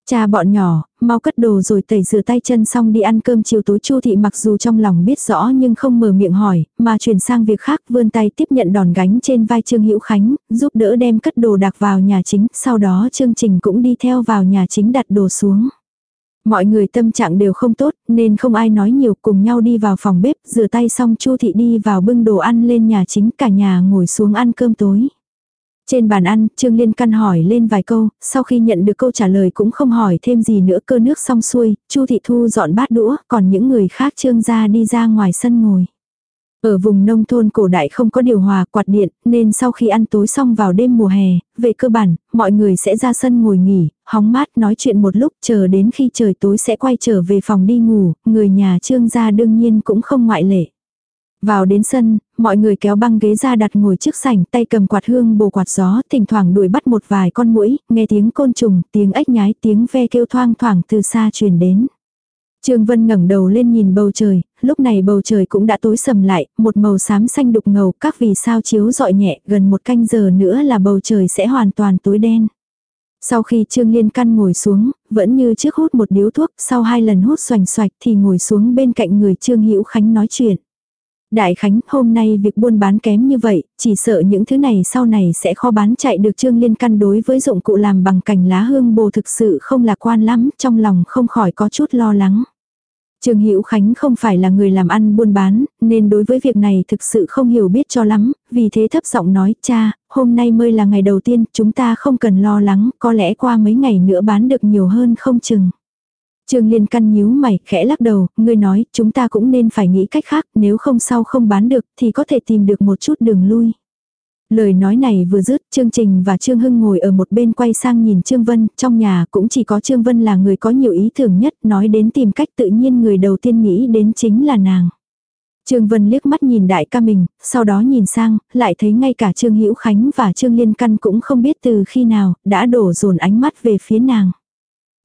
[SPEAKER 1] Cha bọn nhỏ, mau cất đồ rồi tẩy rửa tay chân xong đi ăn cơm chiều tối Chu thị mặc dù trong lòng biết rõ nhưng không mở miệng hỏi, mà chuyển sang việc khác vươn tay tiếp nhận đòn gánh trên vai Trương Hữu Khánh, giúp đỡ đem cất đồ đạc vào nhà chính, sau đó chương trình cũng đi theo vào nhà chính đặt đồ xuống. Mọi người tâm trạng đều không tốt, nên không ai nói nhiều cùng nhau đi vào phòng bếp, rửa tay xong Chu thị đi vào bưng đồ ăn lên nhà chính cả nhà ngồi xuống ăn cơm tối. Trên bàn ăn, Trương Liên căn hỏi lên vài câu, sau khi nhận được câu trả lời cũng không hỏi thêm gì nữa cơ nước xong xuôi, Chu Thị Thu dọn bát đũa, còn những người khác Trương gia đi ra ngoài sân ngồi. Ở vùng nông thôn cổ đại không có điều hòa quạt điện, nên sau khi ăn tối xong vào đêm mùa hè, về cơ bản, mọi người sẽ ra sân ngồi nghỉ, hóng mát nói chuyện một lúc chờ đến khi trời tối sẽ quay trở về phòng đi ngủ, người nhà trương gia đương nhiên cũng không ngoại lệ. Vào đến sân, mọi người kéo băng ghế ra đặt ngồi trước sảnh, tay cầm quạt hương bồ quạt gió, thỉnh thoảng đuổi bắt một vài con muỗi, nghe tiếng côn trùng, tiếng ếch nhái, tiếng ve kêu thoang thoảng từ xa truyền đến. Trương Vân ngẩng đầu lên nhìn bầu trời, lúc này bầu trời cũng đã tối sầm lại, một màu xám xanh đục ngầu, các vì sao chiếu rọi nhẹ, gần một canh giờ nữa là bầu trời sẽ hoàn toàn tối đen. Sau khi Trương Liên Căn ngồi xuống, vẫn như trước hút một điếu thuốc, sau hai lần hút xoành xoạch thì ngồi xuống bên cạnh người Trương Hữu Khánh nói chuyện. Đại Khánh, hôm nay việc buôn bán kém như vậy, chỉ sợ những thứ này sau này sẽ khó bán chạy được Trương Liên Căn đối với dụng cụ làm bằng cành lá hương bồ thực sự không lạc quan lắm, trong lòng không khỏi có chút lo lắng. Trương Hữu Khánh không phải là người làm ăn buôn bán, nên đối với việc này thực sự không hiểu biết cho lắm, vì thế thấp giọng nói, cha, hôm nay mới là ngày đầu tiên, chúng ta không cần lo lắng, có lẽ qua mấy ngày nữa bán được nhiều hơn không chừng. Trương Liên căn nhíu mày, khẽ lắc đầu, ngươi nói, chúng ta cũng nên phải nghĩ cách khác, nếu không sau không bán được, thì có thể tìm được một chút đường lui. Lời nói này vừa dứt, Trương Trình và Trương Hưng ngồi ở một bên quay sang nhìn Trương Vân, trong nhà cũng chỉ có Trương Vân là người có nhiều ý tưởng nhất, nói đến tìm cách tự nhiên người đầu tiên nghĩ đến chính là nàng. Trương Vân liếc mắt nhìn đại ca mình, sau đó nhìn sang, lại thấy ngay cả Trương Hữu Khánh và Trương Liên Căn cũng không biết từ khi nào, đã đổ dồn ánh mắt về phía nàng.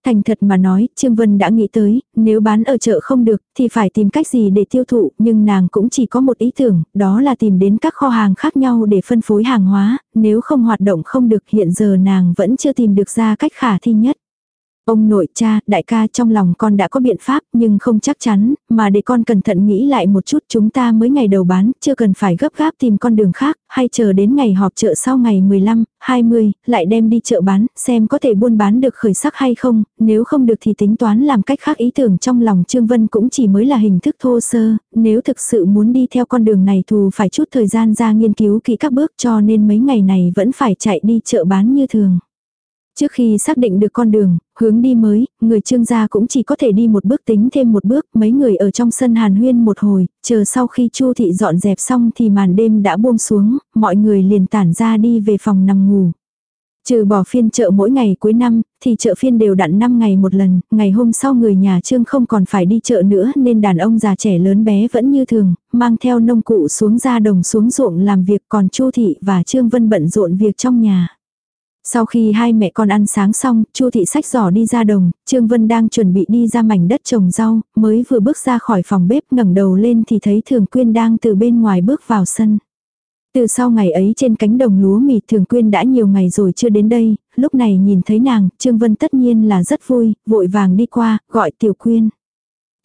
[SPEAKER 1] Thành thật mà nói, Trương Vân đã nghĩ tới, nếu bán ở chợ không được, thì phải tìm cách gì để tiêu thụ, nhưng nàng cũng chỉ có một ý tưởng, đó là tìm đến các kho hàng khác nhau để phân phối hàng hóa, nếu không hoạt động không được hiện giờ nàng vẫn chưa tìm được ra cách khả thi nhất. Ông nội cha, đại ca trong lòng con đã có biện pháp nhưng không chắc chắn, mà để con cẩn thận nghĩ lại một chút chúng ta mới ngày đầu bán, chưa cần phải gấp gáp tìm con đường khác, hay chờ đến ngày họp chợ sau ngày 15, 20, lại đem đi chợ bán, xem có thể buôn bán được khởi sắc hay không, nếu không được thì tính toán làm cách khác ý tưởng trong lòng Trương Vân cũng chỉ mới là hình thức thô sơ, nếu thực sự muốn đi theo con đường này thù phải chút thời gian ra nghiên cứu kỹ các bước cho nên mấy ngày này vẫn phải chạy đi chợ bán như thường. Trước khi xác định được con đường, hướng đi mới, người trương gia cũng chỉ có thể đi một bước tính thêm một bước, mấy người ở trong sân hàn huyên một hồi, chờ sau khi chu thị dọn dẹp xong thì màn đêm đã buông xuống, mọi người liền tản ra đi về phòng nằm ngủ. Trừ bỏ phiên chợ mỗi ngày cuối năm, thì chợ phiên đều đặn 5 ngày một lần, ngày hôm sau người nhà trương không còn phải đi chợ nữa nên đàn ông già trẻ lớn bé vẫn như thường, mang theo nông cụ xuống ra đồng xuống ruộng làm việc còn chu thị và trương vân bận rộn việc trong nhà. Sau khi hai mẹ con ăn sáng xong, Chu thị sách giỏ đi ra đồng, Trương Vân đang chuẩn bị đi ra mảnh đất trồng rau, mới vừa bước ra khỏi phòng bếp ngẩng đầu lên thì thấy Thường Quyên đang từ bên ngoài bước vào sân. Từ sau ngày ấy trên cánh đồng lúa mì Thường Quyên đã nhiều ngày rồi chưa đến đây, lúc này nhìn thấy nàng, Trương Vân tất nhiên là rất vui, vội vàng đi qua, gọi Tiểu Quyên.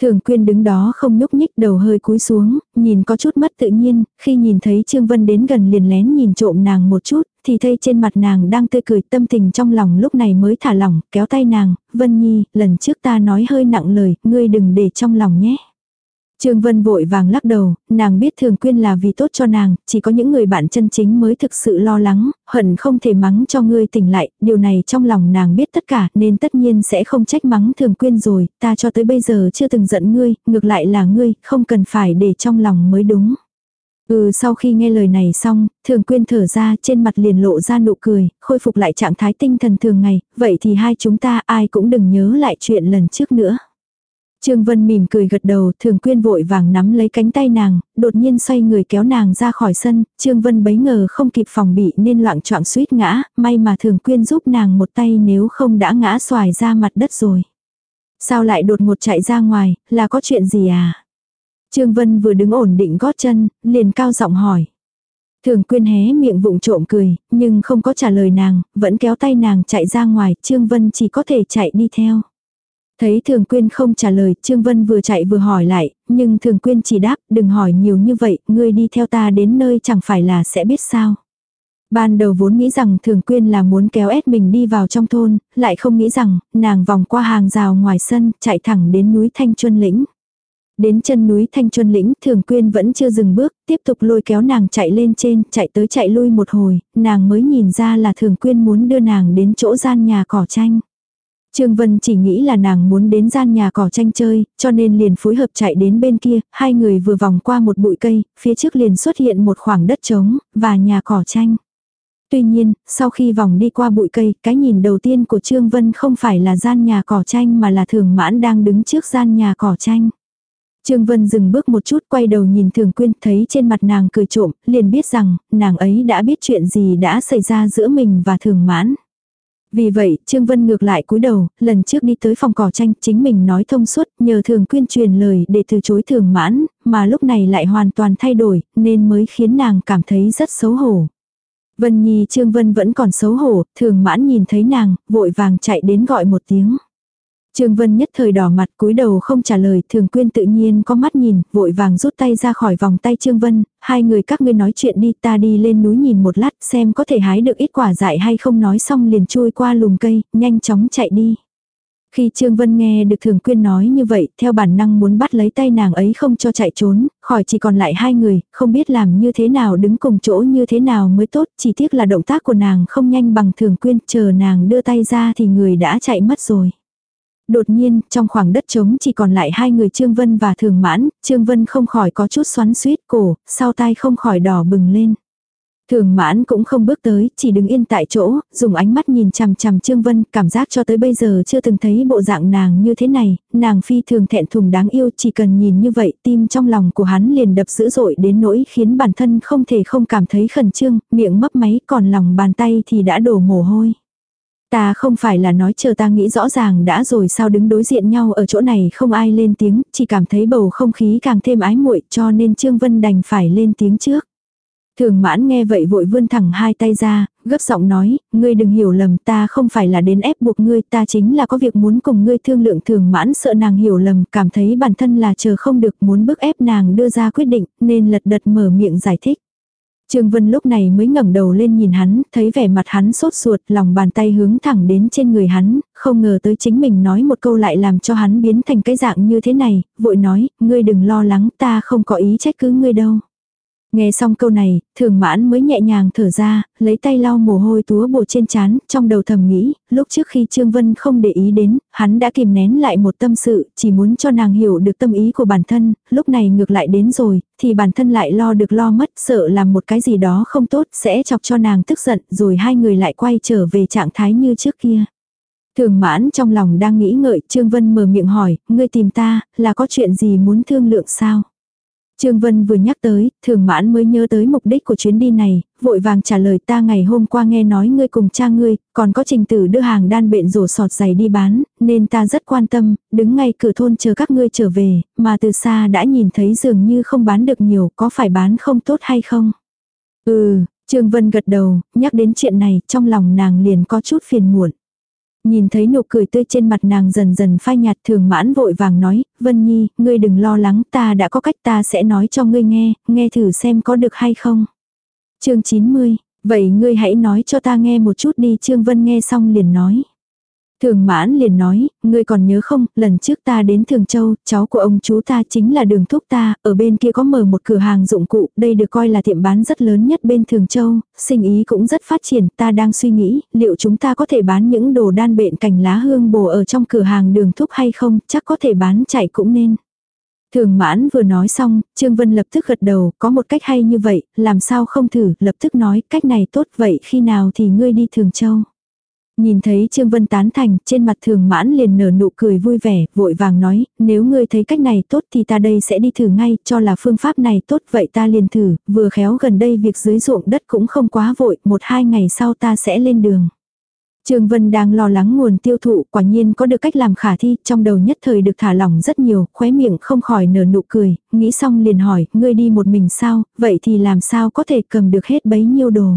[SPEAKER 1] Thường quyên đứng đó không nhúc nhích đầu hơi cúi xuống, nhìn có chút mất tự nhiên, khi nhìn thấy Trương Vân đến gần liền lén nhìn trộm nàng một chút, thì thấy trên mặt nàng đang tươi cười tâm tình trong lòng lúc này mới thả lỏng, kéo tay nàng, Vân Nhi, lần trước ta nói hơi nặng lời, ngươi đừng để trong lòng nhé. Trương Vân vội vàng lắc đầu, nàng biết thường quyên là vì tốt cho nàng, chỉ có những người bạn chân chính mới thực sự lo lắng, hận không thể mắng cho ngươi tỉnh lại, điều này trong lòng nàng biết tất cả nên tất nhiên sẽ không trách mắng thường quyên rồi, ta cho tới bây giờ chưa từng giận ngươi, ngược lại là ngươi, không cần phải để trong lòng mới đúng. Ừ sau khi nghe lời này xong, thường quyên thở ra trên mặt liền lộ ra nụ cười, khôi phục lại trạng thái tinh thần thường ngày, vậy thì hai chúng ta ai cũng đừng nhớ lại chuyện lần trước nữa. Trương Vân mỉm cười gật đầu, Thường Quyên vội vàng nắm lấy cánh tay nàng, đột nhiên xoay người kéo nàng ra khỏi sân, Trương Vân bấy ngờ không kịp phòng bị nên loạn choạng suýt ngã, may mà Thường Quyên giúp nàng một tay nếu không đã ngã xoài ra mặt đất rồi. Sao lại đột ngột chạy ra ngoài, là có chuyện gì à? Trương Vân vừa đứng ổn định gót chân, liền cao giọng hỏi. Thường Quyên hé miệng vụng trộm cười, nhưng không có trả lời nàng, vẫn kéo tay nàng chạy ra ngoài, Trương Vân chỉ có thể chạy đi theo. Thấy Thường Quyên không trả lời, Trương Vân vừa chạy vừa hỏi lại, nhưng Thường Quyên chỉ đáp, đừng hỏi nhiều như vậy, ngươi đi theo ta đến nơi chẳng phải là sẽ biết sao. Ban đầu vốn nghĩ rằng Thường Quyên là muốn kéo ép mình đi vào trong thôn, lại không nghĩ rằng, nàng vòng qua hàng rào ngoài sân, chạy thẳng đến núi Thanh Chuân Lĩnh. Đến chân núi Thanh Chuân Lĩnh, Thường Quyên vẫn chưa dừng bước, tiếp tục lôi kéo nàng chạy lên trên, chạy tới chạy lui một hồi, nàng mới nhìn ra là Thường Quyên muốn đưa nàng đến chỗ gian nhà cỏ tranh. Trương Vân chỉ nghĩ là nàng muốn đến gian nhà cỏ tranh chơi, cho nên liền phối hợp chạy đến bên kia, hai người vừa vòng qua một bụi cây, phía trước liền xuất hiện một khoảng đất trống, và nhà cỏ tranh. Tuy nhiên, sau khi vòng đi qua bụi cây, cái nhìn đầu tiên của Trương Vân không phải là gian nhà cỏ tranh mà là thường mãn đang đứng trước gian nhà cỏ tranh. Trương Vân dừng bước một chút quay đầu nhìn Thường Quyên thấy trên mặt nàng cười trộm, liền biết rằng nàng ấy đã biết chuyện gì đã xảy ra giữa mình và Thường Mãn. Vì vậy, Trương Vân ngược lại cúi đầu, lần trước đi tới phòng cỏ tranh, chính mình nói thông suốt, nhờ thường quyên truyền lời để từ chối thường mãn, mà lúc này lại hoàn toàn thay đổi, nên mới khiến nàng cảm thấy rất xấu hổ. Vân Nhi Trương Vân vẫn còn xấu hổ, thường mãn nhìn thấy nàng, vội vàng chạy đến gọi một tiếng. Trương Vân nhất thời đỏ mặt cúi đầu không trả lời, Thường Quyên tự nhiên có mắt nhìn, vội vàng rút tay ra khỏi vòng tay Trương Vân, hai người các ngươi nói chuyện đi, ta đi lên núi nhìn một lát xem có thể hái được ít quả dại hay không nói xong liền chui qua lùm cây, nhanh chóng chạy đi. Khi Trương Vân nghe được Thường Quyên nói như vậy, theo bản năng muốn bắt lấy tay nàng ấy không cho chạy trốn, khỏi chỉ còn lại hai người, không biết làm như thế nào đứng cùng chỗ như thế nào mới tốt, chỉ tiếc là động tác của nàng không nhanh bằng Thường Quyên, chờ nàng đưa tay ra thì người đã chạy mất rồi. Đột nhiên, trong khoảng đất trống chỉ còn lại hai người Trương Vân và Thường Mãn, Trương Vân không khỏi có chút xoắn suýt cổ, sau tai không khỏi đỏ bừng lên. Thường mãn cũng không bước tới, chỉ đứng yên tại chỗ, dùng ánh mắt nhìn chằm chằm Trương Vân, cảm giác cho tới bây giờ chưa từng thấy bộ dạng nàng như thế này, nàng phi thường thẹn thùng đáng yêu, chỉ cần nhìn như vậy, tim trong lòng của hắn liền đập dữ dội đến nỗi khiến bản thân không thể không cảm thấy khẩn trương, miệng mấp máy, còn lòng bàn tay thì đã đổ mồ hôi. Ta không phải là nói chờ ta nghĩ rõ ràng đã rồi sao đứng đối diện nhau ở chỗ này không ai lên tiếng, chỉ cảm thấy bầu không khí càng thêm ái muội cho nên Trương Vân đành phải lên tiếng trước. Thường mãn nghe vậy vội vươn thẳng hai tay ra, gấp giọng nói, ngươi đừng hiểu lầm ta không phải là đến ép buộc ngươi ta chính là có việc muốn cùng ngươi thương lượng thường mãn sợ nàng hiểu lầm cảm thấy bản thân là chờ không được muốn bức ép nàng đưa ra quyết định nên lật đật mở miệng giải thích. Trương Vân lúc này mới ngẩng đầu lên nhìn hắn, thấy vẻ mặt hắn sốt ruột, lòng bàn tay hướng thẳng đến trên người hắn, không ngờ tới chính mình nói một câu lại làm cho hắn biến thành cái dạng như thế này, vội nói, ngươi đừng lo lắng ta không có ý trách cứ ngươi đâu. Nghe xong câu này, thường mãn mới nhẹ nhàng thở ra, lấy tay lau mồ hôi túa bổ trên chán, trong đầu thầm nghĩ, lúc trước khi Trương Vân không để ý đến, hắn đã kìm nén lại một tâm sự, chỉ muốn cho nàng hiểu được tâm ý của bản thân, lúc này ngược lại đến rồi, thì bản thân lại lo được lo mất, sợ làm một cái gì đó không tốt, sẽ chọc cho nàng tức giận, rồi hai người lại quay trở về trạng thái như trước kia. Thường mãn trong lòng đang nghĩ ngợi, Trương Vân mở miệng hỏi, ngươi tìm ta, là có chuyện gì muốn thương lượng sao? Trương Vân vừa nhắc tới, thường mãn mới nhớ tới mục đích của chuyến đi này, vội vàng trả lời ta ngày hôm qua nghe nói ngươi cùng cha ngươi, còn có trình tử đưa hàng đan bện rổ sọt giày đi bán, nên ta rất quan tâm, đứng ngay cửa thôn chờ các ngươi trở về, mà từ xa đã nhìn thấy dường như không bán được nhiều, có phải bán không tốt hay không? Ừ, Trương Vân gật đầu, nhắc đến chuyện này, trong lòng nàng liền có chút phiền muộn. Nhìn thấy nụ cười tươi trên mặt nàng dần dần phai nhạt thường mãn vội vàng nói, Vân Nhi, ngươi đừng lo lắng ta đã có cách ta sẽ nói cho ngươi nghe, nghe thử xem có được hay không. chương 90, vậy ngươi hãy nói cho ta nghe một chút đi Trương Vân nghe xong liền nói. Thường mãn liền nói, ngươi còn nhớ không, lần trước ta đến Thường Châu, cháu của ông chú ta chính là đường thúc ta, ở bên kia có mở một cửa hàng dụng cụ, đây được coi là tiệm bán rất lớn nhất bên Thường Châu, sinh ý cũng rất phát triển, ta đang suy nghĩ, liệu chúng ta có thể bán những đồ đan bện cành lá hương bồ ở trong cửa hàng đường thúc hay không, chắc có thể bán chạy cũng nên. Thường mãn vừa nói xong, Trương Vân lập tức gật đầu, có một cách hay như vậy, làm sao không thử, lập tức nói, cách này tốt vậy khi nào thì ngươi đi Thường Châu. Nhìn thấy Trương Vân tán thành, trên mặt thường mãn liền nở nụ cười vui vẻ, vội vàng nói, nếu ngươi thấy cách này tốt thì ta đây sẽ đi thử ngay, cho là phương pháp này tốt vậy ta liền thử, vừa khéo gần đây việc dưới ruộng đất cũng không quá vội, một hai ngày sau ta sẽ lên đường. Trương Vân đang lo lắng nguồn tiêu thụ, quả nhiên có được cách làm khả thi, trong đầu nhất thời được thả lỏng rất nhiều, khóe miệng không khỏi nở nụ cười, nghĩ xong liền hỏi, ngươi đi một mình sao, vậy thì làm sao có thể cầm được hết bấy nhiêu đồ.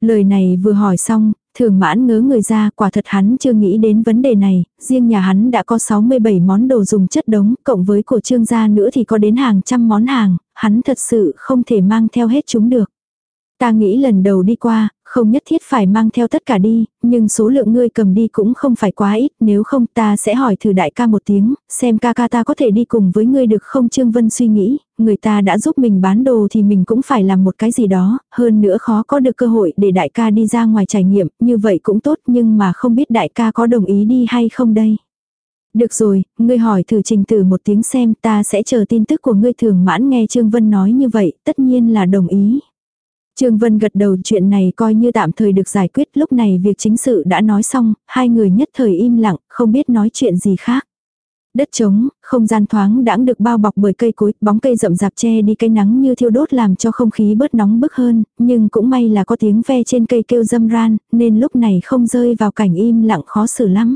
[SPEAKER 1] Lời này vừa hỏi xong, thường mãn ngớ người ra, quả thật hắn chưa nghĩ đến vấn đề này, riêng nhà hắn đã có 67 món đồ dùng chất đống, cộng với của trương gia nữa thì có đến hàng trăm món hàng, hắn thật sự không thể mang theo hết chúng được. Ta nghĩ lần đầu đi qua, không nhất thiết phải mang theo tất cả đi, nhưng số lượng ngươi cầm đi cũng không phải quá ít, nếu không ta sẽ hỏi thử đại ca một tiếng, xem ca ca ta có thể đi cùng với ngươi được không Trương Vân suy nghĩ, người ta đã giúp mình bán đồ thì mình cũng phải làm một cái gì đó, hơn nữa khó có được cơ hội để đại ca đi ra ngoài trải nghiệm, như vậy cũng tốt nhưng mà không biết đại ca có đồng ý đi hay không đây. Được rồi, ngươi hỏi thử trình tử một tiếng xem ta sẽ chờ tin tức của ngươi thường mãn nghe Trương Vân nói như vậy, tất nhiên là đồng ý. Trương Vân gật đầu chuyện này coi như tạm thời được giải quyết lúc này việc chính sự đã nói xong, hai người nhất thời im lặng, không biết nói chuyện gì khác. Đất trống, không gian thoáng đãng được bao bọc bởi cây cối, bóng cây rậm rạp che đi cây nắng như thiêu đốt làm cho không khí bớt nóng bức hơn, nhưng cũng may là có tiếng ve trên cây kêu dâm ran, nên lúc này không rơi vào cảnh im lặng khó xử lắm.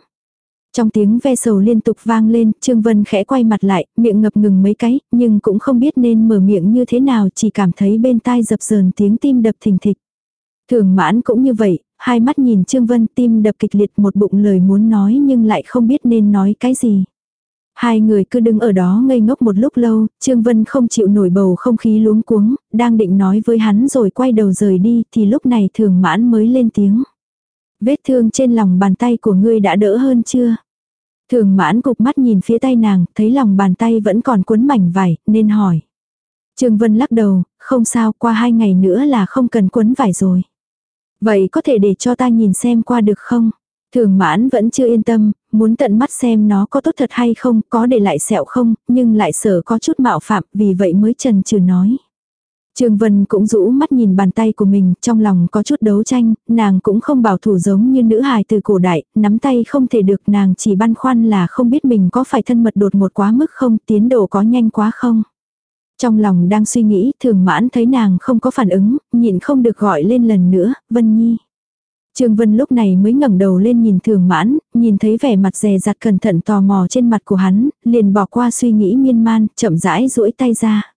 [SPEAKER 1] Trong tiếng ve sầu liên tục vang lên, Trương Vân khẽ quay mặt lại, miệng ngập ngừng mấy cái, nhưng cũng không biết nên mở miệng như thế nào, chỉ cảm thấy bên tai dập dờn tiếng tim đập thình thịch. Thường mãn cũng như vậy, hai mắt nhìn Trương Vân tim đập kịch liệt một bụng lời muốn nói nhưng lại không biết nên nói cái gì. Hai người cứ đứng ở đó ngây ngốc một lúc lâu, Trương Vân không chịu nổi bầu không khí luống cuống, đang định nói với hắn rồi quay đầu rời đi thì lúc này thường mãn mới lên tiếng. Vết thương trên lòng bàn tay của ngươi đã đỡ hơn chưa? Thường mãn cục mắt nhìn phía tay nàng, thấy lòng bàn tay vẫn còn cuốn mảnh vải, nên hỏi. Trương Vân lắc đầu, không sao, qua hai ngày nữa là không cần cuốn vải rồi. Vậy có thể để cho ta nhìn xem qua được không? Thường mãn vẫn chưa yên tâm, muốn tận mắt xem nó có tốt thật hay không, có để lại sẹo không, nhưng lại sợ có chút mạo phạm, vì vậy mới trần trừ nói. Trương Vân cũng rũ mắt nhìn bàn tay của mình, trong lòng có chút đấu tranh, nàng cũng không bảo thủ giống như nữ hài từ cổ đại, nắm tay không thể được nàng chỉ băn khoăn là không biết mình có phải thân mật đột ngột quá mức không, tiến độ có nhanh quá không. Trong lòng đang suy nghĩ, thường mãn thấy nàng không có phản ứng, nhịn không được gọi lên lần nữa, Vân Nhi. Trương Vân lúc này mới ngẩng đầu lên nhìn thường mãn, nhìn thấy vẻ mặt dè dặt cẩn thận tò mò trên mặt của hắn, liền bỏ qua suy nghĩ miên man, chậm rãi duỗi tay ra.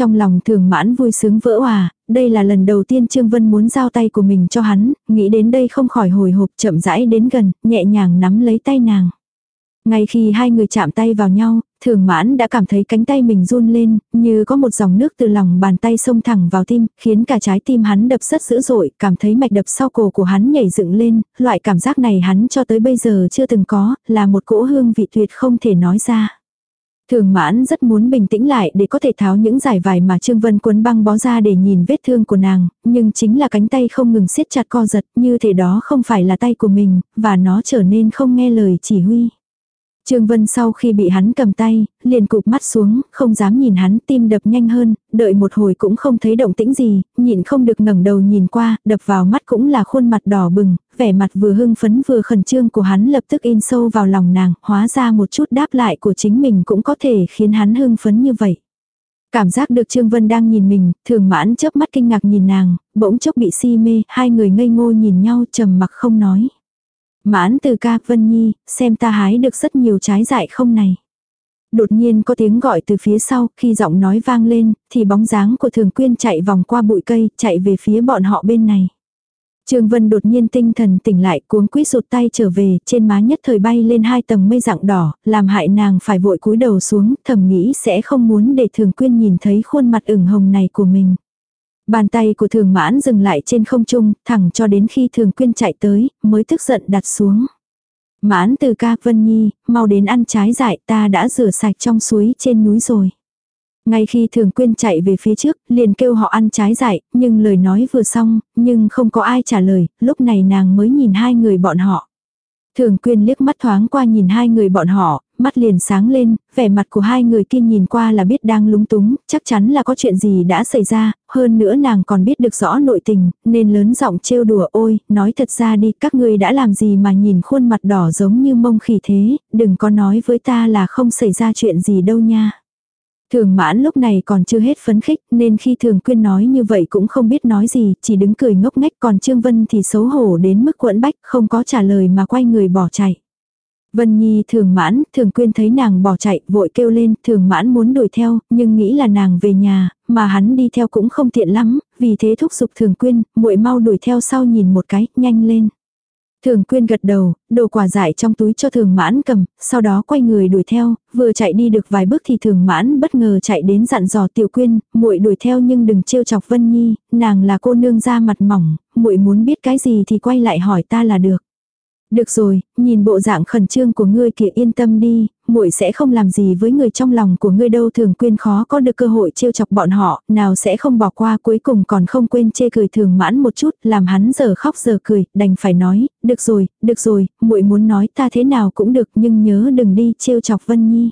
[SPEAKER 1] Trong lòng thường mãn vui sướng vỡ hòa, đây là lần đầu tiên Trương Vân muốn giao tay của mình cho hắn, nghĩ đến đây không khỏi hồi hộp chậm rãi đến gần, nhẹ nhàng nắm lấy tay nàng. Ngay khi hai người chạm tay vào nhau, thường mãn đã cảm thấy cánh tay mình run lên, như có một dòng nước từ lòng bàn tay xông thẳng vào tim, khiến cả trái tim hắn đập rất dữ dội, cảm thấy mạch đập sau cổ của hắn nhảy dựng lên, loại cảm giác này hắn cho tới bây giờ chưa từng có, là một cỗ hương vị tuyệt không thể nói ra. Thường mãn rất muốn bình tĩnh lại để có thể tháo những giải vải mà Trương Vân cuốn băng bó ra để nhìn vết thương của nàng, nhưng chính là cánh tay không ngừng siết chặt co giật như thể đó không phải là tay của mình, và nó trở nên không nghe lời chỉ huy. Trương Vân sau khi bị hắn cầm tay, liền cụp mắt xuống, không dám nhìn hắn, tim đập nhanh hơn, đợi một hồi cũng không thấy động tĩnh gì, nhịn không được ngẩng đầu nhìn qua, đập vào mắt cũng là khuôn mặt đỏ bừng, vẻ mặt vừa hưng phấn vừa khẩn trương của hắn lập tức in sâu vào lòng nàng, hóa ra một chút đáp lại của chính mình cũng có thể khiến hắn hưng phấn như vậy. Cảm giác được Trương Vân đang nhìn mình, thường mãn chớp mắt kinh ngạc nhìn nàng, bỗng chốc bị si mê, hai người ngây ngô nhìn nhau trầm mặc không nói. Mãn từ ca Vân Nhi, xem ta hái được rất nhiều trái dại không này. Đột nhiên có tiếng gọi từ phía sau, khi giọng nói vang lên, thì bóng dáng của thường quyên chạy vòng qua bụi cây, chạy về phía bọn họ bên này. Trương Vân đột nhiên tinh thần tỉnh lại cuống quýt rụt tay trở về, trên má nhất thời bay lên hai tầng mây dạng đỏ, làm hại nàng phải vội cúi đầu xuống, thầm nghĩ sẽ không muốn để thường quyên nhìn thấy khuôn mặt ửng hồng này của mình. Bàn tay của thường mãn dừng lại trên không trung, thẳng cho đến khi thường quyên chạy tới, mới tức giận đặt xuống. Mãn từ ca Vân Nhi, mau đến ăn trái dại ta đã rửa sạch trong suối trên núi rồi. Ngay khi thường quyên chạy về phía trước, liền kêu họ ăn trái dại, nhưng lời nói vừa xong, nhưng không có ai trả lời, lúc này nàng mới nhìn hai người bọn họ. Thường quyên liếc mắt thoáng qua nhìn hai người bọn họ, mắt liền sáng lên, vẻ mặt của hai người kia nhìn qua là biết đang lúng túng, chắc chắn là có chuyện gì đã xảy ra, hơn nữa nàng còn biết được rõ nội tình, nên lớn giọng trêu đùa ôi, nói thật ra đi, các ngươi đã làm gì mà nhìn khuôn mặt đỏ giống như mông khỉ thế, đừng có nói với ta là không xảy ra chuyện gì đâu nha. Thường mãn lúc này còn chưa hết phấn khích nên khi thường quyên nói như vậy cũng không biết nói gì, chỉ đứng cười ngốc nghếch còn Trương Vân thì xấu hổ đến mức quẫn bách không có trả lời mà quay người bỏ chạy. Vân Nhi thường mãn, thường quyên thấy nàng bỏ chạy, vội kêu lên, thường mãn muốn đuổi theo, nhưng nghĩ là nàng về nhà, mà hắn đi theo cũng không tiện lắm, vì thế thúc giục thường quyên, muội mau đuổi theo sau nhìn một cái, nhanh lên. Thường quyên gật đầu, đồ quả dại trong túi cho thường mãn cầm, sau đó quay người đuổi theo, vừa chạy đi được vài bước thì thường mãn bất ngờ chạy đến dặn dò tiểu quyên, muội đuổi theo nhưng đừng trêu chọc Vân Nhi, nàng là cô nương da mặt mỏng, muội muốn biết cái gì thì quay lại hỏi ta là được. Được rồi, nhìn bộ dạng khẩn trương của ngươi kia yên tâm đi, muội sẽ không làm gì với người trong lòng của ngươi đâu thường quyên khó có được cơ hội trêu chọc bọn họ, nào sẽ không bỏ qua cuối cùng còn không quên chê cười thường mãn một chút, làm hắn giờ khóc giờ cười, đành phải nói, được rồi, được rồi, muội muốn nói ta thế nào cũng được nhưng nhớ đừng đi trêu chọc Vân Nhi.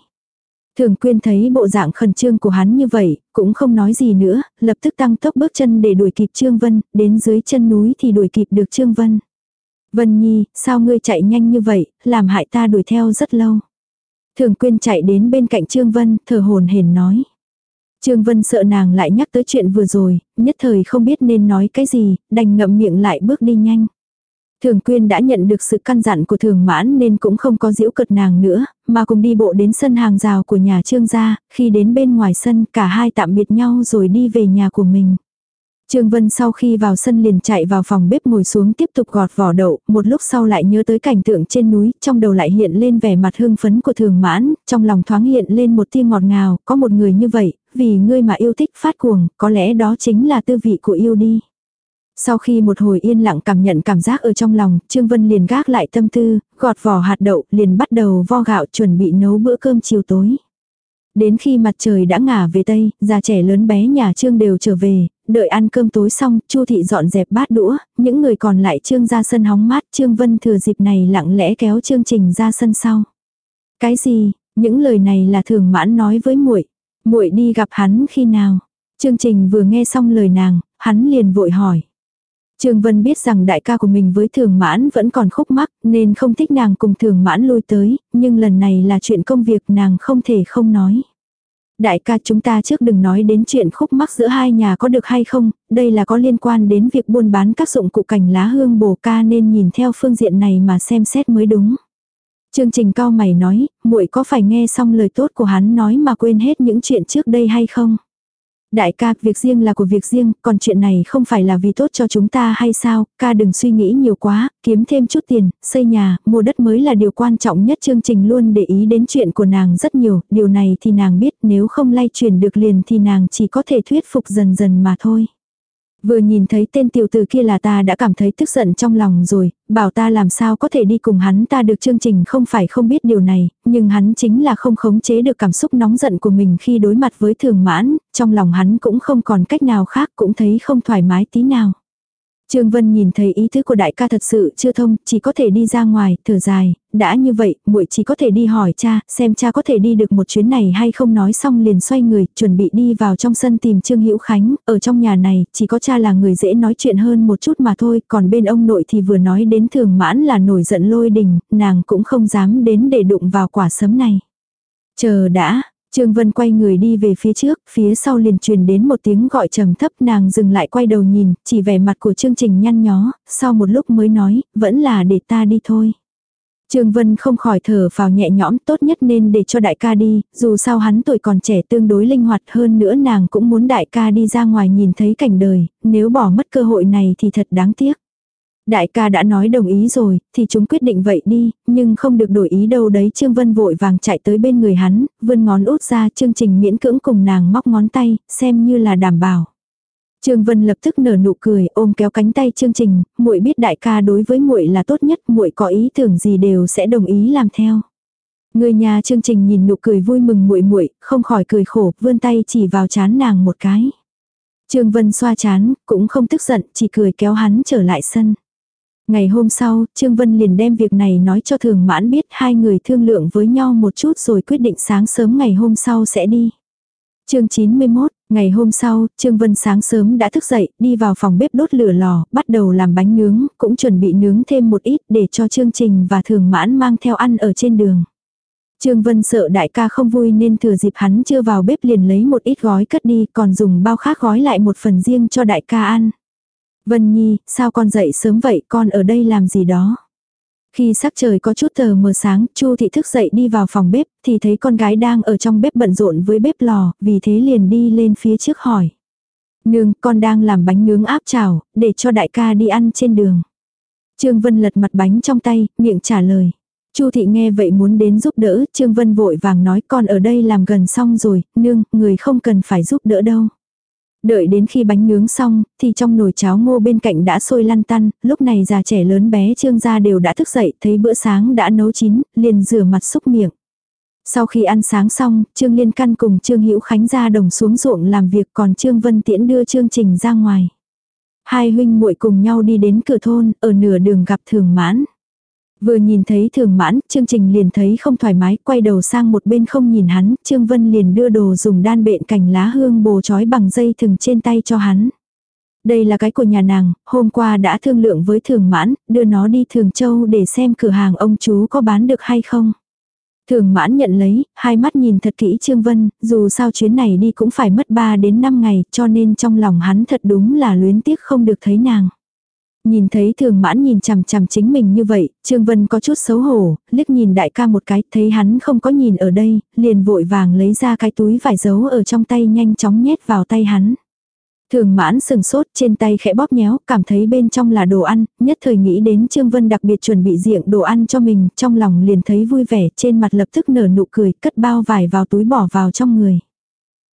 [SPEAKER 1] Thường quyên thấy bộ dạng khẩn trương của hắn như vậy, cũng không nói gì nữa, lập tức tăng tốc bước chân để đuổi kịp Trương Vân, đến dưới chân núi thì đuổi kịp được Trương Vân. Vân Nhi, sao ngươi chạy nhanh như vậy, làm hại ta đuổi theo rất lâu. Thường quyên chạy đến bên cạnh Trương Vân, thở hồn hển nói. Trương Vân sợ nàng lại nhắc tới chuyện vừa rồi, nhất thời không biết nên nói cái gì, đành ngậm miệng lại bước đi nhanh. Thường quyên đã nhận được sự căn dặn của thường mãn nên cũng không có giễu cợt nàng nữa, mà cùng đi bộ đến sân hàng rào của nhà trương gia, khi đến bên ngoài sân cả hai tạm biệt nhau rồi đi về nhà của mình. Trương Vân sau khi vào sân liền chạy vào phòng bếp ngồi xuống tiếp tục gọt vỏ đậu, một lúc sau lại nhớ tới cảnh tượng trên núi, trong đầu lại hiện lên vẻ mặt hương phấn của thường mãn, trong lòng thoáng hiện lên một tia ngọt ngào, có một người như vậy, vì ngươi mà yêu thích phát cuồng, có lẽ đó chính là tư vị của yêu đi. Sau khi một hồi yên lặng cảm nhận cảm giác ở trong lòng, Trương Vân liền gác lại tâm tư, gọt vỏ hạt đậu, liền bắt đầu vo gạo chuẩn bị nấu bữa cơm chiều tối. Đến khi mặt trời đã ngả về Tây, già trẻ lớn bé nhà Trương đều trở về, đợi ăn cơm tối xong, Chu thị dọn dẹp bát đũa, những người còn lại Trương ra sân hóng mát, Trương Vân thừa dịp này lặng lẽ kéo Trương Trình ra sân sau. Cái gì? Những lời này là thường mãn nói với muội. Muội đi gặp hắn khi nào? Trương Trình vừa nghe xong lời nàng, hắn liền vội hỏi. Trương Vân biết rằng đại ca của mình với thường mãn vẫn còn khúc mắc nên không thích nàng cùng thường mãn lui tới, nhưng lần này là chuyện công việc nàng không thể không nói. Đại ca chúng ta trước đừng nói đến chuyện khúc mắc giữa hai nhà có được hay không, đây là có liên quan đến việc buôn bán các dụng cụ cảnh lá hương bổ ca nên nhìn theo phương diện này mà xem xét mới đúng. Chương trình cao mày nói, muội có phải nghe xong lời tốt của hắn nói mà quên hết những chuyện trước đây hay không? Đại ca, việc riêng là của việc riêng, còn chuyện này không phải là vì tốt cho chúng ta hay sao, ca đừng suy nghĩ nhiều quá, kiếm thêm chút tiền, xây nhà, mua đất mới là điều quan trọng nhất chương trình luôn để ý đến chuyện của nàng rất nhiều, điều này thì nàng biết nếu không lay chuyển được liền thì nàng chỉ có thể thuyết phục dần dần mà thôi. Vừa nhìn thấy tên tiểu tử kia là ta đã cảm thấy tức giận trong lòng rồi, bảo ta làm sao có thể đi cùng hắn ta được chương trình không phải không biết điều này, nhưng hắn chính là không khống chế được cảm xúc nóng giận của mình khi đối mặt với thường mãn, trong lòng hắn cũng không còn cách nào khác cũng thấy không thoải mái tí nào. Trương Vân nhìn thấy ý thức của đại ca thật sự chưa thông, chỉ có thể đi ra ngoài, thở dài, đã như vậy, muội chỉ có thể đi hỏi cha, xem cha có thể đi được một chuyến này hay không nói xong liền xoay người, chuẩn bị đi vào trong sân tìm Trương Hữu Khánh, ở trong nhà này, chỉ có cha là người dễ nói chuyện hơn một chút mà thôi, còn bên ông nội thì vừa nói đến thường mãn là nổi giận lôi đình, nàng cũng không dám đến để đụng vào quả sấm này. Chờ đã, Trương Vân quay người đi về phía trước, phía sau liền truyền đến một tiếng gọi trầm thấp nàng dừng lại quay đầu nhìn, chỉ vẻ mặt của chương trình nhăn nhó, sau một lúc mới nói, vẫn là để ta đi thôi. Trương Vân không khỏi thở vào nhẹ nhõm tốt nhất nên để cho đại ca đi, dù sao hắn tuổi còn trẻ tương đối linh hoạt hơn nữa nàng cũng muốn đại ca đi ra ngoài nhìn thấy cảnh đời, nếu bỏ mất cơ hội này thì thật đáng tiếc. Đại ca đã nói đồng ý rồi, thì chúng quyết định vậy đi, nhưng không được đổi ý đâu đấy. Trương Vân vội vàng chạy tới bên người hắn, vươn ngón út ra chương trình miễn cưỡng cùng nàng móc ngón tay, xem như là đảm bảo. Trương Vân lập tức nở nụ cười, ôm kéo cánh tay chương trình, muội biết đại ca đối với muội là tốt nhất, muội có ý tưởng gì đều sẽ đồng ý làm theo. Người nhà chương trình nhìn nụ cười vui mừng muội muội, không khỏi cười khổ, vươn tay chỉ vào chán nàng một cái. Trương Vân xoa chán, cũng không tức giận, chỉ cười kéo hắn trở lại sân. Ngày hôm sau, Trương Vân liền đem việc này nói cho Thường Mãn biết hai người thương lượng với nhau một chút rồi quyết định sáng sớm ngày hôm sau sẽ đi. chương 91, ngày hôm sau, Trương Vân sáng sớm đã thức dậy, đi vào phòng bếp đốt lửa lò, bắt đầu làm bánh nướng, cũng chuẩn bị nướng thêm một ít để cho Trương Trình và Thường Mãn mang theo ăn ở trên đường. Trương Vân sợ đại ca không vui nên thừa dịp hắn chưa vào bếp liền lấy một ít gói cất đi còn dùng bao khác gói lại một phần riêng cho đại ca ăn. Vân Nhi, sao con dậy sớm vậy, con ở đây làm gì đó? Khi sắc trời có chút tờ mờ sáng, Chu thị thức dậy đi vào phòng bếp, thì thấy con gái đang ở trong bếp bận rộn với bếp lò, vì thế liền đi lên phía trước hỏi. Nương, con đang làm bánh nướng áp chảo, để cho đại ca đi ăn trên đường. Trương Vân lật mặt bánh trong tay, miệng trả lời. Chu thị nghe vậy muốn đến giúp đỡ, Trương Vân vội vàng nói con ở đây làm gần xong rồi, nương, người không cần phải giúp đỡ đâu. Đợi đến khi bánh nướng xong, thì trong nồi cháo ngô bên cạnh đã sôi lăn tăn, lúc này già trẻ lớn bé trương gia đều đã thức dậy, thấy bữa sáng đã nấu chín, liền rửa mặt xúc miệng. Sau khi ăn sáng xong, Trương Liên Căn cùng Trương Hữu Khánh ra đồng xuống ruộng làm việc còn Trương Vân Tiễn đưa Trương Trình ra ngoài. Hai huynh muội cùng nhau đi đến cửa thôn, ở nửa đường gặp Thường Mãn. Vừa nhìn thấy thường mãn, chương trình liền thấy không thoải mái, quay đầu sang một bên không nhìn hắn, Trương Vân liền đưa đồ dùng đan bện cành lá hương bồ trói bằng dây thừng trên tay cho hắn. Đây là cái của nhà nàng, hôm qua đã thương lượng với thường mãn, đưa nó đi thường châu để xem cửa hàng ông chú có bán được hay không. Thường mãn nhận lấy, hai mắt nhìn thật kỹ Trương Vân, dù sao chuyến này đi cũng phải mất 3 đến 5 ngày, cho nên trong lòng hắn thật đúng là luyến tiếc không được thấy nàng. Nhìn thấy thường mãn nhìn chằm chằm chính mình như vậy, Trương Vân có chút xấu hổ, liếc nhìn đại ca một cái, thấy hắn không có nhìn ở đây, liền vội vàng lấy ra cái túi vải giấu ở trong tay nhanh chóng nhét vào tay hắn. Thường mãn sừng sốt trên tay khẽ bóp nhéo, cảm thấy bên trong là đồ ăn, nhất thời nghĩ đến Trương Vân đặc biệt chuẩn bị diện đồ ăn cho mình, trong lòng liền thấy vui vẻ, trên mặt lập tức nở nụ cười, cất bao vải vào túi bỏ vào trong người.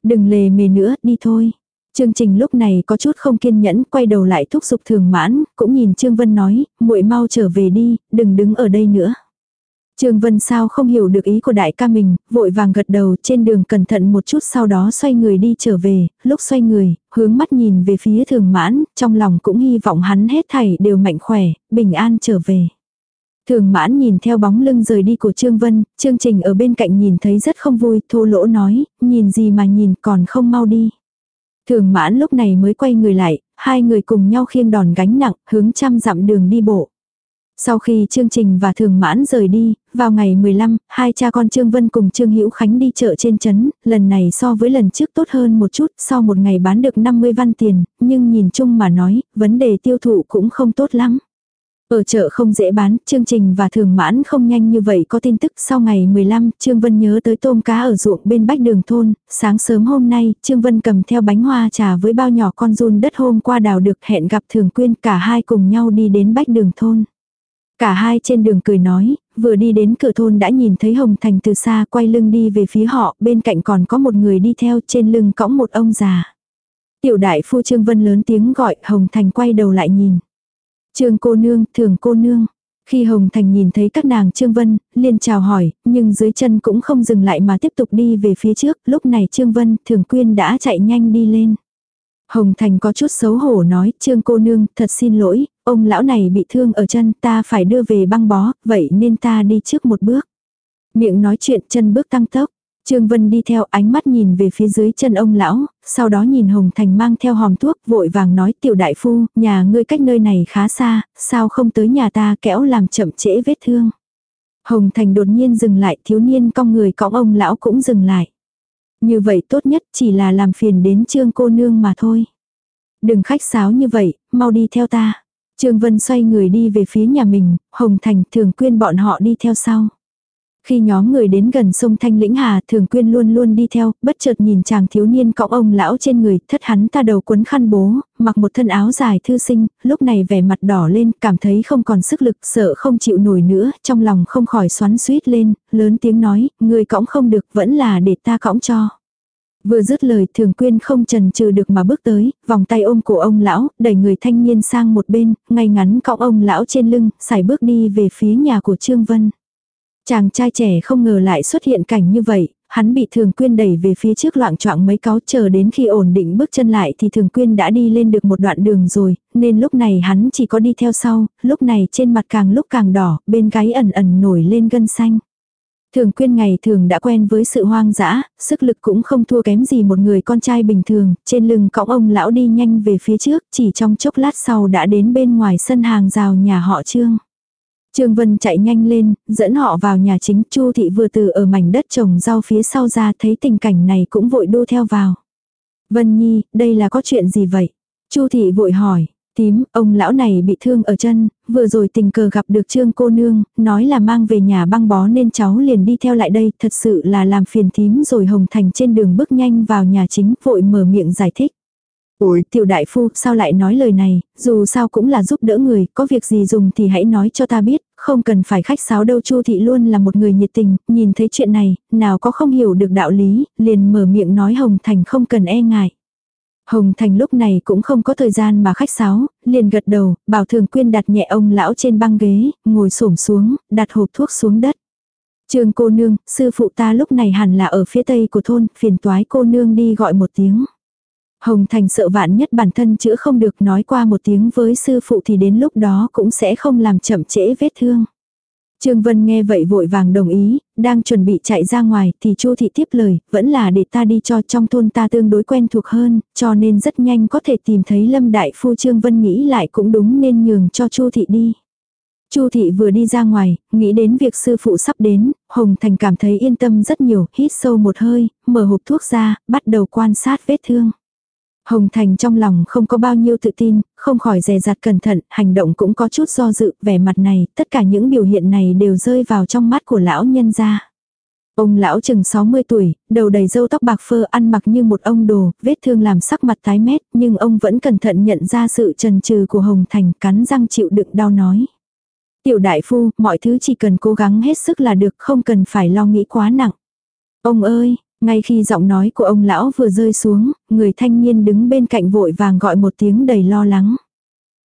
[SPEAKER 1] Đừng lề mề nữa, đi thôi. Chương trình lúc này có chút không kiên nhẫn, quay đầu lại thúc giục thường mãn, cũng nhìn Trương Vân nói, muội mau trở về đi, đừng đứng ở đây nữa. Trương Vân sao không hiểu được ý của đại ca mình, vội vàng gật đầu trên đường cẩn thận một chút sau đó xoay người đi trở về, lúc xoay người, hướng mắt nhìn về phía thường mãn, trong lòng cũng hy vọng hắn hết thảy đều mạnh khỏe, bình an trở về. Thường mãn nhìn theo bóng lưng rời đi của Trương Vân, chương trình ở bên cạnh nhìn thấy rất không vui, thô lỗ nói, nhìn gì mà nhìn còn không mau đi. Thường mãn lúc này mới quay người lại, hai người cùng nhau khiêng đòn gánh nặng, hướng trăm dặm đường đi bộ. Sau khi chương trình và thường mãn rời đi, vào ngày 15, hai cha con Trương Vân cùng Trương Hữu Khánh đi chợ trên chấn. lần này so với lần trước tốt hơn một chút, sau một ngày bán được 50 văn tiền, nhưng nhìn chung mà nói, vấn đề tiêu thụ cũng không tốt lắm. Ở chợ không dễ bán, chương trình và thường mãn không nhanh như vậy có tin tức sau ngày 15, Trương Vân nhớ tới tôm cá ở ruộng bên bách đường thôn, sáng sớm hôm nay, Trương Vân cầm theo bánh hoa trà với bao nhỏ con run đất hôm qua đào được hẹn gặp thường quyên cả hai cùng nhau đi đến bách đường thôn. Cả hai trên đường cười nói, vừa đi đến cửa thôn đã nhìn thấy Hồng Thành từ xa quay lưng đi về phía họ, bên cạnh còn có một người đi theo trên lưng cõng một ông già. Tiểu đại phu Trương Vân lớn tiếng gọi Hồng Thành quay đầu lại nhìn. Trương cô nương, thường cô nương. Khi Hồng Thành nhìn thấy các nàng Trương Vân, liền chào hỏi, nhưng dưới chân cũng không dừng lại mà tiếp tục đi về phía trước, lúc này Trương Vân, thường quyên đã chạy nhanh đi lên. Hồng Thành có chút xấu hổ nói, Trương cô nương, thật xin lỗi, ông lão này bị thương ở chân, ta phải đưa về băng bó, vậy nên ta đi trước một bước. Miệng nói chuyện chân bước tăng tốc. Trương Vân đi theo ánh mắt nhìn về phía dưới chân ông lão, sau đó nhìn Hồng Thành mang theo hòm thuốc vội vàng nói tiểu đại phu, nhà ngươi cách nơi này khá xa, sao không tới nhà ta kẽo làm chậm trễ vết thương. Hồng Thành đột nhiên dừng lại thiếu niên cong người cõng ông lão cũng dừng lại. Như vậy tốt nhất chỉ là làm phiền đến trương cô nương mà thôi. Đừng khách sáo như vậy, mau đi theo ta. Trương Vân xoay người đi về phía nhà mình, Hồng Thành thường quyên bọn họ đi theo sau. Khi nhóm người đến gần sông Thanh Lĩnh Hà, Thường Quyên luôn luôn đi theo, bất chợt nhìn chàng thiếu niên cõng ông lão trên người, thất hắn ta đầu quấn khăn bố, mặc một thân áo dài thư sinh, lúc này vẻ mặt đỏ lên, cảm thấy không còn sức lực, sợ không chịu nổi nữa, trong lòng không khỏi xoắn suýt lên, lớn tiếng nói, người cõng không được, vẫn là để ta cõng cho. Vừa dứt lời thường quyên không trần trừ được mà bước tới, vòng tay ôm cổ ông lão, đẩy người thanh niên sang một bên, ngay ngắn cõng ông lão trên lưng, xài bước đi về phía nhà của Trương Vân. Chàng trai trẻ không ngờ lại xuất hiện cảnh như vậy, hắn bị thường quyên đẩy về phía trước loạn choạng mấy cáo chờ đến khi ổn định bước chân lại thì thường quyên đã đi lên được một đoạn đường rồi, nên lúc này hắn chỉ có đi theo sau, lúc này trên mặt càng lúc càng đỏ, bên gáy ẩn ẩn nổi lên gân xanh. Thường quyên ngày thường đã quen với sự hoang dã, sức lực cũng không thua kém gì một người con trai bình thường, trên lưng cõng ông lão đi nhanh về phía trước, chỉ trong chốc lát sau đã đến bên ngoài sân hàng rào nhà họ Trương. Trương Vân chạy nhanh lên, dẫn họ vào nhà chính, Chu thị vừa từ ở mảnh đất trồng rau phía sau ra thấy tình cảnh này cũng vội đu theo vào. Vân Nhi, đây là có chuyện gì vậy? Chu thị vội hỏi, tím, ông lão này bị thương ở chân, vừa rồi tình cờ gặp được trương cô nương, nói là mang về nhà băng bó nên cháu liền đi theo lại đây, thật sự là làm phiền thím rồi Hồng Thành trên đường bước nhanh vào nhà chính, vội mở miệng giải thích ủi tiểu đại phu, sao lại nói lời này, dù sao cũng là giúp đỡ người, có việc gì dùng thì hãy nói cho ta biết, không cần phải khách sáo đâu Chu thị luôn là một người nhiệt tình, nhìn thấy chuyện này, nào có không hiểu được đạo lý, liền mở miệng nói Hồng Thành không cần e ngại. Hồng Thành lúc này cũng không có thời gian mà khách sáo, liền gật đầu, bảo thường quyên đặt nhẹ ông lão trên băng ghế, ngồi xổm xuống, đặt hộp thuốc xuống đất. Trường cô nương, sư phụ ta lúc này hẳn là ở phía tây của thôn, phiền toái cô nương đi gọi một tiếng. Hồng Thành sợ vạn nhất bản thân chữa không được nói qua một tiếng với sư phụ thì đến lúc đó cũng sẽ không làm chậm trễ vết thương. Trương Vân nghe vậy vội vàng đồng ý, đang chuẩn bị chạy ra ngoài thì Chu thị tiếp lời, vẫn là để ta đi cho trong thôn ta tương đối quen thuộc hơn, cho nên rất nhanh có thể tìm thấy Lâm đại phu Trương Vân nghĩ lại cũng đúng nên nhường cho Chu thị đi. Chu thị vừa đi ra ngoài, nghĩ đến việc sư phụ sắp đến, Hồng Thành cảm thấy yên tâm rất nhiều, hít sâu một hơi, mở hộp thuốc ra, bắt đầu quan sát vết thương. Hồng Thành trong lòng không có bao nhiêu tự tin, không khỏi dè dặt cẩn thận, hành động cũng có chút do dự, vẻ mặt này, tất cả những biểu hiện này đều rơi vào trong mắt của lão nhân gia. Ông lão chừng 60 tuổi, đầu đầy râu tóc bạc phơ ăn mặc như một ông đồ, vết thương làm sắc mặt tái mét, nhưng ông vẫn cẩn thận nhận ra sự trần trừ của Hồng Thành, cắn răng chịu đựng đau nói. Tiểu đại phu, mọi thứ chỉ cần cố gắng hết sức là được, không cần phải lo nghĩ quá nặng. Ông ơi, ngay khi giọng nói của ông lão vừa rơi xuống, người thanh niên đứng bên cạnh vội vàng gọi một tiếng đầy lo lắng.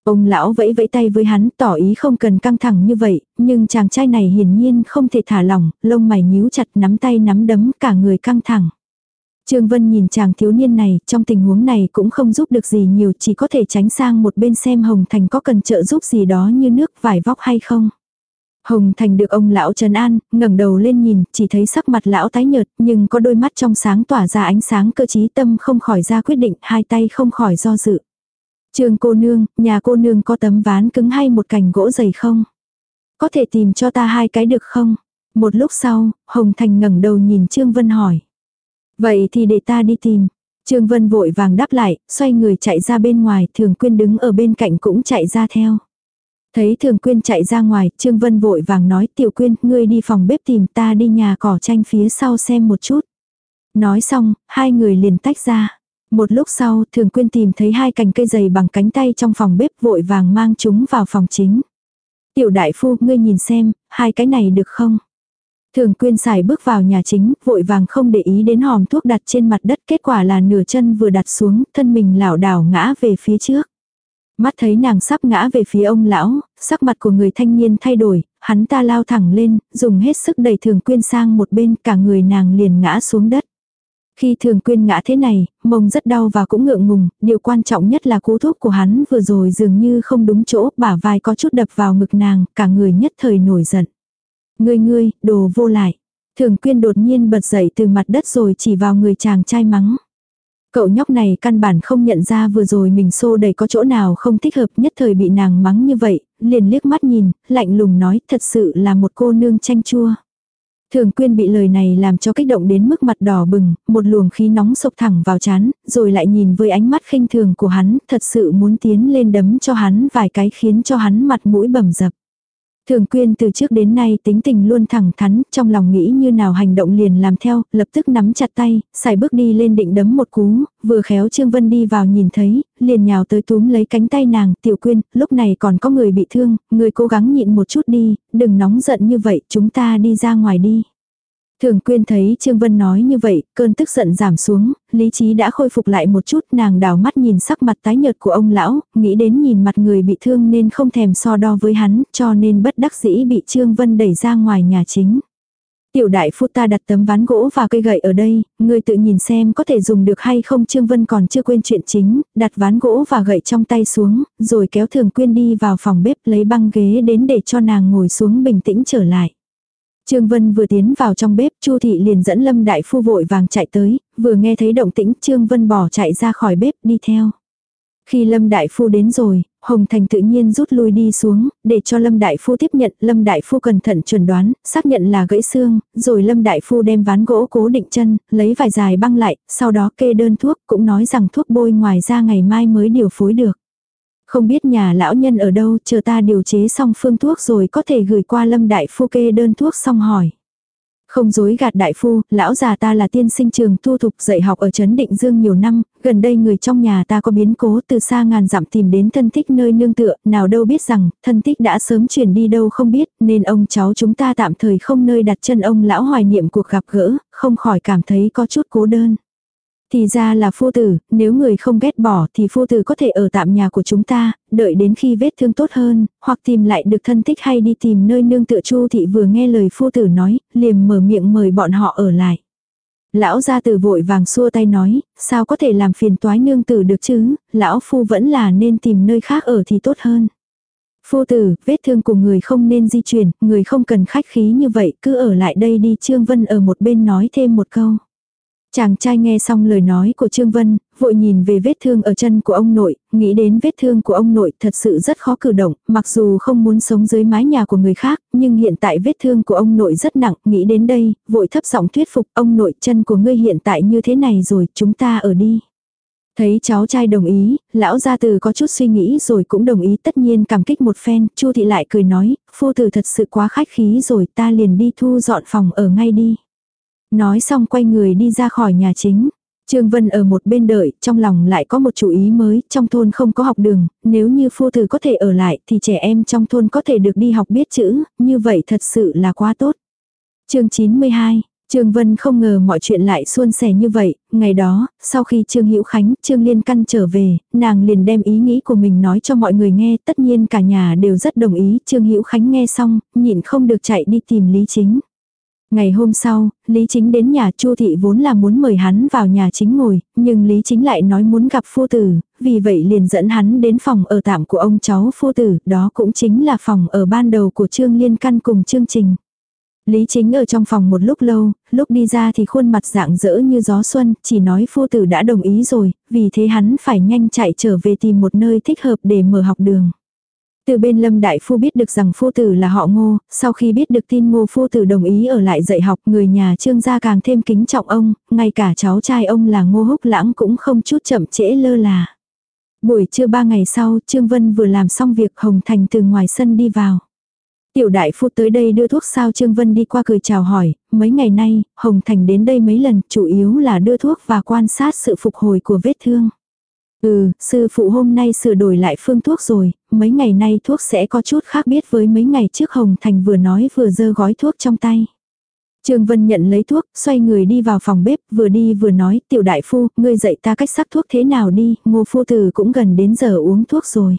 [SPEAKER 1] Ông lão vẫy vẫy tay với hắn tỏ ý không cần căng thẳng như vậy, nhưng chàng trai này hiển nhiên không thể thả lỏng, lông mày nhíu chặt nắm tay nắm đấm cả người căng thẳng. Trương Vân nhìn chàng thiếu niên này, trong tình huống này cũng không giúp được gì nhiều, chỉ có thể tránh sang một bên xem Hồng Thành có cần trợ giúp gì đó như nước vải vóc hay không. Hồng Thành được ông lão trấn an, ngẩng đầu lên nhìn, chỉ thấy sắc mặt lão tái nhợt, nhưng có đôi mắt trong sáng tỏa ra ánh sáng cơ trí tâm không khỏi ra quyết định, hai tay không khỏi do dự. Trương cô nương, nhà cô nương có tấm ván cứng hay một cành gỗ dày không? Có thể tìm cho ta hai cái được không? Một lúc sau, Hồng Thành ngẩng đầu nhìn Trương Vân hỏi. Vậy thì để ta đi tìm. Trương Vân vội vàng đáp lại, xoay người chạy ra bên ngoài, Thường Quyên đứng ở bên cạnh cũng chạy ra theo. Thấy Thường Quyên chạy ra ngoài, Trương Vân vội vàng nói Tiểu Quyên, ngươi đi phòng bếp tìm ta đi nhà cỏ tranh phía sau xem một chút. Nói xong, hai người liền tách ra. Một lúc sau, Thường Quyên tìm thấy hai cành cây dày bằng cánh tay trong phòng bếp vội vàng mang chúng vào phòng chính. Tiểu đại phu, ngươi nhìn xem, hai cái này được không? Thường quyên xài bước vào nhà chính, vội vàng không để ý đến hòm thuốc đặt trên mặt đất, kết quả là nửa chân vừa đặt xuống, thân mình lảo đảo ngã về phía trước. Mắt thấy nàng sắp ngã về phía ông lão, sắc mặt của người thanh niên thay đổi, hắn ta lao thẳng lên, dùng hết sức đẩy thường quyên sang một bên, cả người nàng liền ngã xuống đất. Khi thường quyên ngã thế này, mông rất đau và cũng ngượng ngùng, điều quan trọng nhất là cú thuốc của hắn vừa rồi dường như không đúng chỗ, bả vai có chút đập vào ngực nàng, cả người nhất thời nổi giận. Ngươi ngươi, đồ vô lại. Thường quyên đột nhiên bật dậy từ mặt đất rồi chỉ vào người chàng trai mắng. Cậu nhóc này căn bản không nhận ra vừa rồi mình xô đầy có chỗ nào không thích hợp nhất thời bị nàng mắng như vậy, liền liếc mắt nhìn, lạnh lùng nói thật sự là một cô nương chanh chua. Thường quyên bị lời này làm cho kích động đến mức mặt đỏ bừng, một luồng khí nóng sộc thẳng vào chán, rồi lại nhìn với ánh mắt khinh thường của hắn, thật sự muốn tiến lên đấm cho hắn vài cái khiến cho hắn mặt mũi bầm dập. Thường quyên từ trước đến nay tính tình luôn thẳng thắn, trong lòng nghĩ như nào hành động liền làm theo, lập tức nắm chặt tay, xài bước đi lên định đấm một cú, vừa khéo Trương Vân đi vào nhìn thấy, liền nhào tới túm lấy cánh tay nàng, tiểu quyên, lúc này còn có người bị thương, người cố gắng nhịn một chút đi, đừng nóng giận như vậy, chúng ta đi ra ngoài đi. Thường quyên thấy Trương Vân nói như vậy, cơn tức giận giảm xuống, lý trí đã khôi phục lại một chút, nàng đào mắt nhìn sắc mặt tái nhợt của ông lão, nghĩ đến nhìn mặt người bị thương nên không thèm so đo với hắn, cho nên bất đắc dĩ bị Trương Vân đẩy ra ngoài nhà chính. Tiểu đại phu ta đặt tấm ván gỗ và cây gậy ở đây, ngươi tự nhìn xem có thể dùng được hay không Trương Vân còn chưa quên chuyện chính, đặt ván gỗ và gậy trong tay xuống, rồi kéo thường quyên đi vào phòng bếp lấy băng ghế đến để cho nàng ngồi xuống bình tĩnh trở lại. Trương Vân vừa tiến vào trong bếp, Chu thị liền dẫn Lâm đại phu vội vàng chạy tới, vừa nghe thấy động tĩnh, Trương Vân bỏ chạy ra khỏi bếp đi theo. Khi Lâm đại phu đến rồi, Hồng Thành tự nhiên rút lui đi xuống, để cho Lâm đại phu tiếp nhận, Lâm đại phu cẩn thận chuẩn đoán, xác nhận là gãy xương, rồi Lâm đại phu đem ván gỗ cố định chân, lấy vài dài băng lại, sau đó kê đơn thuốc, cũng nói rằng thuốc bôi ngoài ra ngày mai mới điều phối được. Không biết nhà lão nhân ở đâu, chờ ta điều chế xong phương thuốc rồi có thể gửi qua lâm đại phu kê đơn thuốc xong hỏi. Không dối gạt đại phu, lão già ta là tiên sinh trường thu thục dạy học ở Trấn Định Dương nhiều năm, gần đây người trong nhà ta có biến cố từ xa ngàn dặm tìm đến thân thích nơi nương tựa, nào đâu biết rằng, thân thích đã sớm chuyển đi đâu không biết, nên ông cháu chúng ta tạm thời không nơi đặt chân ông lão hoài niệm cuộc gặp gỡ, không khỏi cảm thấy có chút cố đơn. Thì ra là phu tử, nếu người không ghét bỏ thì phu tử có thể ở tạm nhà của chúng ta, đợi đến khi vết thương tốt hơn, hoặc tìm lại được thân thích hay đi tìm nơi nương tựa chu thị vừa nghe lời phu tử nói, liềm mở miệng mời bọn họ ở lại. Lão gia tử vội vàng xua tay nói, sao có thể làm phiền toái nương tử được chứ, lão phu vẫn là nên tìm nơi khác ở thì tốt hơn. Phu tử, vết thương của người không nên di chuyển, người không cần khách khí như vậy, cứ ở lại đây đi Trương Vân ở một bên nói thêm một câu. Chàng trai nghe xong lời nói của Trương Vân, vội nhìn về vết thương ở chân của ông nội, nghĩ đến vết thương của ông nội thật sự rất khó cử động, mặc dù không muốn sống dưới mái nhà của người khác, nhưng hiện tại vết thương của ông nội rất nặng, nghĩ đến đây, vội thấp giọng thuyết phục ông nội chân của ngươi hiện tại như thế này rồi, chúng ta ở đi. Thấy cháu trai đồng ý, lão gia từ có chút suy nghĩ rồi cũng đồng ý tất nhiên cảm kích một phen, Chu thị lại cười nói, phu tử thật sự quá khách khí rồi ta liền đi thu dọn phòng ở ngay đi. Nói xong quay người đi ra khỏi nhà chính. Trương Vân ở một bên đợi, trong lòng lại có một chủ ý mới, trong thôn không có học đường, nếu như phu tử có thể ở lại thì trẻ em trong thôn có thể được đi học biết chữ, như vậy thật sự là quá tốt. chương 92 Trương Vân không ngờ mọi chuyện lại suôn sẻ như vậy, ngày đó, sau khi Trương Hữu Khánh, Trương Liên Căn trở về, nàng liền đem ý nghĩ của mình nói cho mọi người nghe, tất nhiên cả nhà đều rất đồng ý, Trương Hữu Khánh nghe xong, nhịn không được chạy đi tìm Lý Chính. Ngày hôm sau, Lý Chính đến nhà Chu thị vốn là muốn mời hắn vào nhà chính ngồi, nhưng Lý Chính lại nói muốn gặp phu tử, vì vậy liền dẫn hắn đến phòng ở tạm của ông cháu phu tử, đó cũng chính là phòng ở ban đầu của Trương Liên Căn cùng chương trình. Lý Chính ở trong phòng một lúc lâu, lúc đi ra thì khuôn mặt dạng dỡ như gió xuân, chỉ nói phu tử đã đồng ý rồi, vì thế hắn phải nhanh chạy trở về tìm một nơi thích hợp để mở học đường. Từ bên Lâm Đại Phu biết được rằng phu tử là họ ngô, sau khi biết được tin ngô phu tử đồng ý ở lại dạy học người nhà trương gia càng thêm kính trọng ông, ngay cả cháu trai ông là ngô húc lãng cũng không chút chậm trễ lơ là. Buổi trưa ba ngày sau, Trương Vân vừa làm xong việc Hồng Thành từ ngoài sân đi vào. Tiểu đại phu tới đây đưa thuốc sao Trương Vân đi qua cười chào hỏi, mấy ngày nay, Hồng Thành đến đây mấy lần, chủ yếu là đưa thuốc và quan sát sự phục hồi của vết thương. Ừ, sư phụ hôm nay sửa đổi lại phương thuốc rồi, mấy ngày nay thuốc sẽ có chút khác biệt với mấy ngày trước Hồng Thành vừa nói vừa dơ gói thuốc trong tay. Trương Vân nhận lấy thuốc, xoay người đi vào phòng bếp, vừa đi vừa nói, tiểu đại phu, ngươi dạy ta cách sắc thuốc thế nào đi, ngô phu tử cũng gần đến giờ uống thuốc rồi.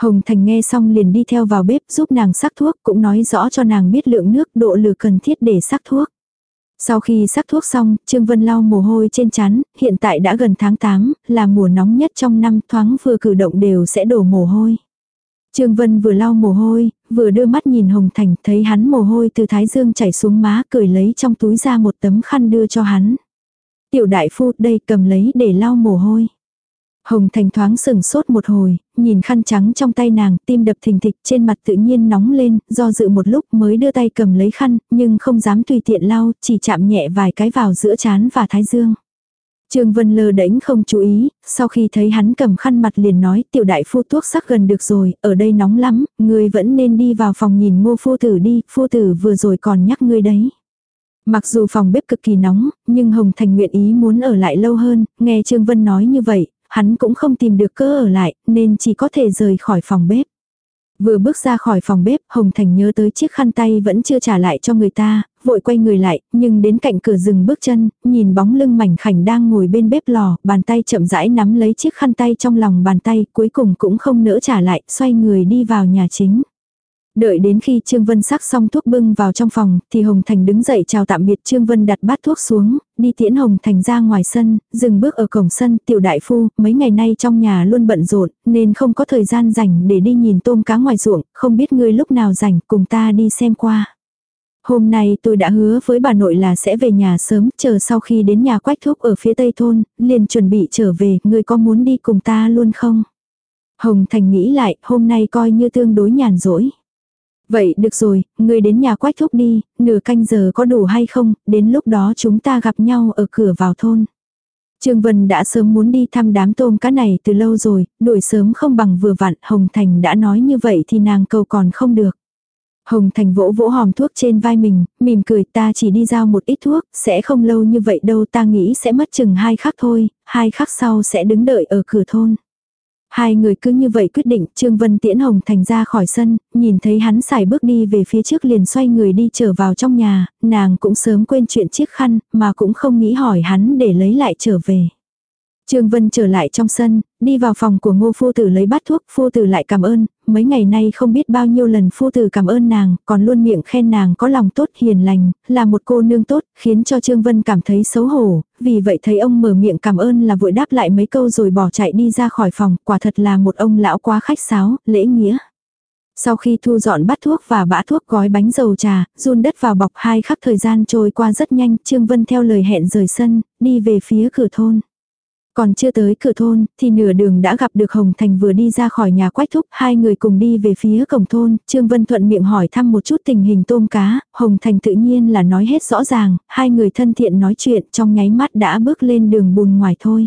[SPEAKER 1] Hồng Thành nghe xong liền đi theo vào bếp giúp nàng sắc thuốc, cũng nói rõ cho nàng biết lượng nước độ lửa cần thiết để sắc thuốc. Sau khi sắc thuốc xong, Trương Vân lau mồ hôi trên chán, hiện tại đã gần tháng 8, là mùa nóng nhất trong năm thoáng vừa cử động đều sẽ đổ mồ hôi. Trương Vân vừa lau mồ hôi, vừa đưa mắt nhìn Hồng Thành thấy hắn mồ hôi từ thái dương chảy xuống má cười lấy trong túi ra một tấm khăn đưa cho hắn. Tiểu đại phu đây cầm lấy để lau mồ hôi. Hồng Thành thoáng sừng sốt một hồi, nhìn khăn trắng trong tay nàng, tim đập thình thịch trên mặt tự nhiên nóng lên, do dự một lúc mới đưa tay cầm lấy khăn, nhưng không dám tùy tiện lau, chỉ chạm nhẹ vài cái vào giữa chán và thái dương. Trương Vân lơ đánh không chú ý, sau khi thấy hắn cầm khăn mặt liền nói tiểu đại phu thuốc sắc gần được rồi, ở đây nóng lắm, ngươi vẫn nên đi vào phòng nhìn ngô phu tử đi, phu tử vừa rồi còn nhắc ngươi đấy. Mặc dù phòng bếp cực kỳ nóng, nhưng Hồng Thành nguyện ý muốn ở lại lâu hơn, nghe Trương Vân nói như vậy, hắn cũng không tìm được cơ ở lại, nên chỉ có thể rời khỏi phòng bếp. Vừa bước ra khỏi phòng bếp, Hồng Thành nhớ tới chiếc khăn tay vẫn chưa trả lại cho người ta, vội quay người lại, nhưng đến cạnh cửa rừng bước chân, nhìn bóng lưng mảnh khảnh đang ngồi bên bếp lò, bàn tay chậm rãi nắm lấy chiếc khăn tay trong lòng bàn tay, cuối cùng cũng không nỡ trả lại, xoay người đi vào nhà chính. Đợi đến khi Trương Vân sắc xong thuốc bưng vào trong phòng, thì Hồng Thành đứng dậy chào tạm biệt Trương Vân đặt bát thuốc xuống, đi tiễn Hồng Thành ra ngoài sân, dừng bước ở cổng sân, tiểu đại phu, mấy ngày nay trong nhà luôn bận rộn, nên không có thời gian rảnh để đi nhìn tôm cá ngoài ruộng, không biết ngươi lúc nào rảnh, cùng ta đi xem qua. Hôm nay tôi đã hứa với bà nội là sẽ về nhà sớm, chờ sau khi đến nhà quách thúc ở phía tây thôn, liền chuẩn bị trở về, ngươi có muốn đi cùng ta luôn không? Hồng Thành nghĩ lại, hôm nay coi như tương đối nhàn rỗi. Vậy được rồi, người đến nhà quách thúc đi, nửa canh giờ có đủ hay không, đến lúc đó chúng ta gặp nhau ở cửa vào thôn. Trương Vân đã sớm muốn đi thăm đám tôm cá này từ lâu rồi, đuổi sớm không bằng vừa vặn, Hồng Thành đã nói như vậy thì nàng cầu còn không được. Hồng Thành vỗ vỗ hòm thuốc trên vai mình, mỉm cười ta chỉ đi giao một ít thuốc, sẽ không lâu như vậy đâu ta nghĩ sẽ mất chừng hai khắc thôi, hai khắc sau sẽ đứng đợi ở cửa thôn. Hai người cứ như vậy quyết định, Trương Vân tiễn Hồng Thành ra khỏi sân, nhìn thấy hắn xài bước đi về phía trước liền xoay người đi trở vào trong nhà, nàng cũng sớm quên chuyện chiếc khăn, mà cũng không nghĩ hỏi hắn để lấy lại trở về. Trương Vân trở lại trong sân, đi vào phòng của ngô phu tử lấy bát thuốc, phu tử lại cảm ơn, mấy ngày nay không biết bao nhiêu lần phu tử cảm ơn nàng, còn luôn miệng khen nàng có lòng tốt hiền lành, là một cô nương tốt, khiến cho Trương Vân cảm thấy xấu hổ, vì vậy thấy ông mở miệng cảm ơn là vội đáp lại mấy câu rồi bỏ chạy đi ra khỏi phòng, quả thật là một ông lão quá khách sáo, lễ nghĩa. Sau khi thu dọn bát thuốc và bã thuốc gói bánh dầu trà, run đất vào bọc hai khắc thời gian trôi qua rất nhanh, Trương Vân theo lời hẹn rời sân, đi về phía cửa thôn. Còn chưa tới cửa thôn, thì nửa đường đã gặp được Hồng Thành vừa đi ra khỏi nhà quách thúc, hai người cùng đi về phía cổng thôn, Trương Vân thuận miệng hỏi thăm một chút tình hình tôm cá, Hồng Thành tự nhiên là nói hết rõ ràng, hai người thân thiện nói chuyện trong nháy mắt đã bước lên đường bùn ngoài thôi.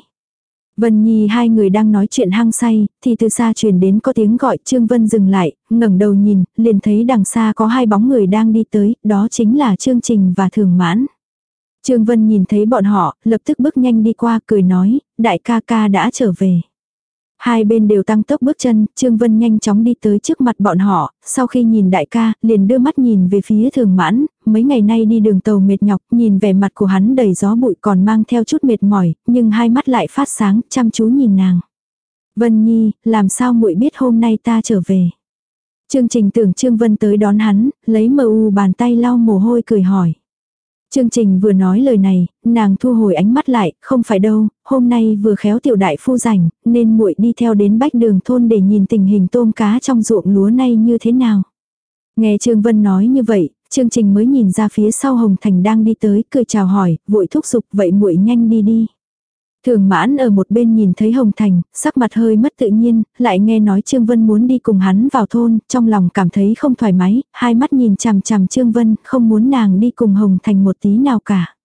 [SPEAKER 1] Vân Nhi hai người đang nói chuyện hăng say, thì từ xa truyền đến có tiếng gọi Trương Vân dừng lại, ngẩng đầu nhìn, liền thấy đằng xa có hai bóng người đang đi tới, đó chính là Trương Trình và Thường Mãn. Trương Vân nhìn thấy bọn họ, lập tức bước nhanh đi qua cười nói, đại ca ca đã trở về. Hai bên đều tăng tốc bước chân, Trương Vân nhanh chóng đi tới trước mặt bọn họ, sau khi nhìn đại ca, liền đưa mắt nhìn về phía thường mãn, mấy ngày nay đi đường tàu mệt nhọc, nhìn vẻ mặt của hắn đầy gió bụi còn mang theo chút mệt mỏi, nhưng hai mắt lại phát sáng, chăm chú nhìn nàng. Vân Nhi, làm sao muội biết hôm nay ta trở về? Chương trình tưởng Trương Vân tới đón hắn, lấy mờ u bàn tay lau mồ hôi cười hỏi. Chương trình vừa nói lời này, nàng thu hồi ánh mắt lại, không phải đâu, hôm nay vừa khéo tiểu đại phu rảnh, nên muội đi theo đến bách đường thôn để nhìn tình hình tôm cá trong ruộng lúa nay như thế nào. Nghe Trương Vân nói như vậy, chương trình mới nhìn ra phía sau Hồng Thành đang đi tới, cười chào hỏi, vội thúc giục vậy muội nhanh đi đi. Thường mãn ở một bên nhìn thấy Hồng Thành, sắc mặt hơi mất tự nhiên, lại nghe nói Trương Vân muốn đi cùng hắn vào thôn, trong lòng cảm thấy không thoải mái, hai mắt nhìn chằm chằm Trương Vân, không muốn nàng đi cùng Hồng Thành một tí nào cả.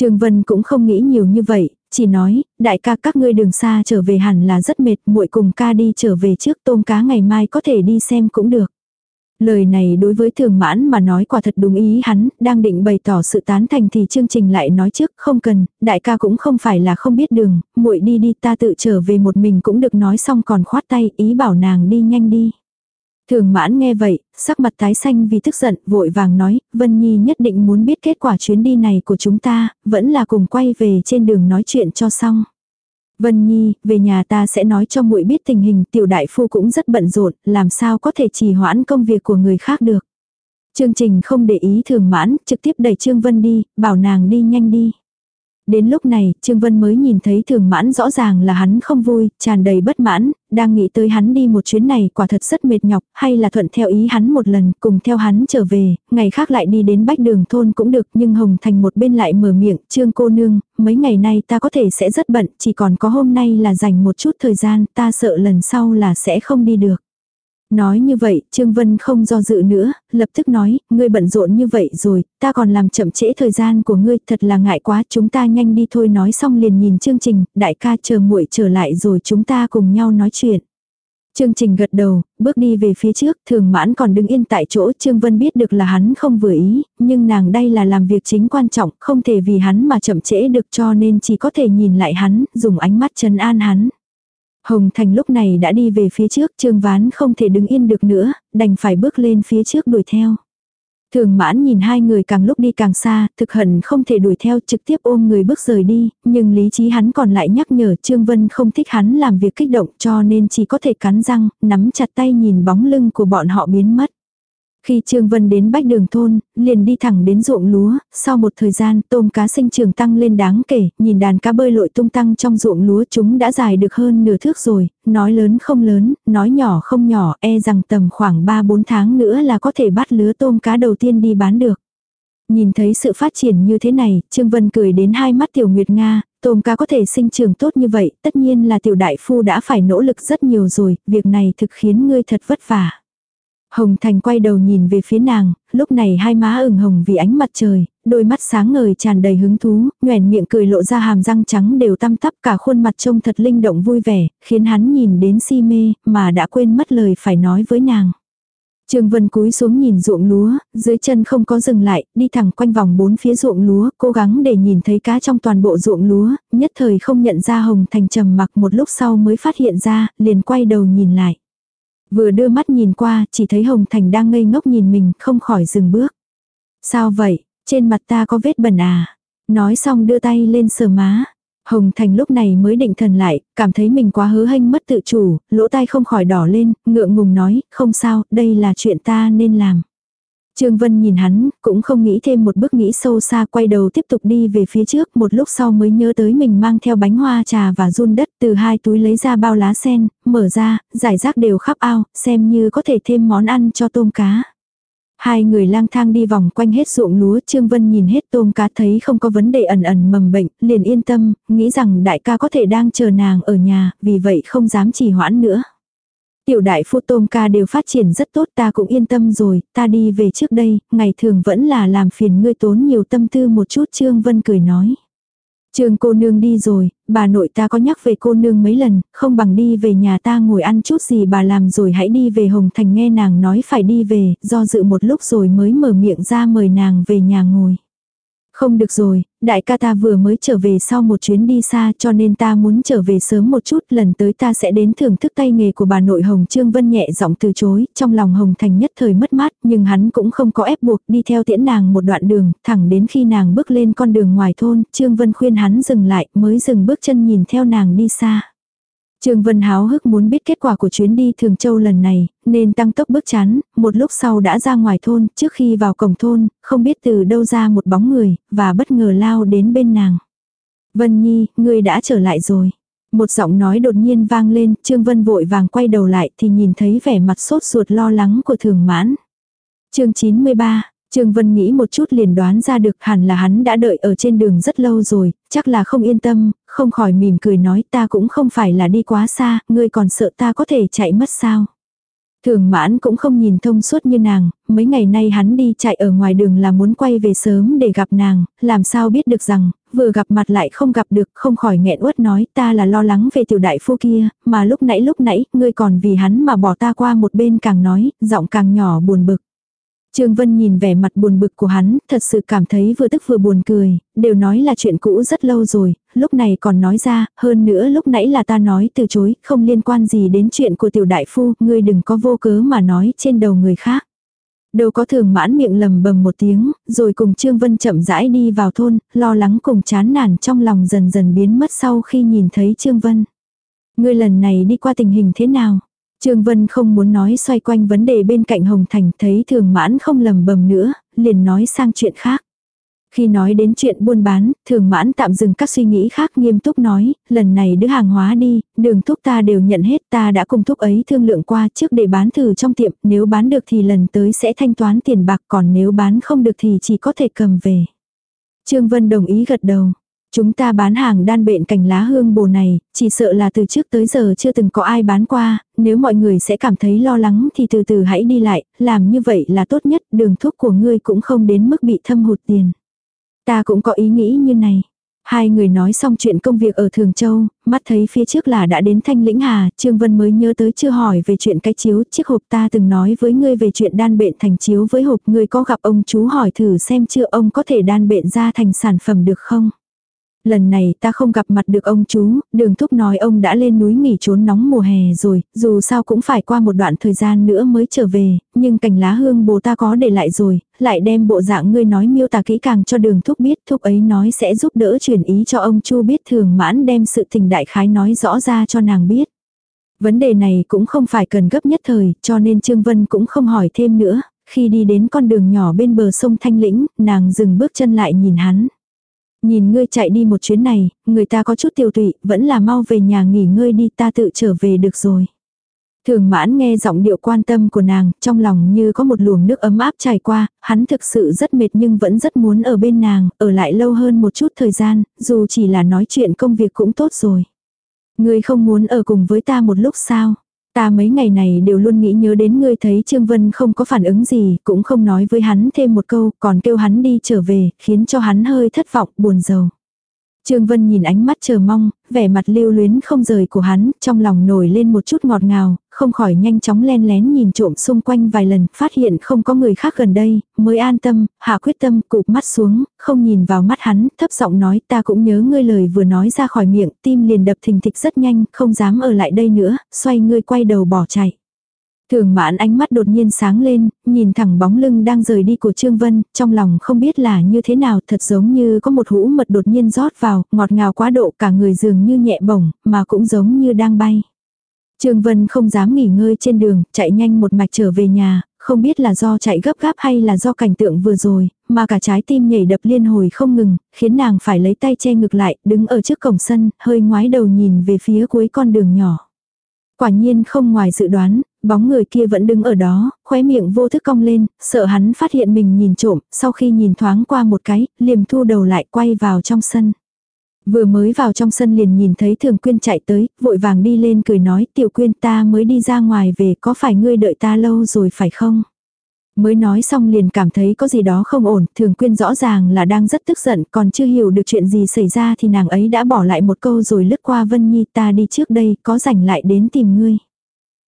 [SPEAKER 1] Trương Vân cũng không nghĩ nhiều như vậy, chỉ nói, đại ca các ngươi đường xa trở về hẳn là rất mệt, muội cùng ca đi trở về trước tôm cá ngày mai có thể đi xem cũng được. Lời này đối với thường mãn mà nói quả thật đúng ý hắn, đang định bày tỏ sự tán thành thì chương trình lại nói trước, không cần, đại ca cũng không phải là không biết đường, muội đi đi ta tự trở về một mình cũng được nói xong còn khoát tay, ý bảo nàng đi nhanh đi. Thường mãn nghe vậy, sắc mặt tái xanh vì tức giận, vội vàng nói, Vân Nhi nhất định muốn biết kết quả chuyến đi này của chúng ta, vẫn là cùng quay về trên đường nói chuyện cho xong. Vân Nhi, về nhà ta sẽ nói cho muội biết tình hình tiểu đại phu cũng rất bận rộn, làm sao có thể trì hoãn công việc của người khác được. Chương trình không để ý thường mãn, trực tiếp đẩy Trương Vân đi, bảo nàng đi nhanh đi. Đến lúc này, Trương Vân mới nhìn thấy thường mãn rõ ràng là hắn không vui, tràn đầy bất mãn, đang nghĩ tới hắn đi một chuyến này quả thật rất mệt nhọc, hay là thuận theo ý hắn một lần, cùng theo hắn trở về, ngày khác lại đi đến bách đường thôn cũng được, nhưng Hồng Thành một bên lại mở miệng, Trương cô nương, mấy ngày nay ta có thể sẽ rất bận, chỉ còn có hôm nay là dành một chút thời gian, ta sợ lần sau là sẽ không đi được. Nói như vậy, Trương Vân không do dự nữa, lập tức nói, ngươi bận rộn như vậy rồi, ta còn làm chậm trễ thời gian của ngươi, thật là ngại quá, chúng ta nhanh đi thôi nói xong liền nhìn chương trình, đại ca chờ muội trở lại rồi chúng ta cùng nhau nói chuyện. Chương trình gật đầu, bước đi về phía trước, thường mãn còn đứng yên tại chỗ, Trương Vân biết được là hắn không vừa ý, nhưng nàng đây là làm việc chính quan trọng, không thể vì hắn mà chậm trễ được cho nên chỉ có thể nhìn lại hắn, dùng ánh mắt trấn an hắn. Hồng Thành lúc này đã đi về phía trước, Trương Ván không thể đứng yên được nữa, đành phải bước lên phía trước đuổi theo. Thường mãn nhìn hai người càng lúc đi càng xa, thực hận không thể đuổi theo trực tiếp ôm người bước rời đi, nhưng lý trí hắn còn lại nhắc nhở Trương Vân không thích hắn làm việc kích động cho nên chỉ có thể cắn răng, nắm chặt tay nhìn bóng lưng của bọn họ biến mất. Khi Trương Vân đến bách đường thôn, liền đi thẳng đến ruộng lúa, sau một thời gian tôm cá sinh trưởng tăng lên đáng kể, nhìn đàn cá bơi lội tung tăng trong ruộng lúa chúng đã dài được hơn nửa thước rồi, nói lớn không lớn, nói nhỏ không nhỏ, e rằng tầm khoảng 3-4 tháng nữa là có thể bắt lứa tôm cá đầu tiên đi bán được. Nhìn thấy sự phát triển như thế này, Trương Vân cười đến hai mắt Tiểu Nguyệt Nga, tôm cá có thể sinh trưởng tốt như vậy, tất nhiên là Tiểu Đại Phu đã phải nỗ lực rất nhiều rồi, việc này thực khiến ngươi thật vất vả. Hồng Thành quay đầu nhìn về phía nàng, lúc này hai má ửng hồng vì ánh mặt trời, đôi mắt sáng ngời tràn đầy hứng thú, nhoẻn miệng cười lộ ra hàm răng trắng đều tăm tắp cả khuôn mặt trông thật linh động vui vẻ, khiến hắn nhìn đến si mê, mà đã quên mất lời phải nói với nàng. Trương Vân cúi xuống nhìn ruộng lúa, dưới chân không có dừng lại, đi thẳng quanh vòng bốn phía ruộng lúa, cố gắng để nhìn thấy cá trong toàn bộ ruộng lúa, nhất thời không nhận ra Hồng Thành trầm mặc một lúc sau mới phát hiện ra, liền quay đầu nhìn lại. Vừa đưa mắt nhìn qua, chỉ thấy Hồng Thành đang ngây ngốc nhìn mình, không khỏi dừng bước. Sao vậy, trên mặt ta có vết bẩn à? Nói xong đưa tay lên sờ má. Hồng Thành lúc này mới định thần lại, cảm thấy mình quá hớ hênh mất tự chủ, lỗ tai không khỏi đỏ lên, ngượng ngùng nói, không sao, đây là chuyện ta nên làm. Trương Vân nhìn hắn, cũng không nghĩ thêm một bước nghĩ sâu xa quay đầu tiếp tục đi về phía trước một lúc sau mới nhớ tới mình mang theo bánh hoa trà và run đất từ hai túi lấy ra bao lá sen, mở ra, giải rác đều khắp ao, xem như có thể thêm món ăn cho tôm cá. Hai người lang thang đi vòng quanh hết ruộng lúa, Trương Vân nhìn hết tôm cá thấy không có vấn đề ẩn ẩn mầm bệnh, liền yên tâm, nghĩ rằng đại ca có thể đang chờ nàng ở nhà, vì vậy không dám trì hoãn nữa. Tiểu đại phu tôm ca đều phát triển rất tốt ta cũng yên tâm rồi, ta đi về trước đây, ngày thường vẫn là làm phiền ngươi tốn nhiều tâm tư một chút Trương Vân cười nói. Trương cô nương đi rồi, bà nội ta có nhắc về cô nương mấy lần, không bằng đi về nhà ta ngồi ăn chút gì bà làm rồi hãy đi về Hồng Thành nghe nàng nói phải đi về, do dự một lúc rồi mới mở miệng ra mời nàng về nhà ngồi. Không được rồi, đại ca ta vừa mới trở về sau một chuyến đi xa cho nên ta muốn trở về sớm một chút lần tới ta sẽ đến thưởng thức tay nghề của bà nội Hồng Trương Vân nhẹ giọng từ chối, trong lòng Hồng Thành nhất thời mất mát nhưng hắn cũng không có ép buộc đi theo tiễn nàng một đoạn đường, thẳng đến khi nàng bước lên con đường ngoài thôn, Trương Vân khuyên hắn dừng lại mới dừng bước chân nhìn theo nàng đi xa. Trương Vân háo hức muốn biết kết quả của chuyến đi Thường Châu lần này, nên tăng tốc bước chán, một lúc sau đã ra ngoài thôn, trước khi vào cổng thôn, không biết từ đâu ra một bóng người, và bất ngờ lao đến bên nàng. Vân Nhi, ngươi đã trở lại rồi. Một giọng nói đột nhiên vang lên, Trương Vân vội vàng quay đầu lại thì nhìn thấy vẻ mặt sốt ruột lo lắng của thường mãn. chương 93, Trương Vân nghĩ một chút liền đoán ra được hẳn là hắn đã đợi ở trên đường rất lâu rồi, chắc là không yên tâm, không khỏi mỉm cười nói ta cũng không phải là đi quá xa, ngươi còn sợ ta có thể chạy mất sao. Thường mãn cũng không nhìn thông suốt như nàng, mấy ngày nay hắn đi chạy ở ngoài đường là muốn quay về sớm để gặp nàng, làm sao biết được rằng, vừa gặp mặt lại không gặp được, không khỏi nghẹn uất nói ta là lo lắng về tiểu đại phu kia, mà lúc nãy lúc nãy, ngươi còn vì hắn mà bỏ ta qua một bên càng nói, giọng càng nhỏ buồn bực. Trương Vân nhìn vẻ mặt buồn bực của hắn, thật sự cảm thấy vừa tức vừa buồn cười, đều nói là chuyện cũ rất lâu rồi, lúc này còn nói ra, hơn nữa lúc nãy là ta nói từ chối, không liên quan gì đến chuyện của tiểu đại phu, ngươi đừng có vô cớ mà nói trên đầu người khác. Đâu có thường mãn miệng lầm bầm một tiếng, rồi cùng Trương Vân chậm rãi đi vào thôn, lo lắng cùng chán nản trong lòng dần dần biến mất sau khi nhìn thấy Trương Vân. Ngươi lần này đi qua tình hình thế nào? Trương Vân không muốn nói xoay quanh vấn đề bên cạnh Hồng Thành thấy thường mãn không lầm bầm nữa, liền nói sang chuyện khác. Khi nói đến chuyện buôn bán, thường mãn tạm dừng các suy nghĩ khác nghiêm túc nói, lần này đưa hàng hóa đi, đường thúc ta đều nhận hết ta đã cùng thúc ấy thương lượng qua trước để bán thử trong tiệm, nếu bán được thì lần tới sẽ thanh toán tiền bạc còn nếu bán không được thì chỉ có thể cầm về. Trương Vân đồng ý gật đầu. Chúng ta bán hàng đan bệnh cành lá hương bồ này, chỉ sợ là từ trước tới giờ chưa từng có ai bán qua, nếu mọi người sẽ cảm thấy lo lắng thì từ từ hãy đi lại, làm như vậy là tốt nhất, đường thuốc của ngươi cũng không đến mức bị thâm hụt tiền. Ta cũng có ý nghĩ như này. Hai người nói xong chuyện công việc ở Thường Châu, mắt thấy phía trước là đã đến Thanh Lĩnh Hà, Trương Vân mới nhớ tới chưa hỏi về chuyện cái chiếu, chiếc hộp ta từng nói với ngươi về chuyện đan bệnh thành chiếu với hộp, ngươi có gặp ông chú hỏi thử xem chưa ông có thể đan bệnh ra thành sản phẩm được không? Lần này ta không gặp mặt được ông chú, đường thúc nói ông đã lên núi nghỉ trốn nóng mùa hè rồi, dù sao cũng phải qua một đoạn thời gian nữa mới trở về, nhưng cành lá hương bồ ta có để lại rồi, lại đem bộ dạng ngươi nói miêu tả kỹ càng cho đường thúc biết, thúc ấy nói sẽ giúp đỡ chuyển ý cho ông chu biết thường mãn đem sự tình đại khái nói rõ ra cho nàng biết. Vấn đề này cũng không phải cần gấp nhất thời, cho nên Trương Vân cũng không hỏi thêm nữa, khi đi đến con đường nhỏ bên bờ sông Thanh Lĩnh, nàng dừng bước chân lại nhìn hắn. Nhìn ngươi chạy đi một chuyến này, người ta có chút tiêu tụy, vẫn là mau về nhà nghỉ ngơi đi ta tự trở về được rồi. Thường mãn nghe giọng điệu quan tâm của nàng, trong lòng như có một luồng nước ấm áp trải qua, hắn thực sự rất mệt nhưng vẫn rất muốn ở bên nàng, ở lại lâu hơn một chút thời gian, dù chỉ là nói chuyện công việc cũng tốt rồi. Ngươi không muốn ở cùng với ta một lúc sao? Ta mấy ngày này đều luôn nghĩ nhớ đến ngươi thấy Trương Vân không có phản ứng gì, cũng không nói với hắn thêm một câu, còn kêu hắn đi trở về, khiến cho hắn hơi thất vọng, buồn rầu. Trương Vân nhìn ánh mắt chờ mong, vẻ mặt lưu luyến không rời của hắn, trong lòng nổi lên một chút ngọt ngào, không khỏi nhanh chóng len lén nhìn trộm xung quanh vài lần, phát hiện không có người khác gần đây, mới an tâm, hạ quyết tâm, cụp mắt xuống, không nhìn vào mắt hắn, thấp giọng nói ta cũng nhớ ngươi lời vừa nói ra khỏi miệng, tim liền đập thình thịch rất nhanh, không dám ở lại đây nữa, xoay ngươi quay đầu bỏ chạy. Thường mãn ánh mắt đột nhiên sáng lên, nhìn thẳng bóng lưng đang rời đi của Trương Vân, trong lòng không biết là như thế nào, thật giống như có một hũ mật đột nhiên rót vào, ngọt ngào quá độ cả người dường như nhẹ bổng, mà cũng giống như đang bay. Trương Vân không dám nghỉ ngơi trên đường, chạy nhanh một mạch trở về nhà, không biết là do chạy gấp gáp hay là do cảnh tượng vừa rồi, mà cả trái tim nhảy đập liên hồi không ngừng, khiến nàng phải lấy tay che ngực lại, đứng ở trước cổng sân, hơi ngoái đầu nhìn về phía cuối con đường nhỏ. Quả nhiên không ngoài dự đoán, bóng người kia vẫn đứng ở đó, khóe miệng vô thức cong lên, sợ hắn phát hiện mình nhìn trộm, sau khi nhìn thoáng qua một cái, liềm thu đầu lại quay vào trong sân. Vừa mới vào trong sân liền nhìn thấy thường quyên chạy tới, vội vàng đi lên cười nói tiểu quyên ta mới đi ra ngoài về có phải ngươi đợi ta lâu rồi phải không? Mới nói xong liền cảm thấy có gì đó không ổn, thường quyên rõ ràng là đang rất tức giận, còn chưa hiểu được chuyện gì xảy ra thì nàng ấy đã bỏ lại một câu rồi lướt qua Vân Nhi ta đi trước đây, có rảnh lại đến tìm ngươi.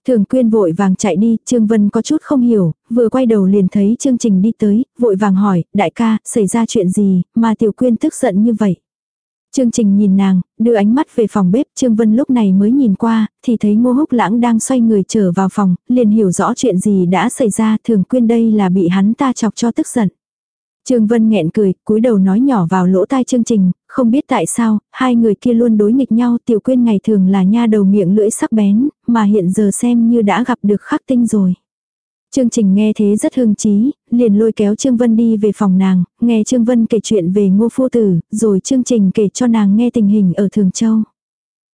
[SPEAKER 1] Thường quyên vội vàng chạy đi, Trương Vân có chút không hiểu, vừa quay đầu liền thấy chương trình đi tới, vội vàng hỏi, đại ca, xảy ra chuyện gì, mà tiểu quyên tức giận như vậy. Chương trình nhìn nàng, đưa ánh mắt về phòng bếp, Trương Vân lúc này mới nhìn qua, thì thấy ngô húc lãng đang xoay người trở vào phòng, liền hiểu rõ chuyện gì đã xảy ra, thường quyên đây là bị hắn ta chọc cho tức giận. Trương Vân nghẹn cười, cúi đầu nói nhỏ vào lỗ tai chương trình, không biết tại sao, hai người kia luôn đối nghịch nhau, tiểu quyên ngày thường là nha đầu miệng lưỡi sắc bén, mà hiện giờ xem như đã gặp được khắc tinh rồi. Trương trình nghe thế rất hưng trí, liền lôi kéo Trương Vân đi về phòng nàng, nghe Trương Vân kể chuyện về ngô phu tử, rồi Trương trình kể cho nàng nghe tình hình ở Thường Châu.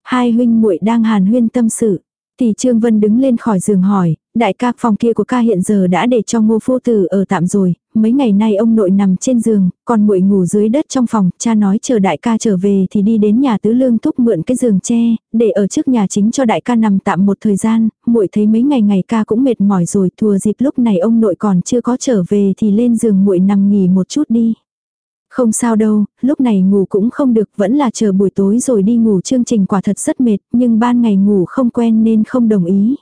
[SPEAKER 1] Hai huynh muội đang hàn huyên tâm sự. Thì Trương Vân đứng lên khỏi giường hỏi, đại ca phòng kia của ca hiện giờ đã để cho ngô phu tử ở tạm rồi, mấy ngày nay ông nội nằm trên giường, còn muội ngủ dưới đất trong phòng, cha nói chờ đại ca trở về thì đi đến nhà tứ lương thúc mượn cái giường tre, để ở trước nhà chính cho đại ca nằm tạm một thời gian, muội thấy mấy ngày ngày ca cũng mệt mỏi rồi, thua dịp lúc này ông nội còn chưa có trở về thì lên giường muội nằm nghỉ một chút đi. Không sao đâu, lúc này ngủ cũng không được, vẫn là chờ buổi tối rồi đi ngủ chương trình quả thật rất mệt, nhưng ban ngày ngủ không quen nên không đồng ý.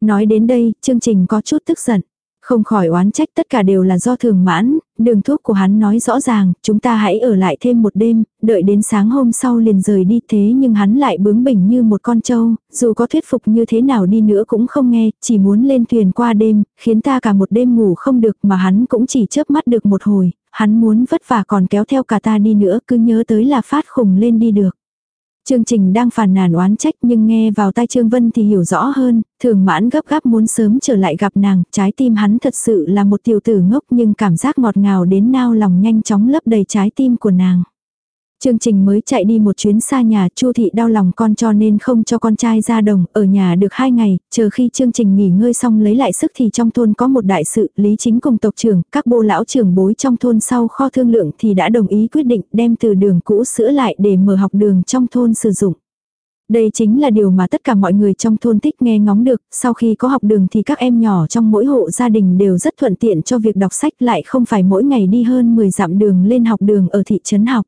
[SPEAKER 1] Nói đến đây, chương trình có chút tức giận. Không khỏi oán trách tất cả đều là do thường mãn, đường thuốc của hắn nói rõ ràng, chúng ta hãy ở lại thêm một đêm, đợi đến sáng hôm sau liền rời đi thế nhưng hắn lại bướng bỉnh như một con trâu, dù có thuyết phục như thế nào đi nữa cũng không nghe, chỉ muốn lên thuyền qua đêm, khiến ta cả một đêm ngủ không được mà hắn cũng chỉ chớp mắt được một hồi, hắn muốn vất vả còn kéo theo cả ta đi nữa cứ nhớ tới là phát khùng lên đi được. Chương trình đang phàn nàn oán trách nhưng nghe vào tai Trương Vân thì hiểu rõ hơn, thường mãn gấp gáp muốn sớm trở lại gặp nàng, trái tim hắn thật sự là một tiểu tử ngốc nhưng cảm giác ngọt ngào đến nao lòng nhanh chóng lấp đầy trái tim của nàng. Chương trình mới chạy đi một chuyến xa nhà, Chu thị đau lòng con cho nên không cho con trai ra đồng, ở nhà được hai ngày, chờ khi chương trình nghỉ ngơi xong lấy lại sức thì trong thôn có một đại sự, lý chính cùng tộc trưởng, các bô lão trưởng bối trong thôn sau kho thương lượng thì đã đồng ý quyết định đem từ đường cũ sửa lại để mở học đường trong thôn sử dụng. Đây chính là điều mà tất cả mọi người trong thôn thích nghe ngóng được, sau khi có học đường thì các em nhỏ trong mỗi hộ gia đình đều rất thuận tiện cho việc đọc sách lại không phải mỗi ngày đi hơn 10 dặm đường lên học đường ở thị trấn học.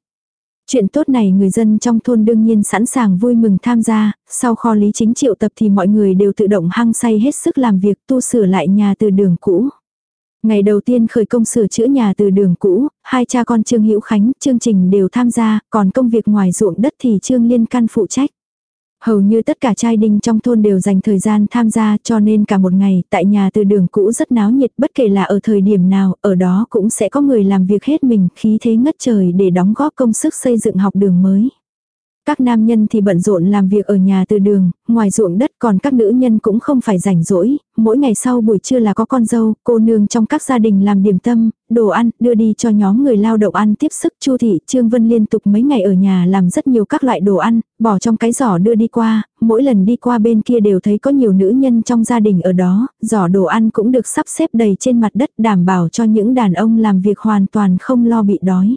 [SPEAKER 1] Chuyện tốt này người dân trong thôn đương nhiên sẵn sàng vui mừng tham gia, sau kho lý chính triệu tập thì mọi người đều tự động hăng say hết sức làm việc tu sửa lại nhà từ đường cũ. Ngày đầu tiên khởi công sửa chữa nhà từ đường cũ, hai cha con Trương Hữu Khánh, trương trình đều tham gia, còn công việc ngoài ruộng đất thì Trương Liên Căn phụ trách. Hầu như tất cả trai đinh trong thôn đều dành thời gian tham gia cho nên cả một ngày tại nhà từ đường cũ rất náo nhiệt bất kể là ở thời điểm nào, ở đó cũng sẽ có người làm việc hết mình khí thế ngất trời để đóng góp công sức xây dựng học đường mới. Các nam nhân thì bận rộn làm việc ở nhà từ đường, ngoài ruộng đất còn các nữ nhân cũng không phải rảnh rỗi, mỗi ngày sau buổi trưa là có con dâu, cô nương trong các gia đình làm điểm tâm, đồ ăn, đưa đi cho nhóm người lao động ăn tiếp sức. Chu thị, Trương Vân liên tục mấy ngày ở nhà làm rất nhiều các loại đồ ăn, bỏ trong cái giỏ đưa đi qua, mỗi lần đi qua bên kia đều thấy có nhiều nữ nhân trong gia đình ở đó, giỏ đồ ăn cũng được sắp xếp đầy trên mặt đất đảm bảo cho những đàn ông làm việc hoàn toàn không lo bị đói.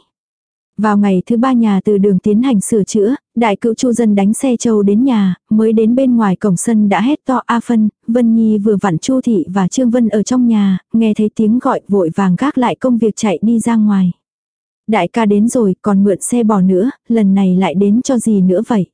[SPEAKER 1] Vào ngày thứ ba nhà từ đường tiến hành sửa chữa, đại cựu chu dân đánh xe châu đến nhà, mới đến bên ngoài cổng sân đã hét to A phân, Vân Nhi vừa vặn chu thị và Trương Vân ở trong nhà, nghe thấy tiếng gọi vội vàng gác lại công việc chạy đi ra ngoài. Đại ca đến rồi, còn mượn xe bò nữa, lần này lại đến cho gì nữa vậy?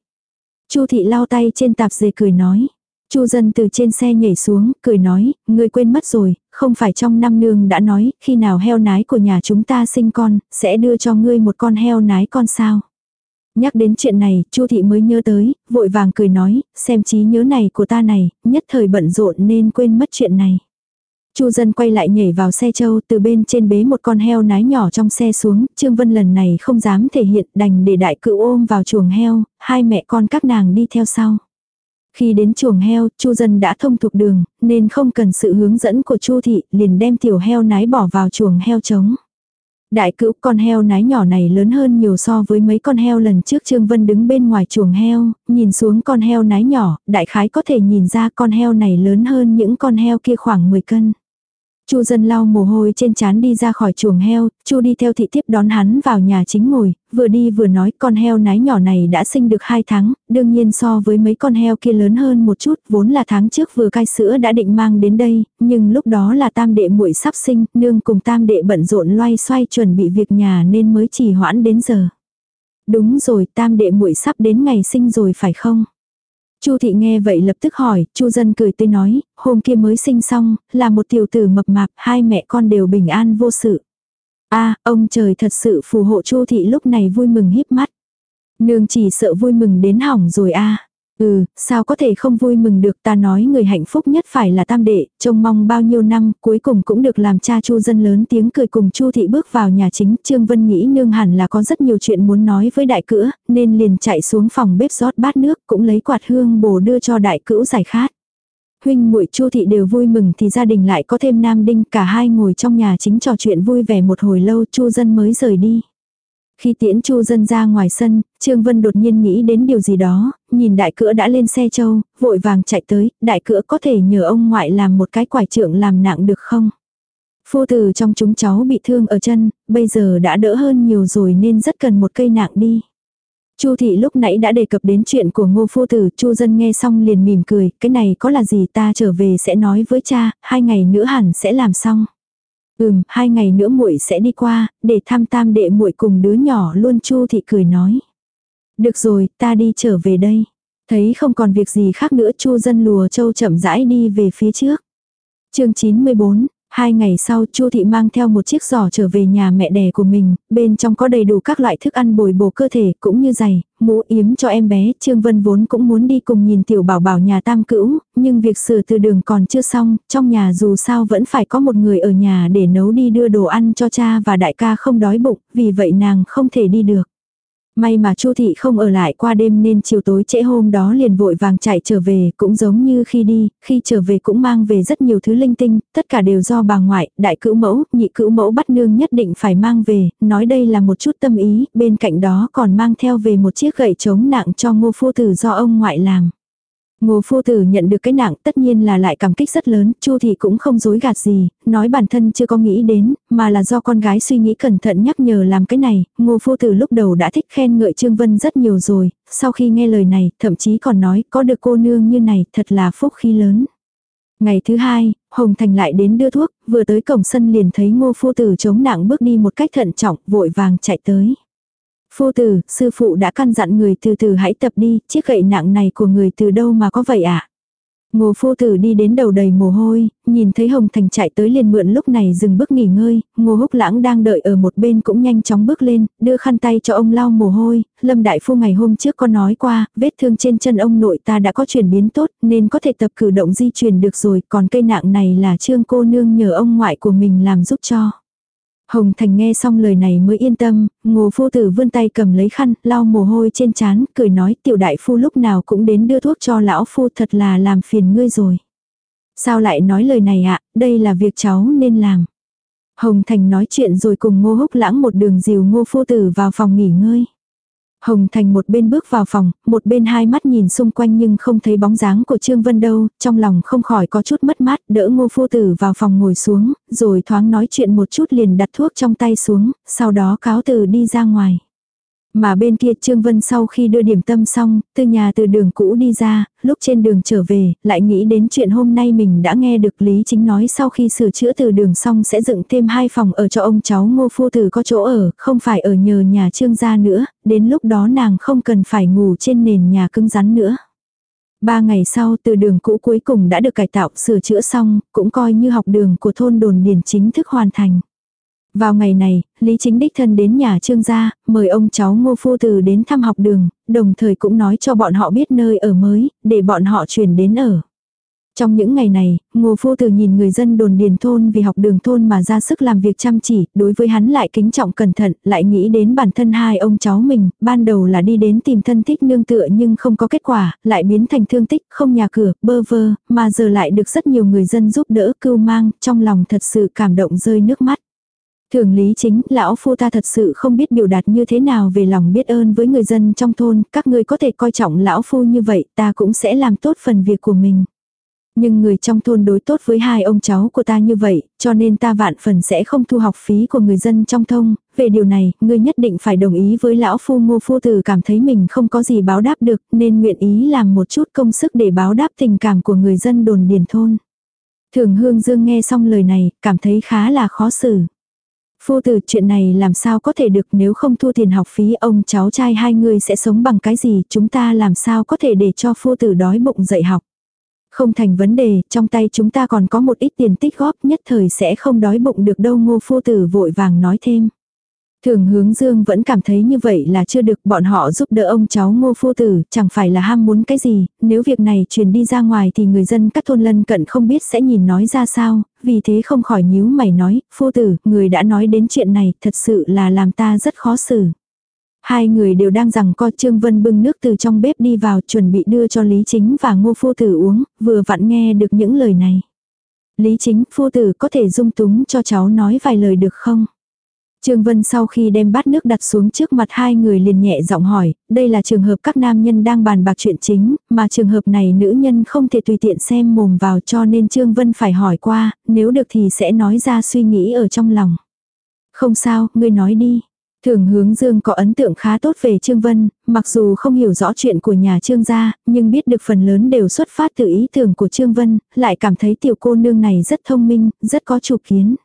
[SPEAKER 1] Chu thị lao tay trên tạp dề cười nói. Chu dân từ trên xe nhảy xuống, cười nói, ngươi quên mất rồi, không phải trong năm nương đã nói, khi nào heo nái của nhà chúng ta sinh con, sẽ đưa cho ngươi một con heo nái con sao. Nhắc đến chuyện này, Chu thị mới nhớ tới, vội vàng cười nói, xem trí nhớ này của ta này, nhất thời bận rộn nên quên mất chuyện này. Chu dân quay lại nhảy vào xe châu từ bên trên bế một con heo nái nhỏ trong xe xuống, Trương Vân lần này không dám thể hiện đành để đại cựu ôm vào chuồng heo, hai mẹ con các nàng đi theo sau. Khi đến chuồng heo, Chu dân đã thông thuộc đường, nên không cần sự hướng dẫn của Chu thị, liền đem tiểu heo nái bỏ vào chuồng heo trống. Đại cữu con heo nái nhỏ này lớn hơn nhiều so với mấy con heo lần trước Trương Vân đứng bên ngoài chuồng heo, nhìn xuống con heo nái nhỏ, đại khái có thể nhìn ra con heo này lớn hơn những con heo kia khoảng 10 cân. Chu dân lau mồ hôi trên trán đi ra khỏi chuồng heo, Chu đi theo thị tiếp đón hắn vào nhà chính ngồi, vừa đi vừa nói con heo nái nhỏ này đã sinh được 2 tháng, đương nhiên so với mấy con heo kia lớn hơn một chút, vốn là tháng trước vừa cai sữa đã định mang đến đây, nhưng lúc đó là tam đệ muội sắp sinh, nương cùng tam đệ bận rộn loay xoay chuẩn bị việc nhà nên mới trì hoãn đến giờ. Đúng rồi, tam đệ muội sắp đến ngày sinh rồi phải không? Chu thị nghe vậy lập tức hỏi, Chu dân cười tươi nói, hôm kia mới sinh xong, là một tiểu tử mập mạp, hai mẹ con đều bình an vô sự. A, ông trời thật sự phù hộ Chu thị lúc này vui mừng híp mắt. Nương chỉ sợ vui mừng đến hỏng rồi a. Ừ, sao có thể không vui mừng được ta nói người hạnh phúc nhất phải là tam đệ, trông mong bao nhiêu năm, cuối cùng cũng được làm cha chu dân lớn tiếng cười cùng chu thị bước vào nhà chính, Trương Vân nghĩ nương hẳn là có rất nhiều chuyện muốn nói với đại cữu, nên liền chạy xuống phòng bếp rót bát nước, cũng lấy quạt hương bổ đưa cho đại cữu giải khát. Huynh muội chu thị đều vui mừng thì gia đình lại có thêm nam đinh, cả hai ngồi trong nhà chính trò chuyện vui vẻ một hồi lâu chu dân mới rời đi. Khi tiễn Chu dân ra ngoài sân, Trương Vân đột nhiên nghĩ đến điều gì đó, nhìn đại Cửa đã lên xe châu, vội vàng chạy tới, đại Cửa có thể nhờ ông ngoại làm một cái quải trưởng làm nặng được không? Phu tử trong chúng cháu bị thương ở chân, bây giờ đã đỡ hơn nhiều rồi nên rất cần một cây nặng đi. Chu thị lúc nãy đã đề cập đến chuyện của ngô phu tử, chu dân nghe xong liền mỉm cười, cái này có là gì ta trở về sẽ nói với cha, hai ngày nữa hẳn sẽ làm xong. Ừm, hai ngày nữa muội sẽ đi qua, để thăm tam đệ muội cùng đứa nhỏ luôn Chu thị cười nói. Được rồi, ta đi trở về đây. Thấy không còn việc gì khác nữa Chu dân lùa châu chậm rãi đi về phía trước. chương 94, Hai ngày sau Chu thị mang theo một chiếc giỏ trở về nhà mẹ đẻ của mình, bên trong có đầy đủ các loại thức ăn bồi bổ cơ thể cũng như giày, mũ yếm cho em bé. Trương Vân vốn cũng muốn đi cùng nhìn tiểu bảo bảo nhà tam cữu, nhưng việc sửa từ đường còn chưa xong, trong nhà dù sao vẫn phải có một người ở nhà để nấu đi đưa đồ ăn cho cha và đại ca không đói bụng, vì vậy nàng không thể đi được. May mà Chu thị không ở lại qua đêm nên chiều tối trễ hôm đó liền vội vàng chạy trở về, cũng giống như khi đi, khi trở về cũng mang về rất nhiều thứ linh tinh, tất cả đều do bà ngoại, đại cữu mẫu, nhị cữu mẫu bắt nương nhất định phải mang về, nói đây là một chút tâm ý, bên cạnh đó còn mang theo về một chiếc gậy chống nặng cho ngô phu tử do ông ngoại làm. Ngô phu tử nhận được cái nặng tất nhiên là lại cảm kích rất lớn, Chu thị cũng không dối gạt gì, nói bản thân chưa có nghĩ đến, mà là do con gái suy nghĩ cẩn thận nhắc nhở làm cái này, ngô phu tử lúc đầu đã thích khen ngợi Trương Vân rất nhiều rồi, sau khi nghe lời này, thậm chí còn nói có được cô nương như này thật là phúc khí lớn. Ngày thứ hai, Hồng Thành lại đến đưa thuốc, vừa tới cổng sân liền thấy ngô phu tử chống nặng bước đi một cách thận trọng, vội vàng chạy tới. Phu tử, sư phụ đã căn dặn người từ từ hãy tập đi, chiếc gậy nặng này của người từ đâu mà có vậy ạ? À? Ngô phu tử đi đến đầu đầy mồ hôi, nhìn thấy Hồng Thành chạy tới liền mượn lúc này dừng bước nghỉ ngơi, ngô húc lãng đang đợi ở một bên cũng nhanh chóng bước lên, đưa khăn tay cho ông lau mồ hôi, lâm đại phu ngày hôm trước có nói qua, vết thương trên chân ông nội ta đã có chuyển biến tốt nên có thể tập cử động di chuyển được rồi, còn cây nặng này là trương cô nương nhờ ông ngoại của mình làm giúp cho. Hồng Thành nghe xong lời này mới yên tâm, ngô phu tử vươn tay cầm lấy khăn, lau mồ hôi trên trán, cười nói tiểu đại phu lúc nào cũng đến đưa thuốc cho lão phu thật là làm phiền ngươi rồi. Sao lại nói lời này ạ, đây là việc cháu nên làm. Hồng Thành nói chuyện rồi cùng ngô húc lãng một đường dìu ngô phu tử vào phòng nghỉ ngơi. Hồng Thành một bên bước vào phòng, một bên hai mắt nhìn xung quanh nhưng không thấy bóng dáng của Trương Vân đâu, trong lòng không khỏi có chút mất mát, đỡ ngô phu tử vào phòng ngồi xuống, rồi thoáng nói chuyện một chút liền đặt thuốc trong tay xuống, sau đó cáo từ đi ra ngoài. Mà bên kia Trương Vân sau khi đưa điểm tâm xong, từ nhà từ đường cũ đi ra, lúc trên đường trở về, lại nghĩ đến chuyện hôm nay mình đã nghe được Lý Chính nói sau khi sửa chữa từ đường xong sẽ dựng thêm hai phòng ở cho ông cháu ngô phu tử có chỗ ở, không phải ở nhờ nhà Trương gia nữa, đến lúc đó nàng không cần phải ngủ trên nền nhà cứng rắn nữa. Ba ngày sau từ đường cũ cuối cùng đã được cải tạo sửa chữa xong, cũng coi như học đường của thôn đồn điền chính thức hoàn thành. Vào ngày này, Lý Chính đích thân đến nhà trương gia, mời ông cháu ngô phu từ đến thăm học đường, đồng thời cũng nói cho bọn họ biết nơi ở mới, để bọn họ chuyển đến ở. Trong những ngày này, Ngô Phu từ nhìn người dân đồn điền thôn vì học đường thôn mà ra sức làm việc chăm chỉ, đối với hắn lại kính trọng cẩn thận, lại nghĩ đến bản thân hai ông cháu mình, ban đầu là đi đến tìm thân thích nương tựa nhưng không có kết quả, lại biến thành thương tích, không nhà cửa, bơ vơ, mà giờ lại được rất nhiều người dân giúp đỡ cưu mang, trong lòng thật sự cảm động rơi nước mắt. Thường lý chính, lão phu ta thật sự không biết biểu đạt như thế nào về lòng biết ơn với người dân trong thôn, các ngươi có thể coi trọng lão phu như vậy, ta cũng sẽ làm tốt phần việc của mình. Nhưng người trong thôn đối tốt với hai ông cháu của ta như vậy, cho nên ta vạn phần sẽ không thu học phí của người dân trong thôn. Về điều này, ngươi nhất định phải đồng ý với lão phu ngô phu tử cảm thấy mình không có gì báo đáp được, nên nguyện ý làm một chút công sức để báo đáp tình cảm của người dân đồn điền thôn. Thường Hương Dương nghe xong lời này, cảm thấy khá là khó xử. Phu tử chuyện này làm sao có thể được nếu không thu tiền học phí ông cháu trai hai người sẽ sống bằng cái gì chúng ta làm sao có thể để cho phu tử đói bụng dạy học. Không thành vấn đề, trong tay chúng ta còn có một ít tiền tích góp nhất thời sẽ không đói bụng được đâu ngô phu tử vội vàng nói thêm. Thường hướng dương vẫn cảm thấy như vậy là chưa được bọn họ giúp đỡ ông cháu ngô phu tử, chẳng phải là ham muốn cái gì, nếu việc này truyền đi ra ngoài thì người dân các thôn lân cận không biết sẽ nhìn nói ra sao, vì thế không khỏi nhíu mày nói, phu tử, người đã nói đến chuyện này, thật sự là làm ta rất khó xử. Hai người đều đang rằng co Trương Vân bưng nước từ trong bếp đi vào chuẩn bị đưa cho Lý Chính và Ngô Phu Tử uống, vừa vặn nghe được những lời này. Lý Chính, Phu Tử có thể dung túng cho cháu nói vài lời được không? Trương Vân sau khi đem bát nước đặt xuống trước mặt hai người liền nhẹ giọng hỏi, đây là trường hợp các nam nhân đang bàn bạc chuyện chính, mà trường hợp này nữ nhân không thể tùy tiện xem mồm vào cho nên Trương Vân phải hỏi qua, nếu được thì sẽ nói ra suy nghĩ ở trong lòng. Không sao, ngươi nói đi. Thường hướng dương có ấn tượng khá tốt về Trương Vân, mặc dù không hiểu rõ chuyện của nhà Trương gia, nhưng biết được phần lớn đều xuất phát từ ý tưởng của Trương Vân, lại cảm thấy tiểu cô nương này rất thông minh, rất có chủ kiến.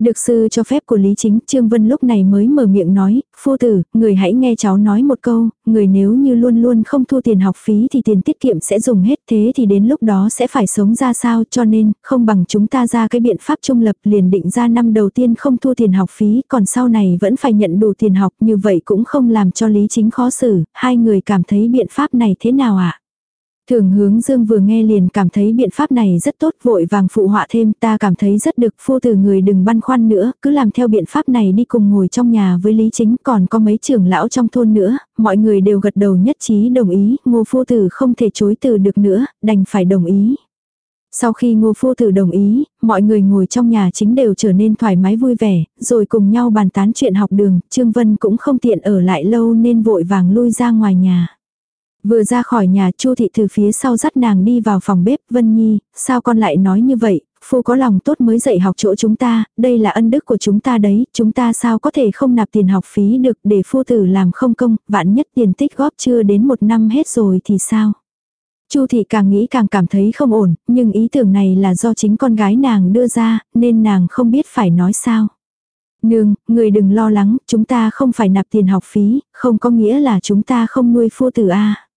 [SPEAKER 1] Được sư cho phép của Lý Chính, Trương Vân lúc này mới mở miệng nói, phu tử, người hãy nghe cháu nói một câu, người nếu như luôn luôn không thu tiền học phí thì tiền tiết kiệm sẽ dùng hết thế thì đến lúc đó sẽ phải sống ra sao cho nên, không bằng chúng ta ra cái biện pháp trung lập liền định ra năm đầu tiên không thu tiền học phí, còn sau này vẫn phải nhận đủ tiền học như vậy cũng không làm cho Lý Chính khó xử, hai người cảm thấy biện pháp này thế nào ạ? Thường hướng dương vừa nghe liền cảm thấy biện pháp này rất tốt vội vàng phụ họa thêm ta cảm thấy rất được phu từ người đừng băn khoăn nữa, cứ làm theo biện pháp này đi cùng ngồi trong nhà với Lý Chính còn có mấy trưởng lão trong thôn nữa, mọi người đều gật đầu nhất trí đồng ý, ngô phu tử không thể chối từ được nữa, đành phải đồng ý. Sau khi ngô phu tử đồng ý, mọi người ngồi trong nhà chính đều trở nên thoải mái vui vẻ, rồi cùng nhau bàn tán chuyện học đường, Trương Vân cũng không tiện ở lại lâu nên vội vàng lui ra ngoài nhà. Vừa ra khỏi nhà Chu thị từ phía sau dắt nàng đi vào phòng bếp, "Vân Nhi, sao con lại nói như vậy? Phu có lòng tốt mới dạy học chỗ chúng ta, đây là ân đức của chúng ta đấy, chúng ta sao có thể không nạp tiền học phí được để phu tử làm không công, vạn nhất tiền tích góp chưa đến một năm hết rồi thì sao?" Chu thị càng nghĩ càng cảm thấy không ổn, nhưng ý tưởng này là do chính con gái nàng đưa ra, nên nàng không biết phải nói sao. Nương, người đừng lo lắng, chúng ta không phải nạp tiền học phí, không có nghĩa là chúng ta không nuôi phu tử a.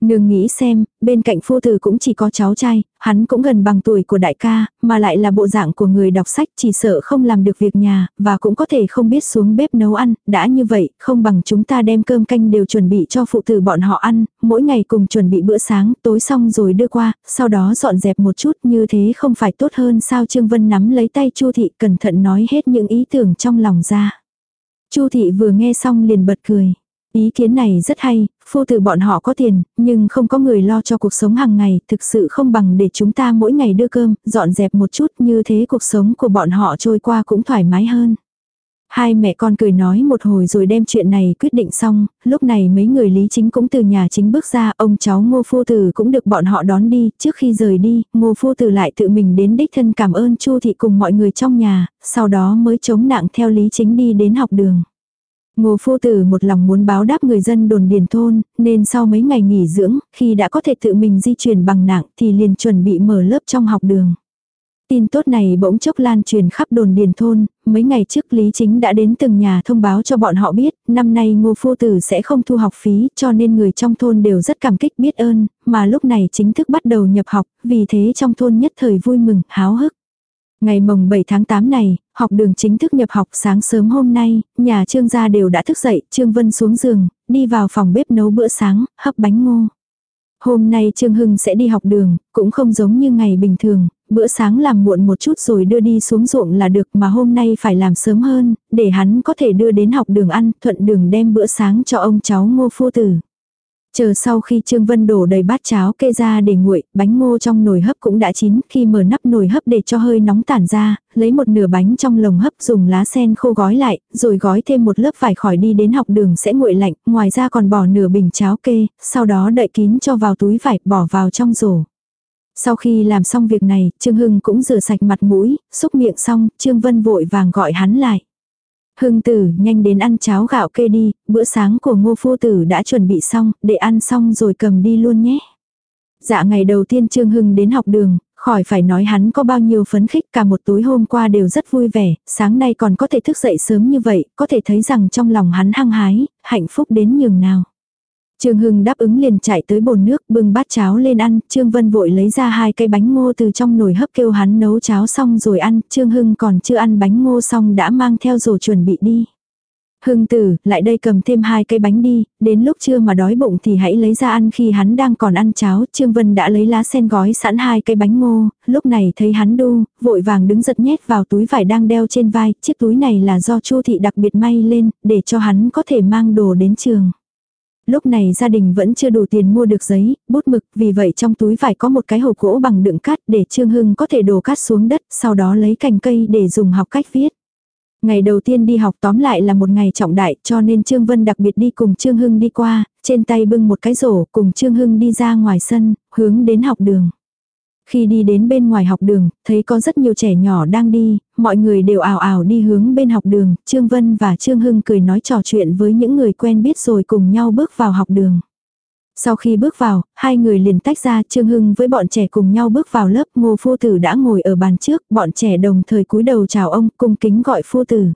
[SPEAKER 1] Nương nghĩ xem, bên cạnh phu tử cũng chỉ có cháu trai, hắn cũng gần bằng tuổi của đại ca, mà lại là bộ dạng của người đọc sách chỉ sợ không làm được việc nhà, và cũng có thể không biết xuống bếp nấu ăn, đã như vậy, không bằng chúng ta đem cơm canh đều chuẩn bị cho phụ tử bọn họ ăn, mỗi ngày cùng chuẩn bị bữa sáng, tối xong rồi đưa qua, sau đó dọn dẹp một chút như thế không phải tốt hơn sao Trương Vân nắm lấy tay Chu Thị cẩn thận nói hết những ý tưởng trong lòng ra. Chu Thị vừa nghe xong liền bật cười. Ý kiến này rất hay, phu tử bọn họ có tiền, nhưng không có người lo cho cuộc sống hàng ngày, thực sự không bằng để chúng ta mỗi ngày đưa cơm, dọn dẹp một chút như thế cuộc sống của bọn họ trôi qua cũng thoải mái hơn. Hai mẹ con cười nói một hồi rồi đem chuyện này quyết định xong, lúc này mấy người lý chính cũng từ nhà chính bước ra, ông cháu ngô phu tử cũng được bọn họ đón đi, trước khi rời đi, ngô phu tử lại tự mình đến đích thân cảm ơn chu thị cùng mọi người trong nhà, sau đó mới chống nặng theo lý chính đi đến học đường. Ngô phu tử một lòng muốn báo đáp người dân đồn điền thôn, nên sau mấy ngày nghỉ dưỡng, khi đã có thể tự mình di chuyển bằng nặng thì liền chuẩn bị mở lớp trong học đường. Tin tốt này bỗng chốc lan truyền khắp đồn điền thôn, mấy ngày trước Lý Chính đã đến từng nhà thông báo cho bọn họ biết, năm nay ngô phu tử sẽ không thu học phí, cho nên người trong thôn đều rất cảm kích biết ơn, mà lúc này chính thức bắt đầu nhập học, vì thế trong thôn nhất thời vui mừng, háo hức. Ngày mồng 7 tháng 8 này, học đường chính thức nhập học sáng sớm hôm nay, nhà trương gia đều đã thức dậy, trương vân xuống giường, đi vào phòng bếp nấu bữa sáng, hấp bánh ngô. Hôm nay Trương Hưng sẽ đi học đường, cũng không giống như ngày bình thường, bữa sáng làm muộn một chút rồi đưa đi xuống ruộng là được mà hôm nay phải làm sớm hơn, để hắn có thể đưa đến học đường ăn, thuận đường đem bữa sáng cho ông cháu ngô phu tử. Chờ sau khi Trương Vân đổ đầy bát cháo kê ra để nguội, bánh ngô trong nồi hấp cũng đã chín, khi mở nắp nồi hấp để cho hơi nóng tản ra, lấy một nửa bánh trong lồng hấp dùng lá sen khô gói lại, rồi gói thêm một lớp vải khỏi đi đến học đường sẽ nguội lạnh, ngoài ra còn bỏ nửa bình cháo kê, sau đó đậy kín cho vào túi vải, bỏ vào trong rổ. Sau khi làm xong việc này, Trương Hưng cũng rửa sạch mặt mũi, xúc miệng xong, Trương Vân vội vàng gọi hắn lại. Hưng tử, nhanh đến ăn cháo gạo kê đi, bữa sáng của ngô phu tử đã chuẩn bị xong, để ăn xong rồi cầm đi luôn nhé. Dạ ngày đầu tiên Trương Hưng đến học đường, khỏi phải nói hắn có bao nhiêu phấn khích cả một tối hôm qua đều rất vui vẻ, sáng nay còn có thể thức dậy sớm như vậy, có thể thấy rằng trong lòng hắn hăng hái, hạnh phúc đến nhường nào. Trương Hưng đáp ứng liền chạy tới bồn nước bưng bát cháo lên ăn, Trương Vân vội lấy ra hai cây bánh ngô từ trong nồi hấp kêu hắn nấu cháo xong rồi ăn, Trương Hưng còn chưa ăn bánh ngô xong đã mang theo rổ chuẩn bị đi. Hưng tử, lại đây cầm thêm hai cây bánh đi, đến lúc trưa mà đói bụng thì hãy lấy ra ăn khi hắn đang còn ăn cháo, Trương Vân đã lấy lá sen gói sẵn hai cây bánh ngô, lúc này thấy hắn đu, vội vàng đứng giật nhét vào túi vải đang đeo trên vai, chiếc túi này là do Chu thị đặc biệt may lên, để cho hắn có thể mang đồ đến trường lúc này gia đình vẫn chưa đủ tiền mua được giấy, bút mực, vì vậy trong túi phải có một cái hộp gỗ bằng đựng cát để Trương Hưng có thể đổ cát xuống đất, sau đó lấy cành cây để dùng học cách viết. Ngày đầu tiên đi học tóm lại là một ngày trọng đại cho nên Trương Vân đặc biệt đi cùng Trương Hưng đi qua, trên tay bưng một cái rổ cùng Trương Hưng đi ra ngoài sân, hướng đến học đường. Khi đi đến bên ngoài học đường, thấy có rất nhiều trẻ nhỏ đang đi, mọi người đều ảo ảo đi hướng bên học đường, Trương Vân và Trương Hưng cười nói trò chuyện với những người quen biết rồi cùng nhau bước vào học đường. Sau khi bước vào, hai người liền tách ra Trương Hưng với bọn trẻ cùng nhau bước vào lớp ngô phu tử đã ngồi ở bàn trước, bọn trẻ đồng thời cúi đầu chào ông, cung kính gọi phu tử.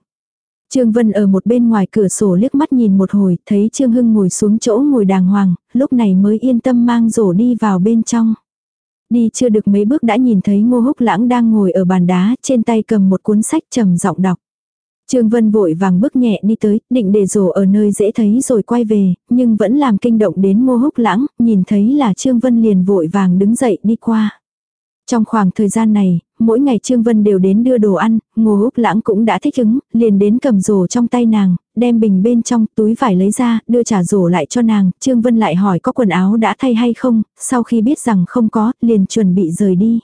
[SPEAKER 1] Trương Vân ở một bên ngoài cửa sổ liếc mắt nhìn một hồi, thấy Trương Hưng ngồi xuống chỗ ngồi đàng hoàng, lúc này mới yên tâm mang rổ đi vào bên trong. Đi chưa được mấy bước đã nhìn thấy ngô húc lãng đang ngồi ở bàn đá, trên tay cầm một cuốn sách trầm giọng đọc. Trương Vân vội vàng bước nhẹ đi tới, định để rổ ở nơi dễ thấy rồi quay về, nhưng vẫn làm kinh động đến ngô húc lãng, nhìn thấy là Trương Vân liền vội vàng đứng dậy đi qua. Trong khoảng thời gian này, mỗi ngày Trương Vân đều đến đưa đồ ăn, Ngô Húc Lãng cũng đã thích ứng, liền đến cầm rổ trong tay nàng, đem bình bên trong túi vải lấy ra, đưa trả rổ lại cho nàng, Trương Vân lại hỏi có quần áo đã thay hay không, sau khi biết rằng không có, liền chuẩn bị rời đi.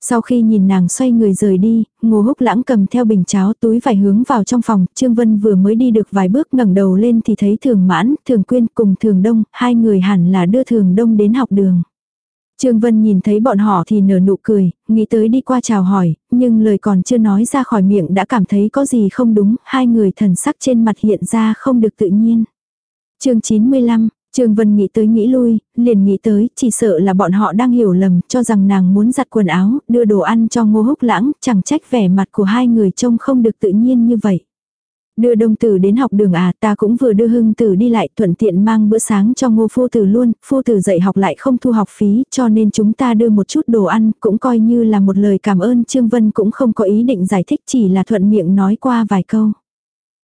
[SPEAKER 1] Sau khi nhìn nàng xoay người rời đi, Ngô Húc Lãng cầm theo bình cháo túi vải hướng vào trong phòng, Trương Vân vừa mới đi được vài bước ngẩng đầu lên thì thấy Thường Mãn, Thường Quyên cùng Thường Đông, hai người hẳn là đưa Thường Đông đến học đường. Trương Vân nhìn thấy bọn họ thì nở nụ cười, nghĩ tới đi qua chào hỏi, nhưng lời còn chưa nói ra khỏi miệng đã cảm thấy có gì không đúng, hai người thần sắc trên mặt hiện ra không được tự nhiên. chương 95, Trương Vân nghĩ tới nghĩ lui, liền nghĩ tới, chỉ sợ là bọn họ đang hiểu lầm, cho rằng nàng muốn giặt quần áo, đưa đồ ăn cho ngô húc lãng, chẳng trách vẻ mặt của hai người trông không được tự nhiên như vậy. Đưa đông tử đến học đường à, ta cũng vừa đưa hưng tử đi lại thuận tiện mang bữa sáng cho ngô phu tử luôn, phu tử dạy học lại không thu học phí, cho nên chúng ta đưa một chút đồ ăn, cũng coi như là một lời cảm ơn Trương Vân cũng không có ý định giải thích chỉ là thuận miệng nói qua vài câu.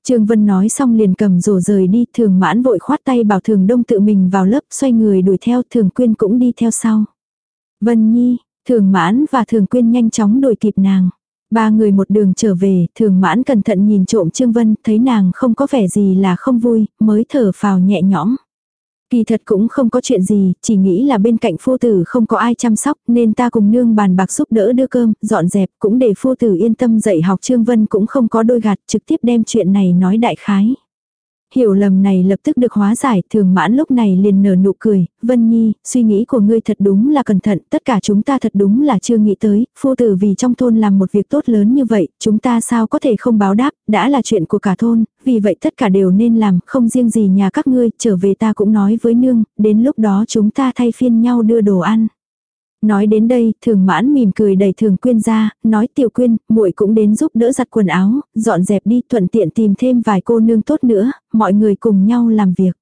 [SPEAKER 1] Trương Vân nói xong liền cầm rổ rời đi, thường mãn vội khoát tay bảo thường đông tự mình vào lớp, xoay người đuổi theo, thường quyên cũng đi theo sau. Vân Nhi, thường mãn và thường quyên nhanh chóng đuổi kịp nàng. Ba người một đường trở về, thường mãn cẩn thận nhìn trộm Trương Vân, thấy nàng không có vẻ gì là không vui, mới thở phào nhẹ nhõm. Kỳ thật cũng không có chuyện gì, chỉ nghĩ là bên cạnh phu tử không có ai chăm sóc nên ta cùng nương bàn bạc giúp đỡ đưa cơm, dọn dẹp cũng để phu tử yên tâm dạy học Trương Vân cũng không có đôi gạt trực tiếp đem chuyện này nói đại khái. Hiểu lầm này lập tức được hóa giải, thường mãn lúc này liền nở nụ cười, Vân Nhi, suy nghĩ của ngươi thật đúng là cẩn thận, tất cả chúng ta thật đúng là chưa nghĩ tới, phu tử vì trong thôn làm một việc tốt lớn như vậy, chúng ta sao có thể không báo đáp, đã là chuyện của cả thôn, vì vậy tất cả đều nên làm, không riêng gì nhà các ngươi, trở về ta cũng nói với nương, đến lúc đó chúng ta thay phiên nhau đưa đồ ăn. Nói đến đây, thường mãn mỉm cười đầy thường quyên ra, nói tiểu quyên, muội cũng đến giúp đỡ giặt quần áo, dọn dẹp đi thuận tiện tìm thêm vài cô nương tốt nữa, mọi người cùng nhau làm việc.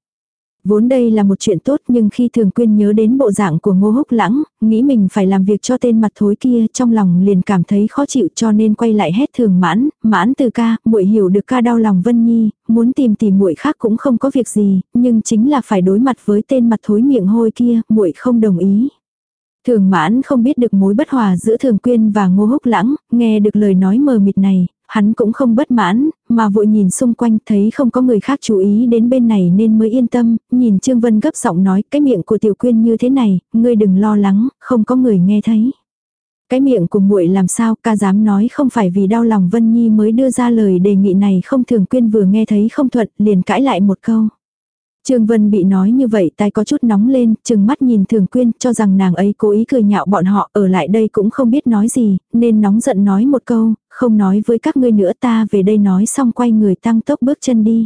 [SPEAKER 1] Vốn đây là một chuyện tốt nhưng khi thường quyên nhớ đến bộ dạng của ngô húc lãng, nghĩ mình phải làm việc cho tên mặt thối kia trong lòng liền cảm thấy khó chịu cho nên quay lại hét thường mãn, mãn từ ca, muội hiểu được ca đau lòng Vân Nhi, muốn tìm tìm muội khác cũng không có việc gì, nhưng chính là phải đối mặt với tên mặt thối miệng hôi kia, muội không đồng ý. Thường mãn không biết được mối bất hòa giữa thường quyên và ngô húc lãng, nghe được lời nói mờ mịt này, hắn cũng không bất mãn, mà vội nhìn xung quanh thấy không có người khác chú ý đến bên này nên mới yên tâm, nhìn Trương Vân gấp giọng nói cái miệng của Tiểu Quyên như thế này, ngươi đừng lo lắng, không có người nghe thấy. Cái miệng của muội làm sao ca dám nói không phải vì đau lòng Vân Nhi mới đưa ra lời đề nghị này không thường quyên vừa nghe thấy không thuận liền cãi lại một câu. Trương Vân bị nói như vậy tai có chút nóng lên, chừng mắt nhìn Thường Quyên cho rằng nàng ấy cố ý cười nhạo bọn họ ở lại đây cũng không biết nói gì, nên nóng giận nói một câu, không nói với các ngươi nữa ta về đây nói xong quay người tăng tốc bước chân đi.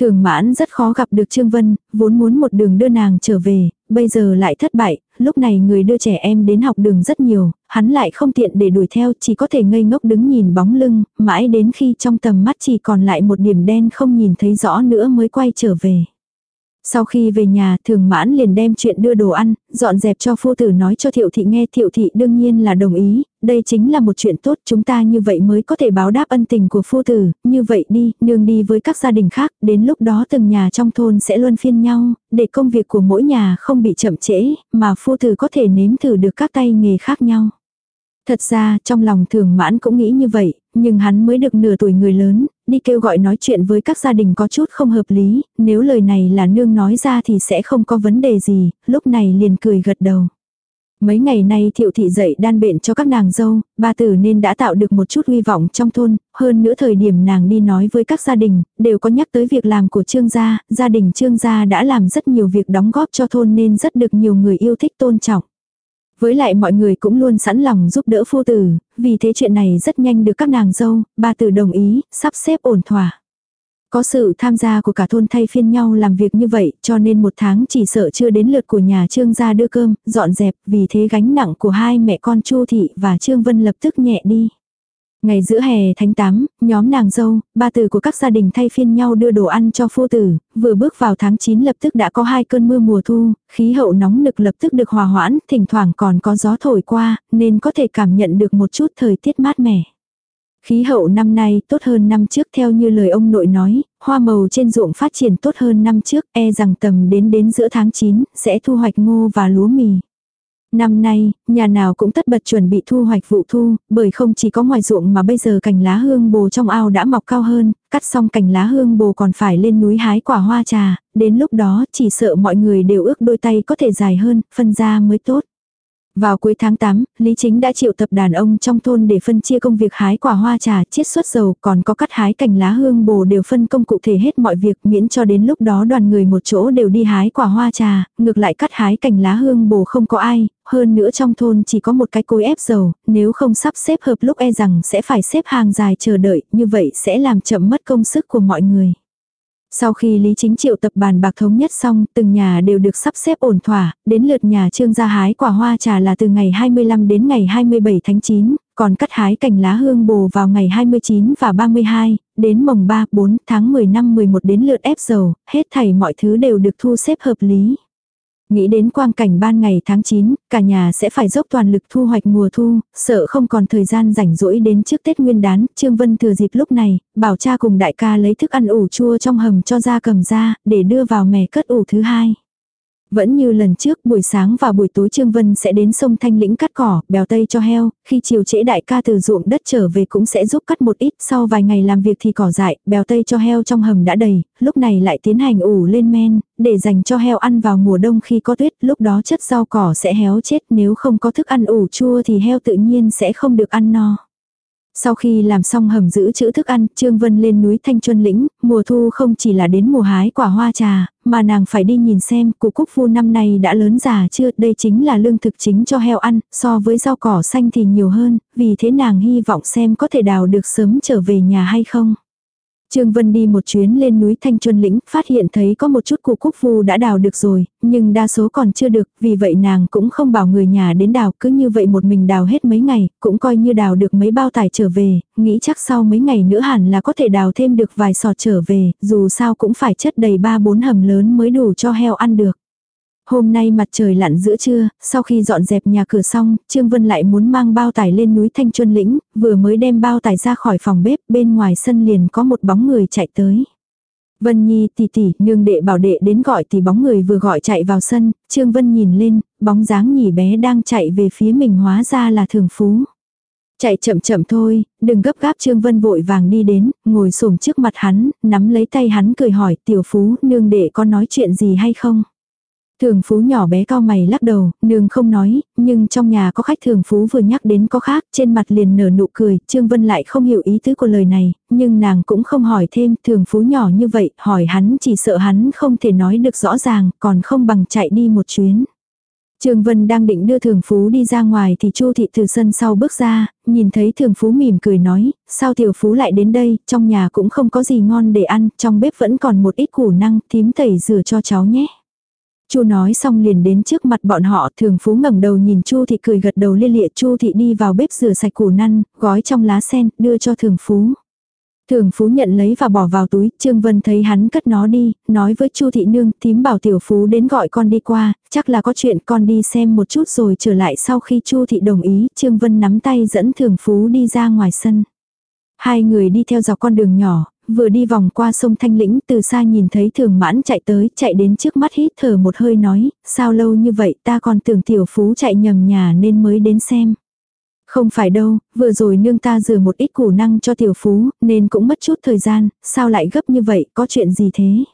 [SPEAKER 1] Thường mãn rất khó gặp được Trương Vân, vốn muốn một đường đưa nàng trở về, bây giờ lại thất bại, lúc này người đưa trẻ em đến học đường rất nhiều, hắn lại không tiện để đuổi theo chỉ có thể ngây ngốc đứng nhìn bóng lưng, mãi đến khi trong tầm mắt chỉ còn lại một điểm đen không nhìn thấy rõ nữa mới quay trở về. Sau khi về nhà, thường mãn liền đem chuyện đưa đồ ăn, dọn dẹp cho phu tử nói cho thiệu thị nghe thiệu thị đương nhiên là đồng ý, đây chính là một chuyện tốt chúng ta như vậy mới có thể báo đáp ân tình của phu tử, như vậy đi, nương đi với các gia đình khác, đến lúc đó từng nhà trong thôn sẽ luân phiên nhau, để công việc của mỗi nhà không bị chậm trễ, mà phu tử có thể nếm thử được các tay nghề khác nhau. Thật ra, trong lòng thường mãn cũng nghĩ như vậy, nhưng hắn mới được nửa tuổi người lớn, đi kêu gọi nói chuyện với các gia đình có chút không hợp lý, nếu lời này là nương nói ra thì sẽ không có vấn đề gì, lúc này liền cười gật đầu. Mấy ngày nay thiệu thị dậy đan bệnh cho các nàng dâu, ba tử nên đã tạo được một chút hy vọng trong thôn, hơn nữa thời điểm nàng đi nói với các gia đình, đều có nhắc tới việc làm của trương gia, gia đình trương gia đã làm rất nhiều việc đóng góp cho thôn nên rất được nhiều người yêu thích tôn trọng. Với lại mọi người cũng luôn sẵn lòng giúp đỡ phu tử, vì thế chuyện này rất nhanh được các nàng dâu, ba tử đồng ý, sắp xếp ổn thỏa. Có sự tham gia của cả thôn thay phiên nhau làm việc như vậy, cho nên một tháng chỉ sợ chưa đến lượt của nhà Trương gia đưa cơm, dọn dẹp, vì thế gánh nặng của hai mẹ con Chu Thị và Trương Vân lập tức nhẹ đi. Ngày giữa hè tháng 8, nhóm nàng dâu, ba tử của các gia đình thay phiên nhau đưa đồ ăn cho phu tử, vừa bước vào tháng 9 lập tức đã có hai cơn mưa mùa thu, khí hậu nóng nực lập tức được hòa hoãn, thỉnh thoảng còn có gió thổi qua, nên có thể cảm nhận được một chút thời tiết mát mẻ. Khí hậu năm nay tốt hơn năm trước theo như lời ông nội nói, hoa màu trên ruộng phát triển tốt hơn năm trước, e rằng tầm đến đến giữa tháng 9 sẽ thu hoạch ngô và lúa mì. Năm nay, nhà nào cũng tất bật chuẩn bị thu hoạch vụ thu, bởi không chỉ có ngoài ruộng mà bây giờ cành lá hương bồ trong ao đã mọc cao hơn, cắt xong cành lá hương bồ còn phải lên núi hái quả hoa trà, đến lúc đó chỉ sợ mọi người đều ước đôi tay có thể dài hơn, phân ra mới tốt. Vào cuối tháng 8, Lý Chính đã triệu tập đàn ông trong thôn để phân chia công việc hái quả hoa trà, chiết xuất dầu, còn có cắt hái cành lá hương bồ đều phân công cụ thể hết mọi việc miễn cho đến lúc đó đoàn người một chỗ đều đi hái quả hoa trà, ngược lại cắt hái cành lá hương bồ không có ai, hơn nữa trong thôn chỉ có một cái cối ép dầu, nếu không sắp xếp hợp lúc e rằng sẽ phải xếp hàng dài chờ đợi, như vậy sẽ làm chậm mất công sức của mọi người. Sau khi Lý Chính Triệu tập bàn bạc thống nhất xong, từng nhà đều được sắp xếp ổn thỏa, đến lượt nhà Trương gia hái quả hoa trà là từ ngày 25 đến ngày 27 tháng 9, còn cắt hái cành lá hương bồ vào ngày 29 và 32, đến mồng 3, 4 tháng 10 năm 11 đến lượt ép dầu, hết thảy mọi thứ đều được thu xếp hợp lý. Nghĩ đến quang cảnh ban ngày tháng 9, cả nhà sẽ phải dốc toàn lực thu hoạch mùa thu, sợ không còn thời gian rảnh rỗi đến trước Tết Nguyên đán, Trương Vân thừa dịp lúc này, bảo cha cùng đại ca lấy thức ăn ủ chua trong hầm cho ra cầm ra, để đưa vào mẻ cất ủ thứ hai. Vẫn như lần trước buổi sáng và buổi tối Trương Vân sẽ đến sông Thanh Lĩnh cắt cỏ, bèo tây cho heo, khi chiều trễ đại ca từ ruộng đất trở về cũng sẽ giúp cắt một ít, sau vài ngày làm việc thì cỏ dại, bèo tây cho heo trong hầm đã đầy, lúc này lại tiến hành ủ lên men, để dành cho heo ăn vào mùa đông khi có tuyết, lúc đó chất rau cỏ sẽ héo chết nếu không có thức ăn ủ chua thì heo tự nhiên sẽ không được ăn no. Sau khi làm xong hầm giữ chữ thức ăn, Trương Vân lên núi Thanh Chuân Lĩnh, mùa thu không chỉ là đến mùa hái quả hoa trà, mà nàng phải đi nhìn xem cụ cúc phu năm nay đã lớn già chưa, đây chính là lương thực chính cho heo ăn, so với rau cỏ xanh thì nhiều hơn, vì thế nàng hy vọng xem có thể đào được sớm trở về nhà hay không. Trương Vân đi một chuyến lên núi Thanh Chuân Lĩnh, phát hiện thấy có một chút củ cúc phu đã đào được rồi, nhưng đa số còn chưa được, vì vậy nàng cũng không bảo người nhà đến đào, cứ như vậy một mình đào hết mấy ngày, cũng coi như đào được mấy bao tải trở về, nghĩ chắc sau mấy ngày nữa hẳn là có thể đào thêm được vài sọt trở về, dù sao cũng phải chất đầy ba bốn hầm lớn mới đủ cho heo ăn được. Hôm nay mặt trời lặn giữa trưa, sau khi dọn dẹp nhà cửa xong, Trương Vân lại muốn mang bao tải lên núi Thanh Chuân Lĩnh, vừa mới đem bao tải ra khỏi phòng bếp, bên ngoài sân liền có một bóng người chạy tới. Vân Nhi tỷ tỷ, nương đệ bảo đệ đến gọi thì bóng người vừa gọi chạy vào sân, Trương Vân nhìn lên, bóng dáng nhỉ bé đang chạy về phía mình hóa ra là thường phú. Chạy chậm chậm thôi, đừng gấp gáp Trương Vân vội vàng đi đến, ngồi xổm trước mặt hắn, nắm lấy tay hắn cười hỏi tiểu phú nương đệ có nói chuyện gì hay không. Thường phú nhỏ bé cao mày lắc đầu, nương không nói, nhưng trong nhà có khách thường phú vừa nhắc đến có khác, trên mặt liền nở nụ cười, Trương Vân lại không hiểu ý tứ của lời này, nhưng nàng cũng không hỏi thêm, thường phú nhỏ như vậy, hỏi hắn chỉ sợ hắn không thể nói được rõ ràng, còn không bằng chạy đi một chuyến. Trương Vân đang định đưa Thường Phú đi ra ngoài thì Chu thị từ sân sau bước ra, nhìn thấy Thường Phú mỉm cười nói, sao tiểu Phú lại đến đây, trong nhà cũng không có gì ngon để ăn, trong bếp vẫn còn một ít củ năng, thím tẩy rửa cho cháu nhé. Chu nói xong liền đến trước mặt bọn họ, Thường Phú ngẩng đầu nhìn Chu thị cười gật đầu lia lịa, Chu thị đi vào bếp rửa sạch củ năn, gói trong lá sen, đưa cho Thường Phú. Thường Phú nhận lấy và bỏ vào túi, Trương Vân thấy hắn cất nó đi, nói với Chu thị nương, thím bảo tiểu Phú đến gọi con đi qua, chắc là có chuyện con đi xem một chút rồi trở lại sau khi Chu thị đồng ý, Trương Vân nắm tay dẫn Thường Phú đi ra ngoài sân. Hai người đi theo dọc con đường nhỏ, vừa đi vòng qua sông Thanh Lĩnh từ xa nhìn thấy thường mãn chạy tới, chạy đến trước mắt hít thở một hơi nói, sao lâu như vậy ta còn tưởng tiểu phú chạy nhầm nhà nên mới đến xem. Không phải đâu, vừa rồi nương ta rửa một ít củ năng cho tiểu phú, nên cũng mất chút thời gian, sao lại gấp như vậy, có chuyện gì thế?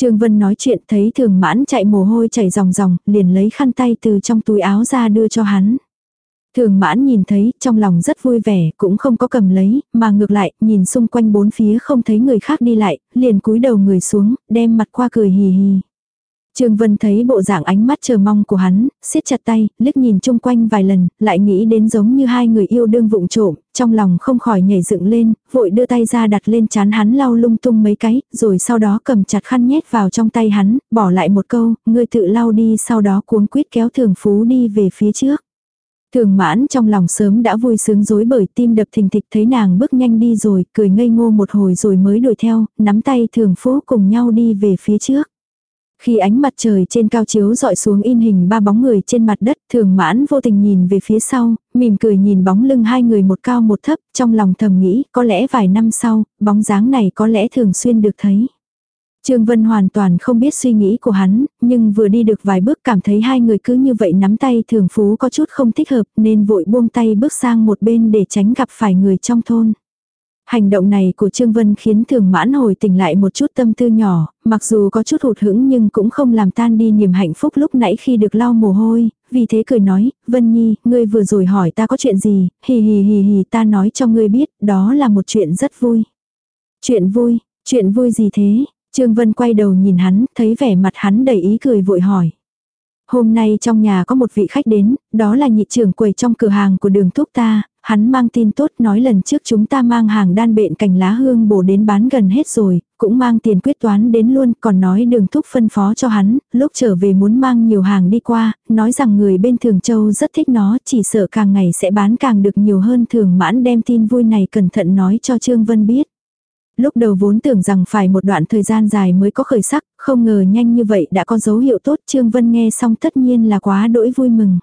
[SPEAKER 1] Trương Vân nói chuyện thấy thường mãn chạy mồ hôi chảy ròng ròng, liền lấy khăn tay từ trong túi áo ra đưa cho hắn. Thường mãn nhìn thấy, trong lòng rất vui vẻ, cũng không có cầm lấy, mà ngược lại, nhìn xung quanh bốn phía không thấy người khác đi lại, liền cúi đầu người xuống, đem mặt qua cười hì hì. Trương Vân thấy bộ dạng ánh mắt chờ mong của hắn, siết chặt tay, liếc nhìn chung quanh vài lần, lại nghĩ đến giống như hai người yêu đương vụng trộm, trong lòng không khỏi nhảy dựng lên, vội đưa tay ra đặt lên chán hắn lau lung tung mấy cái, rồi sau đó cầm chặt khăn nhét vào trong tay hắn, bỏ lại một câu, ngươi tự lau đi sau đó cuống quýt kéo thường phú đi về phía trước. Thường mãn trong lòng sớm đã vui sướng dối bởi tim đập thình thịch thấy nàng bước nhanh đi rồi, cười ngây ngô một hồi rồi mới đuổi theo, nắm tay thường phú cùng nhau đi về phía trước. Khi ánh mặt trời trên cao chiếu dọi xuống in hình ba bóng người trên mặt đất, thường mãn vô tình nhìn về phía sau, mỉm cười nhìn bóng lưng hai người một cao một thấp, trong lòng thầm nghĩ có lẽ vài năm sau, bóng dáng này có lẽ thường xuyên được thấy. Trương Vân hoàn toàn không biết suy nghĩ của hắn, nhưng vừa đi được vài bước cảm thấy hai người cứ như vậy nắm tay thường phú có chút không thích hợp nên vội buông tay bước sang một bên để tránh gặp phải người trong thôn. Hành động này của Trương Vân khiến thường mãn hồi tỉnh lại một chút tâm tư nhỏ, mặc dù có chút hụt hững nhưng cũng không làm tan đi niềm hạnh phúc lúc nãy khi được lau mồ hôi, vì thế cười nói, Vân Nhi, ngươi vừa rồi hỏi ta có chuyện gì, hì hì hì hì ta nói cho ngươi biết, đó là một chuyện rất vui. Chuyện vui, chuyện vui gì thế? Trương Vân quay đầu nhìn hắn, thấy vẻ mặt hắn đầy ý cười vội hỏi. Hôm nay trong nhà có một vị khách đến, đó là nhị trưởng quầy trong cửa hàng của đường thuốc ta, hắn mang tin tốt nói lần trước chúng ta mang hàng đan bệnh cành lá hương bổ đến bán gần hết rồi, cũng mang tiền quyết toán đến luôn, còn nói đường thúc phân phó cho hắn, lúc trở về muốn mang nhiều hàng đi qua, nói rằng người bên Thường Châu rất thích nó, chỉ sợ càng ngày sẽ bán càng được nhiều hơn thường mãn đem tin vui này cẩn thận nói cho Trương Vân biết. Lúc đầu vốn tưởng rằng phải một đoạn thời gian dài mới có khởi sắc, không ngờ nhanh như vậy đã có dấu hiệu tốt Trương Vân nghe xong tất nhiên là quá đỗi vui mừng.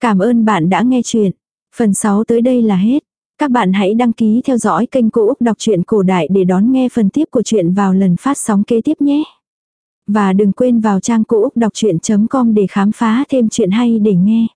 [SPEAKER 1] Cảm ơn bạn đã nghe chuyện. Phần 6 tới đây là hết. Các bạn hãy đăng ký theo dõi kênh Cô Úc Đọc truyện Cổ Đại để đón nghe phần tiếp của chuyện vào lần phát sóng kế tiếp nhé. Và đừng quên vào trang Cô Úc Đọc Chuyện.com để khám phá thêm chuyện hay để nghe.